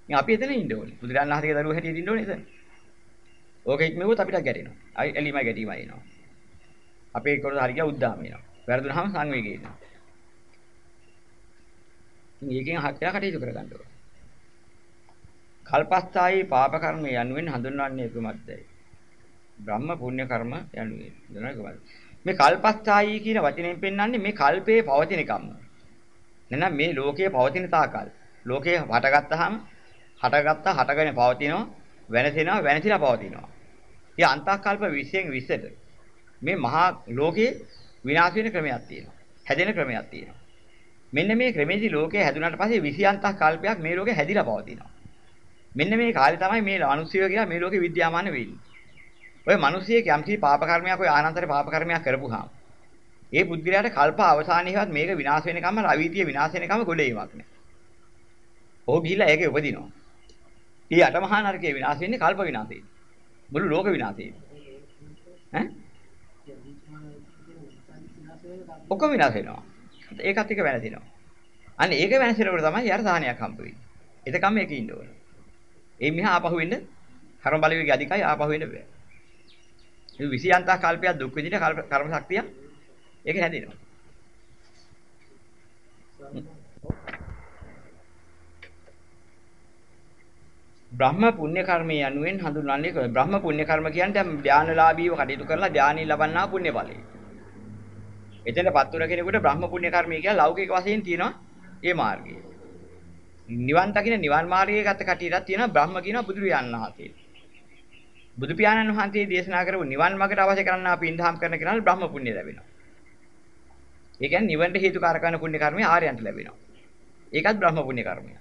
ඉතින් අපි එතන ඉන්න ඕනේ. බුදුරජාණන් වහන්සේගේ දරුවෝ හැටියට ඉන්න ඕනේ එතන. ඕක ඉක්මවුවොත් අපිට ගැටෙනවා. අයි ඇලීමයි ගැටීමයි එනවා. අපේ කොට හරිය උද්දාම වෙනවා. වැරදුනහම සංවේගය එනවා. ඉතින් ඒකෙන් හක්කලා කටයුතු කරගන්න ඕනේ. කල්පස්ථායි පාප කර්ම යනුවෙන් හඳුන්වන්නේ කුමක්දයි? බ්‍රහ්ම පුණ්‍ය කර්ම යනුවෙන්. දන්නවද කොහොමද? මේ කල්පස්ථායි කියන වචනයෙන් පෙන්වන්නේ මේ කල්පයේ පවතින කම්ම. නැත්නම් මේ ලෝකයේ පවතින තාකල්. ලෝකයේ හටගත්තාම හටගත්තා හටගෙන පවතිනවා, වෙනසෙනවා, වෙනසිලා පවතිනවා. ඒ අන්තකල්ප 20න් 20ට මේ මහා ලෝකයේ විනාශ වෙන ක්‍රමයක් තියෙනවා. හැදෙන ක්‍රමයක් තියෙනවා. මෙන්න මේ ක්‍රමෙදි ලෝකය හැදුනට පස්සේ 20 අන්තක් කල්පයක් මේ ලෝකේ හැදිලා පවතිනවා. මෙන්න මේ කාලේ තමයි මේ අනුස්සය කියලා මේ ලෝකේ විද්‍යාමාන වෙන්නේ. ඔය මිනිසියෙක් යම්කි පාප කර්මයක් ඔය ආනන්තර පාප කර්මයක් කරපුවාම ඒ බුද්ධිලයට කල්ප අවසානයේවත් මේක විනාශ වෙනකම්ම රවිතිය විනාශ වෙනකම්ම ගොඩේීමක් නෑ. ඔහු ගිහිල්ලා ඒකේ උපදිනවා. ඊ අටමහා නරකයේ විනාශ වෙන්නේ කල්ප විනාශයෙන්. මුළු ලෝක විනාශයෙන්. ඈ? ඔක්කොම විනාශ වෙනවා. ඒකත් එක වෙනදිනවා. අන්න ඒක වෙනසිනකොට තමයි යාර සාහනයක් හම්බ වෙන්නේ. එතකම් මේක ඉන්න ඕනේ. ඒ මිහා ආපහු වෙන්න කර්ම බලවේගය අධිකයි ආපහු වෙන්න බෑ. මේ 20 අන්තः කල්පයක් දුක් විඳින කර්ම ශක්තිය ඒක හැදෙනවා. බ්‍රහ්ම පුණ්‍ය කර්මයේ යනුවෙන් හඳුන්වන්නේ බ්‍රහ්ම පුණ්‍ය කර්ම කියන්නේ දැන් ධානලාභීව කටයුතු කරලා ධානී ලබන්නා පුණ්‍ය ඵලයි. එතනපත් වුණ කෙනෙකුට බ්‍රහ්ම පුණ්‍ය කර්මය කියලා ලෞකික වශයෙන් තියෙනවා ඒ මාර්ගය. නිවන් දකින්න නිවන් මාර්ගයේ ගත කටියටත් තියෙනවා බ්‍රහ්ම කියනවා බුදු පියාණන් වහන්සේ. බුදු පියාණන් වහන්සේ දේශනා කරපු නිවන් මාර්ගයට අවශ්‍ය කරන්නා පින්දහම් කරන කෙනාට බ්‍රහ්ම පුණ්‍ය ලැබෙනවා. ඒ කියන්නේ නිවනට හේතුකාරක වන පුණ්‍ය කර්මය ආර්යයන්ට ලැබෙනවා. ඒකත් බ්‍රහ්ම පුණ්‍ය කර්මය.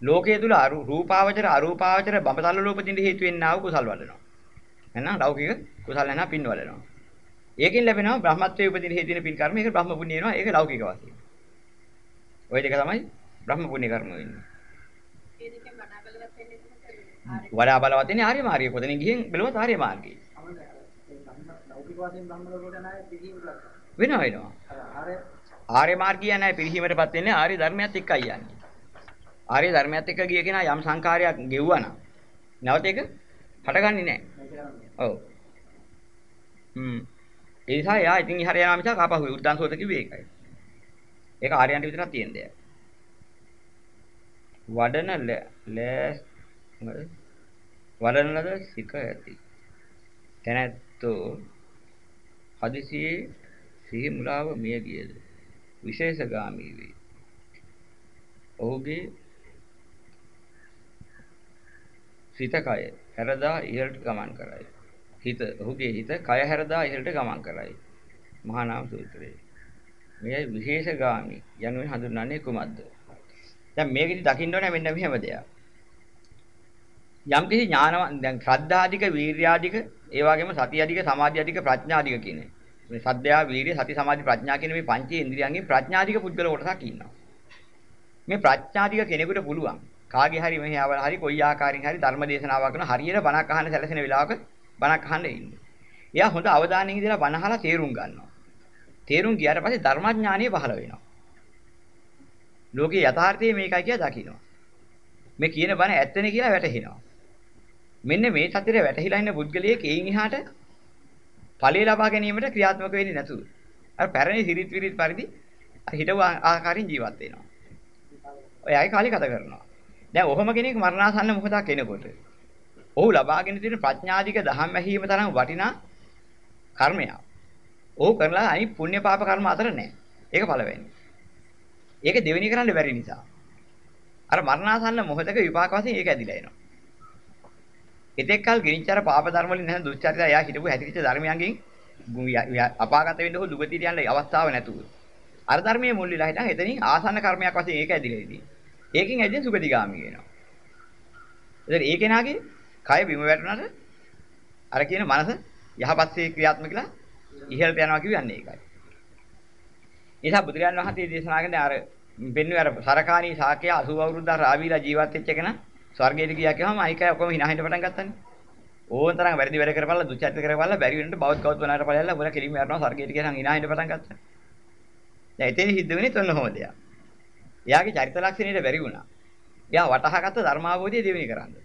ලෝකයේ තුල රූපාවචර අරූපාවචර බඹතල ලෝපදින්න හේතු වෙන්නා වූ කුසල් වඩනවා. එහෙනම් ලෞකික කුසල් නැනා පින් වඩනවා. ඒකෙන් ලැබෙනවා බ්‍රහ්මත්වයේ උපදින හේතු වෙන පින් කර්ම ඒක බ්‍රහ්ම පුණ්‍ය වෙනවා ඒක ලෞකික වශයෙන්. ওই දෙක තමයි බ්‍රහ්ම පුණ්‍ය කර්ම වෙන්නේ. ඒ දෙකෙන් වඩා බලවත් වෙන්නේ? වඩා බලවත් වෙන්නේ ආර්ය මාර්ගය. කොතනින් ගිහින් බලවත් ආර්ය මාර්ගය. ලෞකික වශයෙන් බ්‍රහ්ම ලෝකයට නැහැ පිළිහිම ලක්ක. වෙනවා වෙනවා. අර ආර්ය මාර්ගය නැහැ පිරිහීමටපත් වෙන්නේ ආර්ය ධර්මයත් එක්කයි යන්නේ. ආර්ය ධර්මයත් එක්ක ගිය කෙනා යම් සංකාරයක් ගෙවුවා නම් නැවත ඒක හටගන්නේ නැහැ. ඔව්. හ්ම්. ඒ නිසා යා ඉතින් ඉහර යනවා මිසක් ආපහු උද්දාන්සෝත කිව්වේ ඒකයි. ඒක ආර්යයන්ට විතරක් තියෙන දෙයක්. වඩන ලෑ මොකද? වඩන ලද සික ඇති. තැනැත්තෝ හදිසියේ සිහි මුලාව මිය ගියද විශේෂගාමී වේ. ඔහුගේ සිත කය හැරදා ඉහළට ගමන් කරයි. හිත ඔහුගේ හිත කය හැරදා ඉහළට ගමන් කරයි. මහා නාම සූත්‍රයේ. මෙයයි විශේෂගාමි යනුවෙන් හඳුන්වන්නේ කුමක්ද? දැන් මේකෙදි දකින්න ඕනේ මෙන්න මෙහෙම දෙයක්. යම් කිසි ඥාන දැන් ශ්‍රද්ධාධික වීර්යාධික ඒ වගේම සතියධික සමාධියධික ප්‍රඥාධික කියන මේ සද්දයා වීර්ය සති සමාධි ප්‍රඥා කියන මේ පංච ඉන්ද්‍රියන්ගෙන් ප්‍රඥාධික පුද්ගල කොටසක් ඉන්නවා. මේ ප්‍රඥාධික කෙනෙකුට පුළුවන් කාගේ හරි මෙහි ආවල හරි කොයි ආකාරයෙන් හරි ධර්ම දේශනාවක් කරන හරියට බණක් අහන්න සැලසෙන වෙලාවක බණක් අහන්න ඉන්නේ. එයා හොඳ අවධානයෙන් ඉඳලා බණ අහලා තේරුම් ගන්නවා. තේරුම් ගියාට පස්සේ ධර්මඥානිය පහළ වෙනවා. ලෝකේ යථාර්ථය මේකයි කියලා දකිනවා. මේ කියන බණ ඇත්තනේ කියලා වැටහෙනවා. මෙන්න මේ සතරේ වැටහිලා ඉන්න පුද්ගලයෙක් එයින් එහාට ඵලය ලබා ගැනීමට ක්‍රියාත්මක වෙන්නේ නැතුව අර පැරණි සිරිත් විරිත් පරිදි හිතව ආකාරයෙන් ජීවත් වෙනවා. ඔය අය කාලේ කතා කරනවා. දැන් ඔහොම කෙනෙක් මරණාසන්න මොකදක් එනකොට ඔහු ලබාගෙන තියෙන ප්‍රඥාධික දහම් ඇහිීම තරම් වටිනා කර්මයක්. ඔහු කරලා අනිත් පුණ්‍ය පාප කර්ම අතර නැහැ. ඒක පළවෙනි. ඒක දෙවෙනි කරන්න බැරි නිසා. අර මරණාසන්න මොහොතක විපාක වශයෙන් ඒක ඇදිලා එනවා. එතෙක් කල ගිනිච්චර පාප ධර්ම වලින් නැහ දුස්චරිතය එයා හිටපු හැදිරිච්ච ධර්මයන්ගෙන් අපාගත වෙන්න හෝ දුගතියට යන්න අවස්ථාවක් නැතුව. අර ධර්මයේ මුල් වෙලා හිටන් එතනින් ආසන්න කර්මයක් වශයෙන් ඒක ඇදිලා ඉදී. ඒකෙන් ඇදින් සුගතිගාමී වෙනවා. එතන ඒ කෙනාගේ කය බිම වැටුණාට අර කියන මනස යහපත්සේ ක්‍රියාත්මක කියලා ඉහළට යනවා කියන්නේ ඒකයි. නිසා බුදුරජාණන් වහන්සේ දේශනා කරන අර පෙන්වුවේ අර සරකාණී ශාකය 80 අවුරුද්දක් රාවීලා ජීවත් වෙච්ච කෙනා ස්වර්ගයට ගියා කියවම අයිකයි ඔක්කොම hina හින්න පටන් ගත්තානේ. ඕන තරම් වැරදි වැඩ කරපල්ලා දුචරිත කරපල්ලා බැරි වෙනට බෞද්ධ කවුත් වනාට පළයලා උඹලා කෙලින්ම යනවා ස්වර්ගයට කියලා hina හින්න පටන් ගත්තා. දැන් එතෙන් සිද්ධ වෙන්නේ තොන්න හොමදයක්. එයාගේ චරිත ලක්ෂණයට බැරි වුණා. එයා වටහාගත්ත ධර්මාවබෝධය දෙවෙනි කරන්නේ.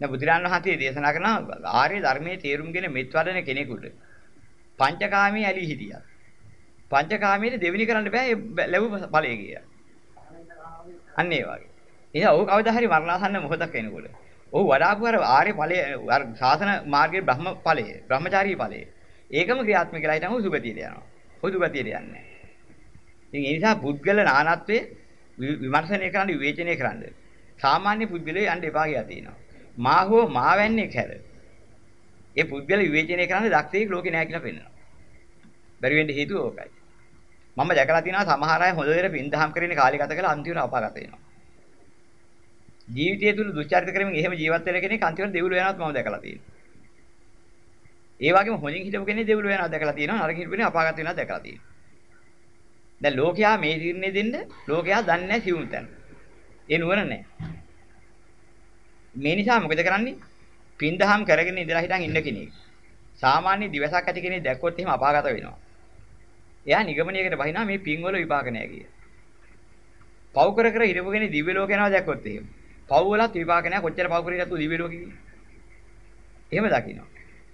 දැන් බුදුරන් වහන්සේ දේශනා කරන ආර්ය ධර්මයේ තේරුම්ගෙන මෙත් වඩන කෙනෙකුට පංචකාමී ඇලී හිටියා. පංචකාමීට දෙවෙනි කරන්න බෑ ලැබු ඵලයේ කියලා. අන්න ඒ වගේ. එහෙනම් ඔහු කවදා හරි මරණාසන්න මොහොතක් එනකොට ඔහු වඩාපු අර ආර්ය ඵලයේ අර ශාසන මාර්ගයේ බ්‍රහ්ම ඵලයේ බ්‍රහ්මචාරී ඵලයේ ඒකම ක්‍රියාත්මක වෙලා හිටන් ඔහු සුගතියට යනවා. ඔහු සුගතියට යන්නේ නැහැ. ඉතින් ඒ නිසා පුද්ගල නානත්වයේ විමර්ශනය කරන්න විවේචනය කරන්න සාමාන්‍ය පුද්ගලයෝ යන්න එපා කියලා තියෙනවා. මා හෝ මා වැන්නේ කැර. ඒ පුද්ගල විවේචනය කරන්න දක්ෂයෙක් ලෝකේ නැහැ කියලා පෙන්නනවා. බැරි වෙන්න හේතුව ඕකයි. මම දැකලා තියෙනවා සමහර අය හොඳ විදිහට පින්දහම් කරගෙන කාලය ගත කරලා අන්තිමට අපාගත වෙනවා. ජීවිතය තුළ දුචාරිත කරමින් එහෙම ජීවත් වෙන කෙනෙක් අන්තිමට දෙව්ලෝ යනවත් මම දැකලා තියෙනවා. ඒ වගේම හොඳින් හිටපු කෙනෙක් දෙව්ලෝ යනවා දැකලා තියෙනවා. නරකින් හිටපු කෙනෙක් අපාගත වෙනවා දැකලා තියෙනවා. දැන් ලෝකයා මේ තීරණය දෙන්න ලෝකයා දන්නේ නැහැ සිවුම් තැන. ඒ නුවණ නැහැ. මේ නිසා මොකද කරන්නේ? පින්දහම් කරගෙන ඉඳලා හිටන් ඉන්න කෙනෙක්. සාමාන්‍ය දිවසක් ඇති කෙනෙක් දැක්කොත් එහෙම අපාගත වෙනවා. එයා නිගමනයකට බහිනවා මේ පින් වල විපාක නැහැ කිය. පව් කර කර හිටපු කෙනෙක් දිව්‍ය ලෝක යනවා දැක්කොත් එහෙම. පව් වලත් විපාක නැහැ කොච්චර පව් කරේ නැතු දිව්‍ය ලෝකෙ කිය. එහෙම දකින්නවා.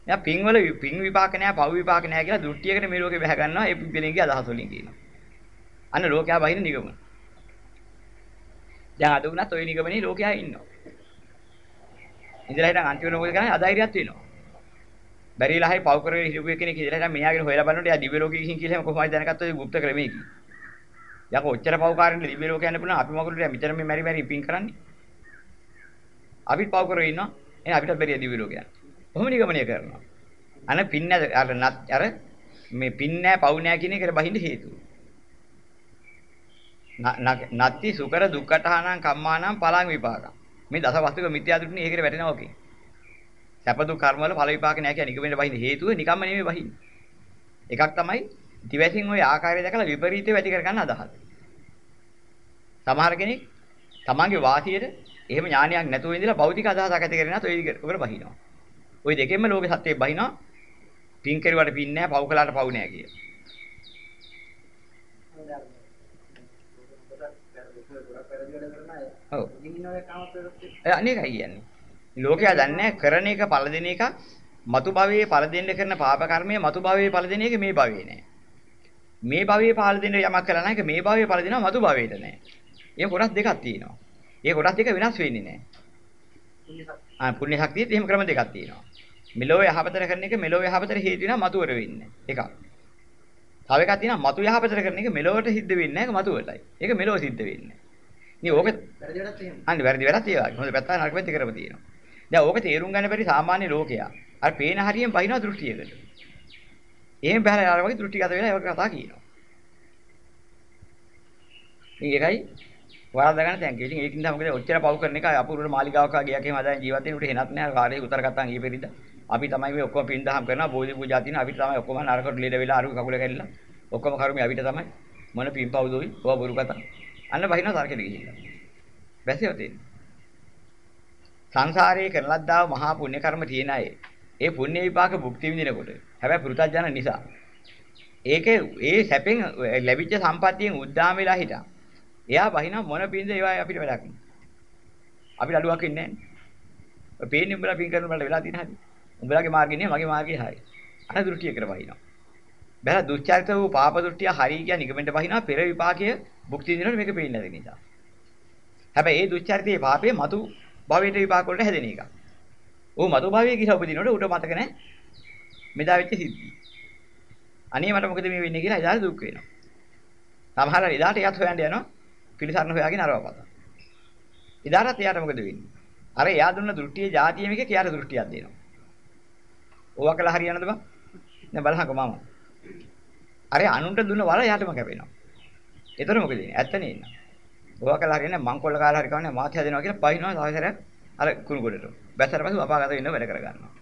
එයා පින් වල පින් විපාක නැහැ පව් විපාක නැහැ කියලා දෘෂ්ටියකට මේ ලෝකේ බහැ ගන්නවා ඒ පුද්ගලයන්ගේ අදහස් වලින් කියනවා. අන්න ලෝකයා බහින නිගමන. දැන් අද වුණත් ওই නිගමනේ ලෝකයා ඉන්නවා. ඉඳලා හිටන් අන්තිම මොකද කරන්නේ? අධෛර්යයත් වෙනවා. බැරිලා හයි පව් කරගෙන හිටපු කෙනෙක් ඉඳලා හිටන් මෙහා ගිහින් හොයලා බලනකොට එයා දිව්‍ය ලෝකෙ ගිහින් කියලා කොහොමද දැනගත්තේ ගුප්ත ක්‍රමයකින්. යකෝ ඔච්චර පව්කාරින්ද දිව්‍ය ලෝකෙ යන්න පුළුවන් අපි මොකටද මෙතන මේ මෙරි මෙරි පින් කරන්නේ? අපිත් පව් කරගෙන ඉන්නවා. එහෙනම් අපිටත් බැරිය දිව්‍ය ලෝකෙ යන්න. කොහොම නිගමනය කරනවා? අන පින් නැද අර නත් අර මේ පින් නැහැ පව් නැහැ කියන එකට බහිඳ හේතුව. නත්ති සුකර දුක්කටහනං කම්මානං පලං විපාකං මේ දසවස්තුක මිත්‍යා දෘෂ්ටි ඒකට වැටෙනවා ඔකේ. සැප දුක් කර්ම වල ඵල විපාක නැහැ කියන්නේ නිකමෙන්න බහින්න හේතුව නිකම්ම නෙමෙයි බහින්නේ. එකක් තමයි දිවැසින් ওই ආකාරය දැකලා විපරීතය වැඩි කර ගන්න අදහස. සමහර කෙනෙක් තමන්ගේ වාසියට එහෙම ඥානයක් නැතුව ඉඳලා භෞතික අදහසක් ඇති කරගෙනත් ওই දිගට බහිනවා. ওই දෙකෙන්ම ලෝකේ සත්‍යය බහිනවා. පින් කරුවට පින් නැහැ, පව් කළාට පව් නැහැ කිය. ඔව්. අනේකයි කියන්නේ. ලෝකයා දන්නේ කරන එක පළ දෙන එක මතු භවයේ පළ දෙන්න කරන පාප කර්මය මතු භවයේ පළ දෙන එක මේ භවයේ නෑ. මේ භවයේ පළ දෙන්න යමක් කරලා නැහැ මේ භවයේ පළ දෙනවා මතු භවයේට නෑ. ඒ කොටස් දෙකක් තියෙනවා. ඒ කොටස් දෙක වෙනස් වෙන්නේ නෑ. ආ පුණ්‍ය ශක්තියෙත් එහෙම ක්‍රම දෙකක් තියෙනවා. මෙලෝ යහපතර කරන එක මෙලෝ යහපතර හේතු වෙනවා මතුවර වෙන්නේ. එකක්. තව එකක් තියෙනවා මතු යහපතට කරන එක මෙලොවට සිද්ධ වෙන්නේ නැහැ ඒක මතුවටයි. ඒක මෙලොව සිද්ධ වෙන්නේ. ඉතින් ඕක වැරදි වැඩක් එහෙම. අන්න වැරදි වැරද්ද ඒ වගේ. හොඳ පැත්ත නරක පැත්ත කරපු තියෙනවා. දැන් ඕක තේරුම් ගන්න බැරි සාමාන්‍ය ලෝකයා. අර පේන හරියෙන් බහිනවා දෘෂ්ටියකට. එහෙම බහලා අර වගේ දෘෂ්ටිගත වෙලා ඒක කතා කියනවා. ඉතින් ඒකයි වරද්ද ගන්න තැන්. ඉතින් ඒකින් තමයි මොකද ඔච්චර පව් කරන එක අපූර්ව මාලිගාවක ගියක් එහෙම අදන් ජීවත් වෙන උට හෙනත් නෑ. කාර්යය උතර ගත්තාන් ඊ පෙරිද. අපි තමයි මේ ඔක්කොම පින් දහම් කරනවා බෝධි පූජා තියෙනවා. අපිට තමයි ඔක්කොම නරකට ලීඩ වෙලා අරු කකුල කැඩිලා. ඔක්කොම කරුමේ අපිට තමයි මොන පින් පව් දොයි. ඔවා බොරු කතා. අන්න බහිනවා තරකෙට ගිහිල්ලා. බැසියව තියෙන්නේ. සංසාරයේ කරන ලද්දාව මහා පුණ්‍ය කර්ම තියෙන අය. ඒ පුණ්‍ය විපාක භුක්ති විඳිනකොට හැබැයි පුරුතඥ නිසා ඒකේ ඒ සැපෙන් ලැබිච්ච සම්පත්තියෙන් උද්දාම වෙලා හිටා. එයා බහිනා මොන පින්ද ඒවා අපිට වැඩක් නෑ. අපිට අඩුවක් ඉන්නේ නෑනේ. ඔය පේන්නේ උඹලා පින් කරන උඹලට වෙලා තියෙන හැටි. උඹලාගේ මාර්ගේ නේ මගේ මාර්ගේ හරි. අර දෘෂ්ටිය කර බහිනවා. බැලලා දුස්චරිත වූ පාප දෘෂ්ටිය හරි කියන නිගමෙන්ට බහිනවා පෙර විපාකය භුක්ති විඳිනකොට මේක පේන්නේ නැති නිසා. හැබැයි ඒ දුස්චරිතයේ පාපේ මතු භවයට විපාක වලට හැදෙන එක. ඌ මතු භවයේ කියලා උපදිනකොට ඌට මතක නැහැ මෙදා වෙච්ච සිද්ධි. අනේ මට මොකද මේ වෙන්නේ කියලා එදාට දුක් වෙනවා. සමහර එදාට එයාත් හොයන්න යනවා පිළිසරණ හොයාගෙන අරවපත. එදාටත් එයාට මොකද වෙන්නේ? අර එයා දුන්න දෘෂ්ටියේ જાතියෙම එක කියාර දෘෂ්ටියක් දෙනවා. ඕවා කළා හරියනද බං? දැන් බලහකෝ මාමා. අර අනුන්ට දුන්න වල එයාටම කැපෙනවා. ඒතර මොකද වෙන්නේ? ඇත්ත නේ ඉන්න. ඕවා කළා හරියන්නේ මං කොල්ල කාලා හරි කවන්නේ මාත් හැදෙනවා කියලා පහිනවා තව සැරයක් අර කුණු ගොඩට. බැසට පස්සේ අපාගත වෙන්න වැඩ කර ගන්නවා.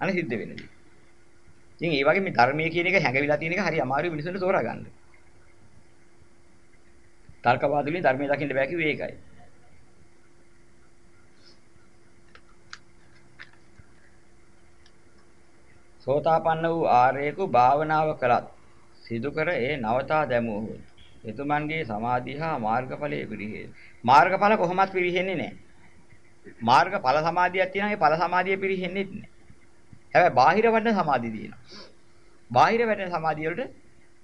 අනේ සිද්ධ වෙන්නේ. ඉතින් ඒ වගේ මේ ධර්මයේ කියන එක හැඟවිලා තියෙන එක හරි අමාරුයි මිනිස්සුන්ට තෝරා ගන්න. තර්කවාද වලින් ධර්මයේ දකින්න බෑ කිව්වේ ඒකයි. සෝතාපන්න වූ ආර්යෙකු භාවනාව කළත් සිදු කර ඒ නවතා දැමුවෝ. එතුමන්ගේ සමාධිය හා මාර්ගඵලයේ පිරිහෙයි. මාර්ගඵල කොහොමත් පිරිහෙන්නේ නැහැ. මාර්ගඵල සමාධියක් තියෙනවා ඒ ඵල සමාධිය පිරිහෙන්නේ නැහැ. හැබැයි බාහිර වඩන සමාධිය තියෙනවා. බාහිර වැඩෙන සමාධිය වලට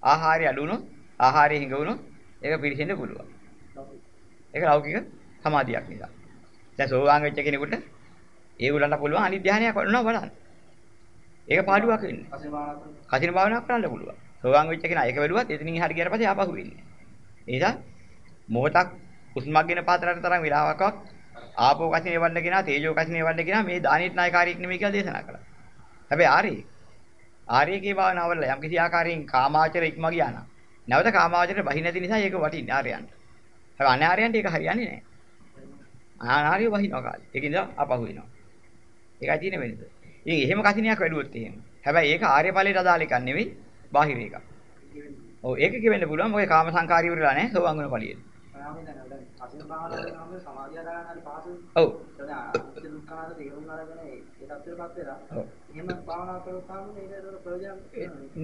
ආහාරය අඩු වුණොත් ආහාරය හිඟ වුණොත් ඒක පිරිහෙන්න පුළුවන්. ඒක ලෞකික සමාධියක් නිසා. දැන් සෝවාන් වෙච්ච කෙනෙකුට ඒ උලන්න පුළුවන් අනිත් ධානයක් වඩනවා බලන්න. ඒක පාඩුවක් වෙන්නේ. පස්සේ භාවනා කරනවා. කසින භාවනාවක් කරන්න පුළුවන්. සෝවාන් වෙච්ච කෙනා ඒක වැඩුවත් එතනින් හරිය ගියාට පස්සේ ආපහු වෙන්නේ. ඒ නිසා මොහොතක් උස්මක් ගෙන පාතරට තරම් වෙලාවකක් ආපෝ කසිනේ වඩන කෙනා තේජෝ කසිනේ වඩන කෙනා මේ දානිත් නායකාරීක් නෙමෙයි කියලා දේශනා කළා. හැබැයි ආර්ය ආර්යගේ භාවනාවල යම් කිසි ආකාරයෙන් කාමාවචර ඉක්ම ගියා නම් නැවත කාමාවචරයට බහි නැති නිසා ඒක වටින්නේ ආර්යයන්ට. හැබැයි අනාර්යයන්ට ඒක හරියන්නේ නැහැ. අනාර්යව බහිනවා කාලේ. ඒකින්ද අපහු වෙනවා. ඒකයි තියෙන වෙනස. ඉතින් එහෙම කසිනියක් වැඩුවොත් එහෙම. හැබැයි ඒක ආර්ය ඵලයට අදාළ එකක් නෙවෙයි බාහිර එකක්. ඔව් ඒක කිවෙන්න පුළුවන්. මොකද කාම සංකාරී වරලා නැහැ සෝවාන් වෙන ඵලියේ. ඔව්.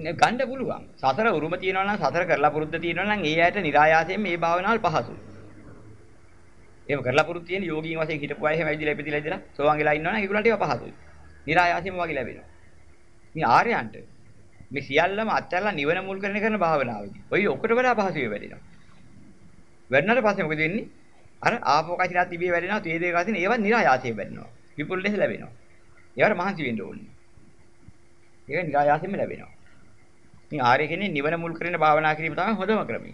ඒක ගන්න පුළුවන්. සතර උරුම තියෙනවා නම් සතර කරලා පුරුද්ද තියෙනවා නම් ඒ ඇයට નિરાයාසයෙන් මේ භාවනාවල් පහසුයි. එහෙම කරලා පුරුදු තියෙන යෝගීන් වශයෙන් හිටපු අය එහෙම ඇවිදලා ඉපදිලා ඉඳලා සෝවාන් වෙලා ඉන්නවා නම් ඒගොල්ලන්ට ඒවා පහසුයි. નિરાයාසයෙන්ම වගේ ලැබෙනවා. මේ ආර්යයන්ට මේ සියල්ලම අත්හැරලා නිවන මුල් කරගෙන කරන භාවනාවයි. ඔය ඔකට වඩා පහසුවේ වැඩිනවා. වැඩනට පස්සේ මොකද වෙන්නේ? අර ආපෝකචිනා තිබිය වැඩිනවා, තේදේ කසින ඒවත් નિરાයාසයෙන් වැඩිනවා. විපුල් ලෙස ලැබෙනවා. ඒවට මහන්සි වෙන්න ඕනේ. ඒක નિરાයාසයෙන්ම ලැබෙනවා. ඉතින් ආර්ය කෙනෙක් නිවන මුල් කරගෙන භාවනා කිරීම තමයි හොඳම ක්‍රමය.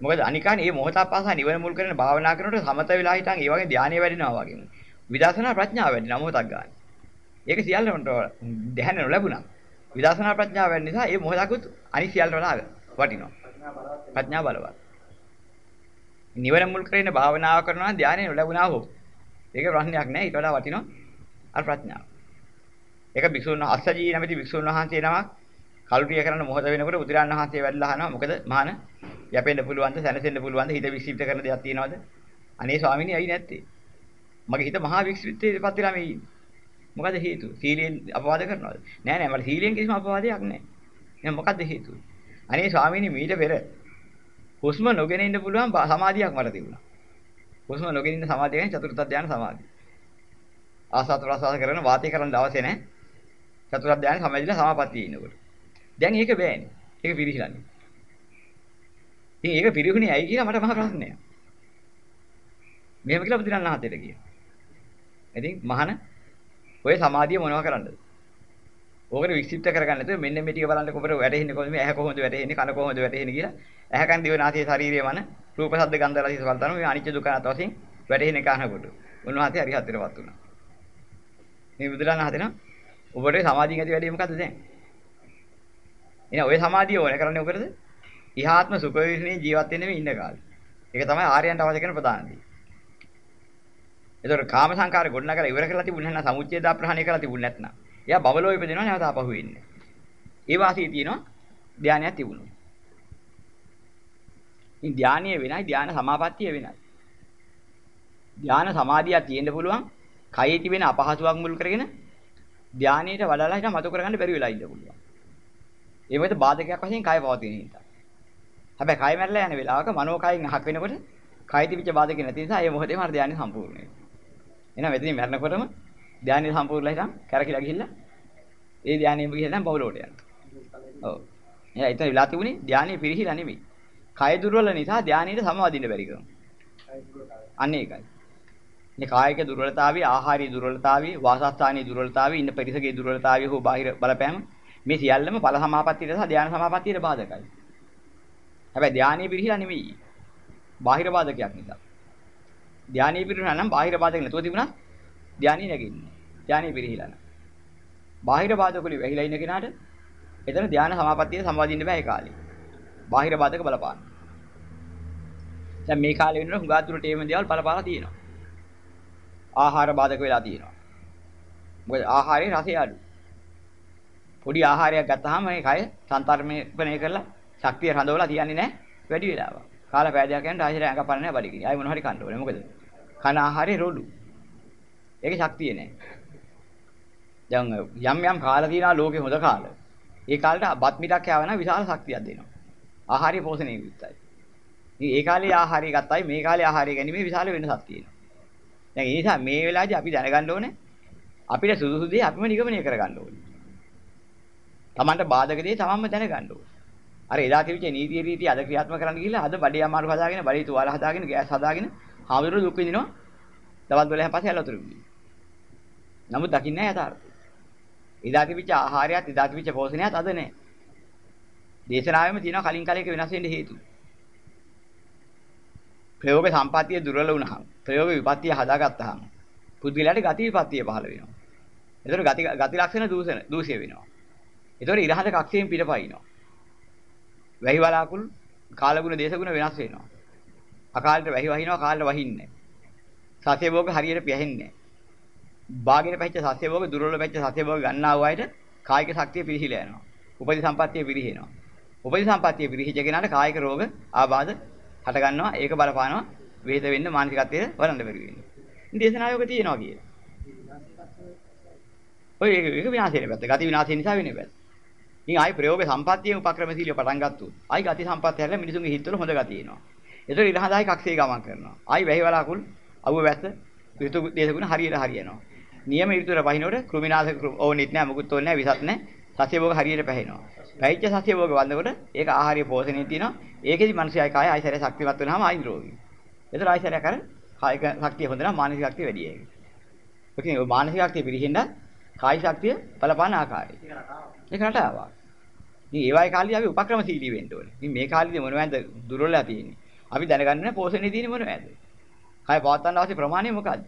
මොකද අනිකානේ මේ මොහොත පාසා නිවන මුල් කරගෙන භාවනා කරනකොට සමත වෙලා හිටන් ඒ වගේ ධානය වැඩිනවා වගේ. විදර්ශනා ප්‍රඥාව වැඩිනවා මොහොතක් ගන්න. ඒක සියල්ලම දැහැන නොලැබුණා. විදර්ශනා ප්‍රඥාව වැඩි නිසා මේ මොහොතකුත් අනිත් සියල්ලට වඩා වටිනවා. ප්‍රඥා බලවත් ප්‍රඥා බලවත්. නිවන මුල් කරගෙන භාවනාව කරනවා නම් ධානය නොලැබුණා හෝ. ඒක ප්‍රශ්නයක් නෑ ඊට වඩා වටිනවා අර ප්‍රඥාව. ඒක භික්ෂුන් අස්සජී නැමැති භික්ෂුන් වහන්සේ නමක් කල්පිය කරන මොහොත වෙනකොට බුදුරන් වහන්සේ වැඩලා අහනවා මොකද මහාන යැපෙන්න පුළුවන්ද සැනසෙන්න පුළුවන්ද හිත වික්ෂිප්ත කරන දෙයක් තියනවද? අනේ ස්වාමීනි ඇයි නැත්තේ? මගේ හිත මහා වික්ෂිප්තයටපත් වෙලා මේ ඉන්නේ. මොකද හේතුව? සීලයෙන් අපවාද කරනවද? නෑ නෑ මට සීලයෙන් කිසිම අපවාදයක් නෑ. එහෙනම් මොකද්ද හේතුව? අනේ ස්වාමීනි මීට පෙර හුස්ම නොගෙන ඉන්න පුළුවන් බා- සමාධියක් මට තිබුණා. හුස්ම නොගෙන ඉන්න සමාධිය කියන්නේ චතුර්ථ ධානය සමාධිය. ආසත් ප්‍රසවාස කරන වාතය කරන දවසේ නෑ. චතුර්ථ ධානය සමාධියලා සමාපත්තියේ ඉන්නකොට. දැන් ඒක බෑනේ. ඒක පිරිහිලානේ. ඉතින් ඒක පිරිහුනේ ඇයි කියලා මට මහ ප්‍රශ්නයක්. මෙහෙම කියලා බුදුරණන් වහන්සේට කියනවා. ඉතින් මහාන ඔය සමාධිය මොනව කරන්නද? ඕකට වික්ෂිප්ත කරගන්න නැතුව මෙන්න මේ ටික බලන්න කොහොමද වැටෙන්නේ කොහොමද ඇහැ කොහොමද වැටෙන්නේ කන කොහොමද වැටෙන්නේ කියලා. ඇහැ කන් දිව නාසය ශරීරය මන රූප ශබ්ද ගන්ධ රස ස්පර්ශ මේ අනිත්‍ය දුක්ඛ අනාත්ම වශයෙන් වැටෙන්නේ කනකොට උන්වහන්සේ හරි හතරවත් වුණා. මේ බුදුරණන් හදෙනවා ඔබට සමාධියෙන් ඇති වැඩේ මොකද්ද දැන්? එහෙනම් ඔය සමාධිය ඕනේ කරන්නේ මොකටද ඉහාත්ම සුඛ විශ්නේ ජීවත් වෙන්නේ ඉන්න කාලේ. ඒක තමයි ආර්යයන්ට අවශ්‍ය කරන ප්‍රධාන දේ. ඒතකොට කාම සංකාර ගොඩනගලා ඉවර කරලා තිබුණ නැත්නම් සමුච්ඡේද ප්‍රහාණය කරලා තිබුණ නැත්නම් එයා බබලෝ ඉපදිනවා නැවත ආපහු වෙන්නේ. ඒ වාසිය තියෙනවා ධානයක් තිබුණොත්. ඉතින් ධානීය වෙනයි ධාන සමාපත්තිය වෙනයි. ධාන සමාධියක් තියෙන්න පුළුවන් කයේ තිබෙන අපහසුයක් මුල් කරගෙන ධානීයට වඩලා හිට මතු කරගන්න බැරි වෙලා ඉන්න පුළුවන්. ඒ මොකද බාධකයක් වශයෙන් කය පවතින නිසා. හැබැයි කය මැරලා යන වෙලාවක මනෝ කයෙන් අහක් වෙනකොට කය තිබිච්ච බාධක නැති නිසා ඒ මොහොතේම හරි ධානය සම්පූර්ණ වෙනවා. එහෙනම් මෙතනින් මැරෙනකොටම ධානය සම්පූර්ණලා හිටන් කරකිලා ගිහිල්ලා ඒ ධානයෙම ගිහිල්ලා බවලෝට යනවා. ඔව්. එහෙනම් එතන වෙලා තිබුණේ ධානය පිරිහිලා නෙමෙයි. කය දුර්වල නිසා ධානයට සමවදින්න බැරි කරනවා. අන්න ඒකයි. මේ කායික දුර්වලතාවය, ආහාරී දුර්වලතාවය, වාසස්ථානීය දුර්වලතාවය, ඉන්න පරිසරයේ දුර්වලතාවය හෝ බාහිර බලපෑම මේ සියල්ලම ඵල සමාපත්තියට සහ ධානය සමාපත්තියට බාධකයි. හැබැයි ධානය පිරිහිලා නෙමෙයි. බාහිර බාධකයක් නිසා. ධානය පිරිහුණා නම් බාහිර බාධක නැතුව තිබුණා ධානය නැගින්නේ. ධානය පිරිහිලා නැහැ. බාහිර බාධක වලින් වැහිලා ඉන්න කෙනාට එතන ධාන සමාපත්තිය සම්වාදින්න බෑ ඒ කාලේ. බාහිර බාධක බලපාන. දැන් මේ කාලේ වෙනකොට හුඟා දුරට ඒම දේවල් බලපාලා තියෙනවා. ආහාර බාධක වෙලා තියෙනවා. මොකද ආහාරයේ රසය අඩු. පොඩි ආහාරයක් ගත්තාම මේ කය සංතරමණය කරලා ශක්තිය රඳවලා තියන්නේ නැහැ වැඩි වෙලාවක්. කාලා පෑදයක් යනට ආයෙත් ඇඟ පරණ නැහැ බඩගිනි. ආයෙ මොන හරි කන්න ඕනේ. මොකද? කන ආහාරේ රොඩු. ඒකේ ශක්තිය නැහැ. දැන් යම් යම් කාලා තියෙනවා ලෝකේ හොඳ කාල. ඒ කාලේට බත් මිටක් කෑවනම් විශාල ශක්තියක් දෙනවා. ආහාරය පෝෂණය විත්තයි. ඉතින් ඒ කාලේ ආහාරය ගත්තයි මේ කාලේ ආහාරය ගැනීමේ විශාල වෙනසක් තියෙනවා. දැන් ඒ නිසා මේ වෙලාවේදී අපි දැනගන්න ඕනේ අපිට සුදුසු දේ අපිම නිගමනය කරගන්න ඕනේ. Tamanට බාධක දේ තමන්ම දැනගන්න ඕනේ. අර එදා තිබිච්ච නීතිය රීති අද ක්‍රියාත්මක කරන්න ගිහිල්ලා අද බඩේ අමාරු හදාගෙන බඩේ තුවාල හදාගෙන ගෑස් හදාගෙන හාමුදුරුවෝ දුක් විඳිනවා. දවල් 12න් පස්සේ ඇලතුරු විඳිනවා. නමුත් දකින්නේ නැහැ යථාර්ථය. එදා තිබිච්ච ආහාරයත් එදා තිබිච්ච පෝෂණයත් අද නැහැ. දේශනාවෙම තියෙනවා කලින් කාලයක වෙනස් වෙන්න හේතු. ප්‍රයෝග සම්පත්තිය දුර්වල වුණාම ප්‍රයෝග විපත්තිය හදාගත්තාම පුද්ගලයාට ගති විපත්තිය පහළ වෙනවා. ඒතර ගති ගති ලක්ෂණ දූෂණ දූෂ්‍ය වෙනවා. ඒතර ඉරහඳ කක්ෂයෙන් පිටපයින්නවා. වැහි වලාකුළු කාලගුණ දේශගුණ වෙනස් වෙනවා. අකාලයට වැහි වහිනවා කාලයට වහින්නේ නැහැ. සත්‍ය භෝග හරියට පියහෙන්නේ නැහැ. භාගින පැච්ච සත්‍ය භෝග දුර්වල පැච්ච සත්‍ය භෝග ගන්නා වූ අයට කායික ශක්තිය පිරිහිලා යනවා. උපදි සම්පත්තිය පිරිහිනවා. උපදි සම්පත්තිය පිරිහිච්ච කෙනාට කායික රෝග ආබාධ හට ගන්නවා. ඒක බලපානවා වේද වෙන්න මානසිකත්වයේ වරන්ද බැරි වෙන්නේ. ඉතින් දේශනාවක තියෙනවා කියලා. ඔය ඒක ඒක විනාශයෙන් පැත්ත. ගති විනාශය නිසා වෙන්නේ පැත්ත. ඉතින් ආයි ප්‍රයෝග සම්පත්තියේ උපක්‍රමශීලිය පටන් ගත්තොත් ආයි ගති සම්පත්තිය හැරලා මිනිසුන්ගේ හිතවල හොඳ ගතිය එනවා. ඒතර ඉරහදායි කක්ෂේ ගමන් කරනවා. ආයි වැහි වලාකුල් අවුව වැස්ස ඍතු දේශගුණ හරියට හරියනවා. නියම ඍතුර වහිනකොට කෘමිනාශක ඕනෙත් නැහැ මොකුත් ඕනේ නැහැ විසත් නැහැ. සත්‍ය භෝග හරියට පැහැෙනවා. පැහිච්ච සත්‍ය භෝග වන්දකොට ඒක ආහාරය පෝෂණය තියෙනවා. ඒකෙදි මිනිස්සයි කාය ආයිසරය ශක්තිමත් වෙනවාම ආයි රෝගී. ඒතර ආයිසරය කර කායික ශක්තිය හොඳ නම් මානසික ශක්තිය වැඩි වෙයි. ඒ කියන්නේ මානසික ශක්තිය පිරිහෙන්න කායි ශක්තිය බලපාන ආකාරය. ඒක රටාවක්. ඉතින් ඒ වගේ කාලේ අපි උපක්‍රමශීලී වෙන්න ඕනේ. ඉතින් මේ කාලේදී මොනවද දුර්වලලා තියෙන්නේ? අපි දැනගන්න පෝෂණය තියෙන්නේ මොනවද? කය පවත්වන්න අවශ්‍ය ප්‍රමාණය මොකද්ද?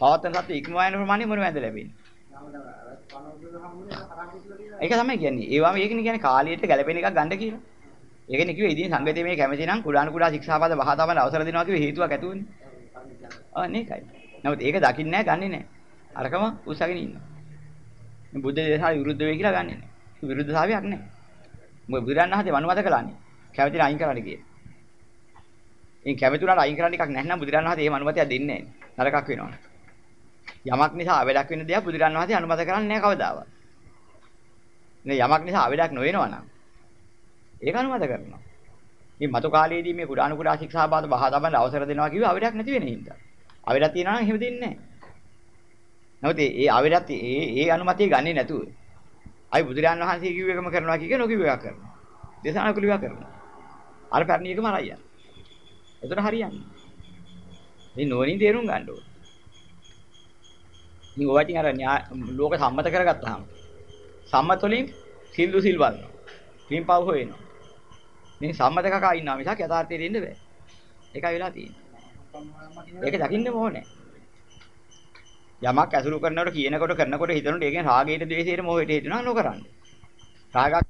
පවත්වන සත්‍ය ඉක්මවා යන ප්‍රමාණය මොනවද ලැබෙන්නේ? ඒක තමයි කියන්නේ. ඒවම ඒකනේ කියන්නේ කාලයට ගැළපෙන එකක් ගන්න කියලා. ඒකනේ කිව්වේ ඉදින් සංගතයේ මේ කැමති නම් කුඩාන කුඩා ශික්ෂාපද වහ තමන අවසර දෙනවා කිව්වේ හේතුවක් ඇතුවනේ. ආ නේකයි. නමුත් ඒක දකින්නේ නැහැ, ගන්නෙ නැහැ. අරකම උස්සගෙන ඉන්නවා. මේ බුද්ධ දේශනාව විරුද්ධ වෙයි කියලා ගන්නෙ නැහැ. විරුද්ධතාවයක් නැහැ. මොකද බුදුරන් වහන්සේ වනුවද කළානේ. කැමති නම් අයින් කරන්න කියේ. ඉතින් කැමති උනාට අයින් කරන්න එකක් නැත්නම් බුදුරන් වහන්සේ එහෙම අනුමැතියක් දෙන්නේ නැහැ. නරකක් වෙනවා. යමක් නිසා අවඩක් වෙන දේක් බුදුරන් වහන්සේ අනුමත කරන්නේ නැහැ කවදාවත්. නේ යමක් නිසා අවඩක් නොවෙනවා නම් ඒක අනුමත කරනවා. මේ මතු කාලයේදී මේ කුඩාණු කුඩා ශික්ෂාපාද බහා තබන්න අවසර දෙනවා කිව්ව අවඩක් නැති වෙන හින්දා. අවඩක් තියනවා නම් එහෙම දෙන්නේ නැහැ. නමුත් ඒ අවඩක් ඒ ඒ අනුමැතිය ගන්නේ නැතුව අයි බුදුරජාණන් වහන්සේ කිව්ව එකම කරනවා කිය නොකිව්ව එකක් කරනවා. දේශනා කුලිවා කරනවා. අර පැරණි එකම අරයි යනවා. එතන හරියන්නේ. මේ නෝනින් තේරුම් ගන්න ඕනේ. ඉතින් ඔය වටින් අර ලෝක සම්මත කරගත්තාම සම්මත වලින් සිල් දුසිල් බලනවා. පින්පව් හොයනවා. මේ සම්මත කකා ඉන්නවා මිසක් යථාර්ථයේ දෙන්න බෑ. ඒකයි වෙලා තියෙන්නේ. ඒක දකින්න ඕනේ. යමක් ඇසුරු කරනකොට කියනකොට කරනකොට හිතනකොට ඒකෙන් රාගයට ද්වේෂයට මොහොතට හිතනවා නොකරන්න. රාගක්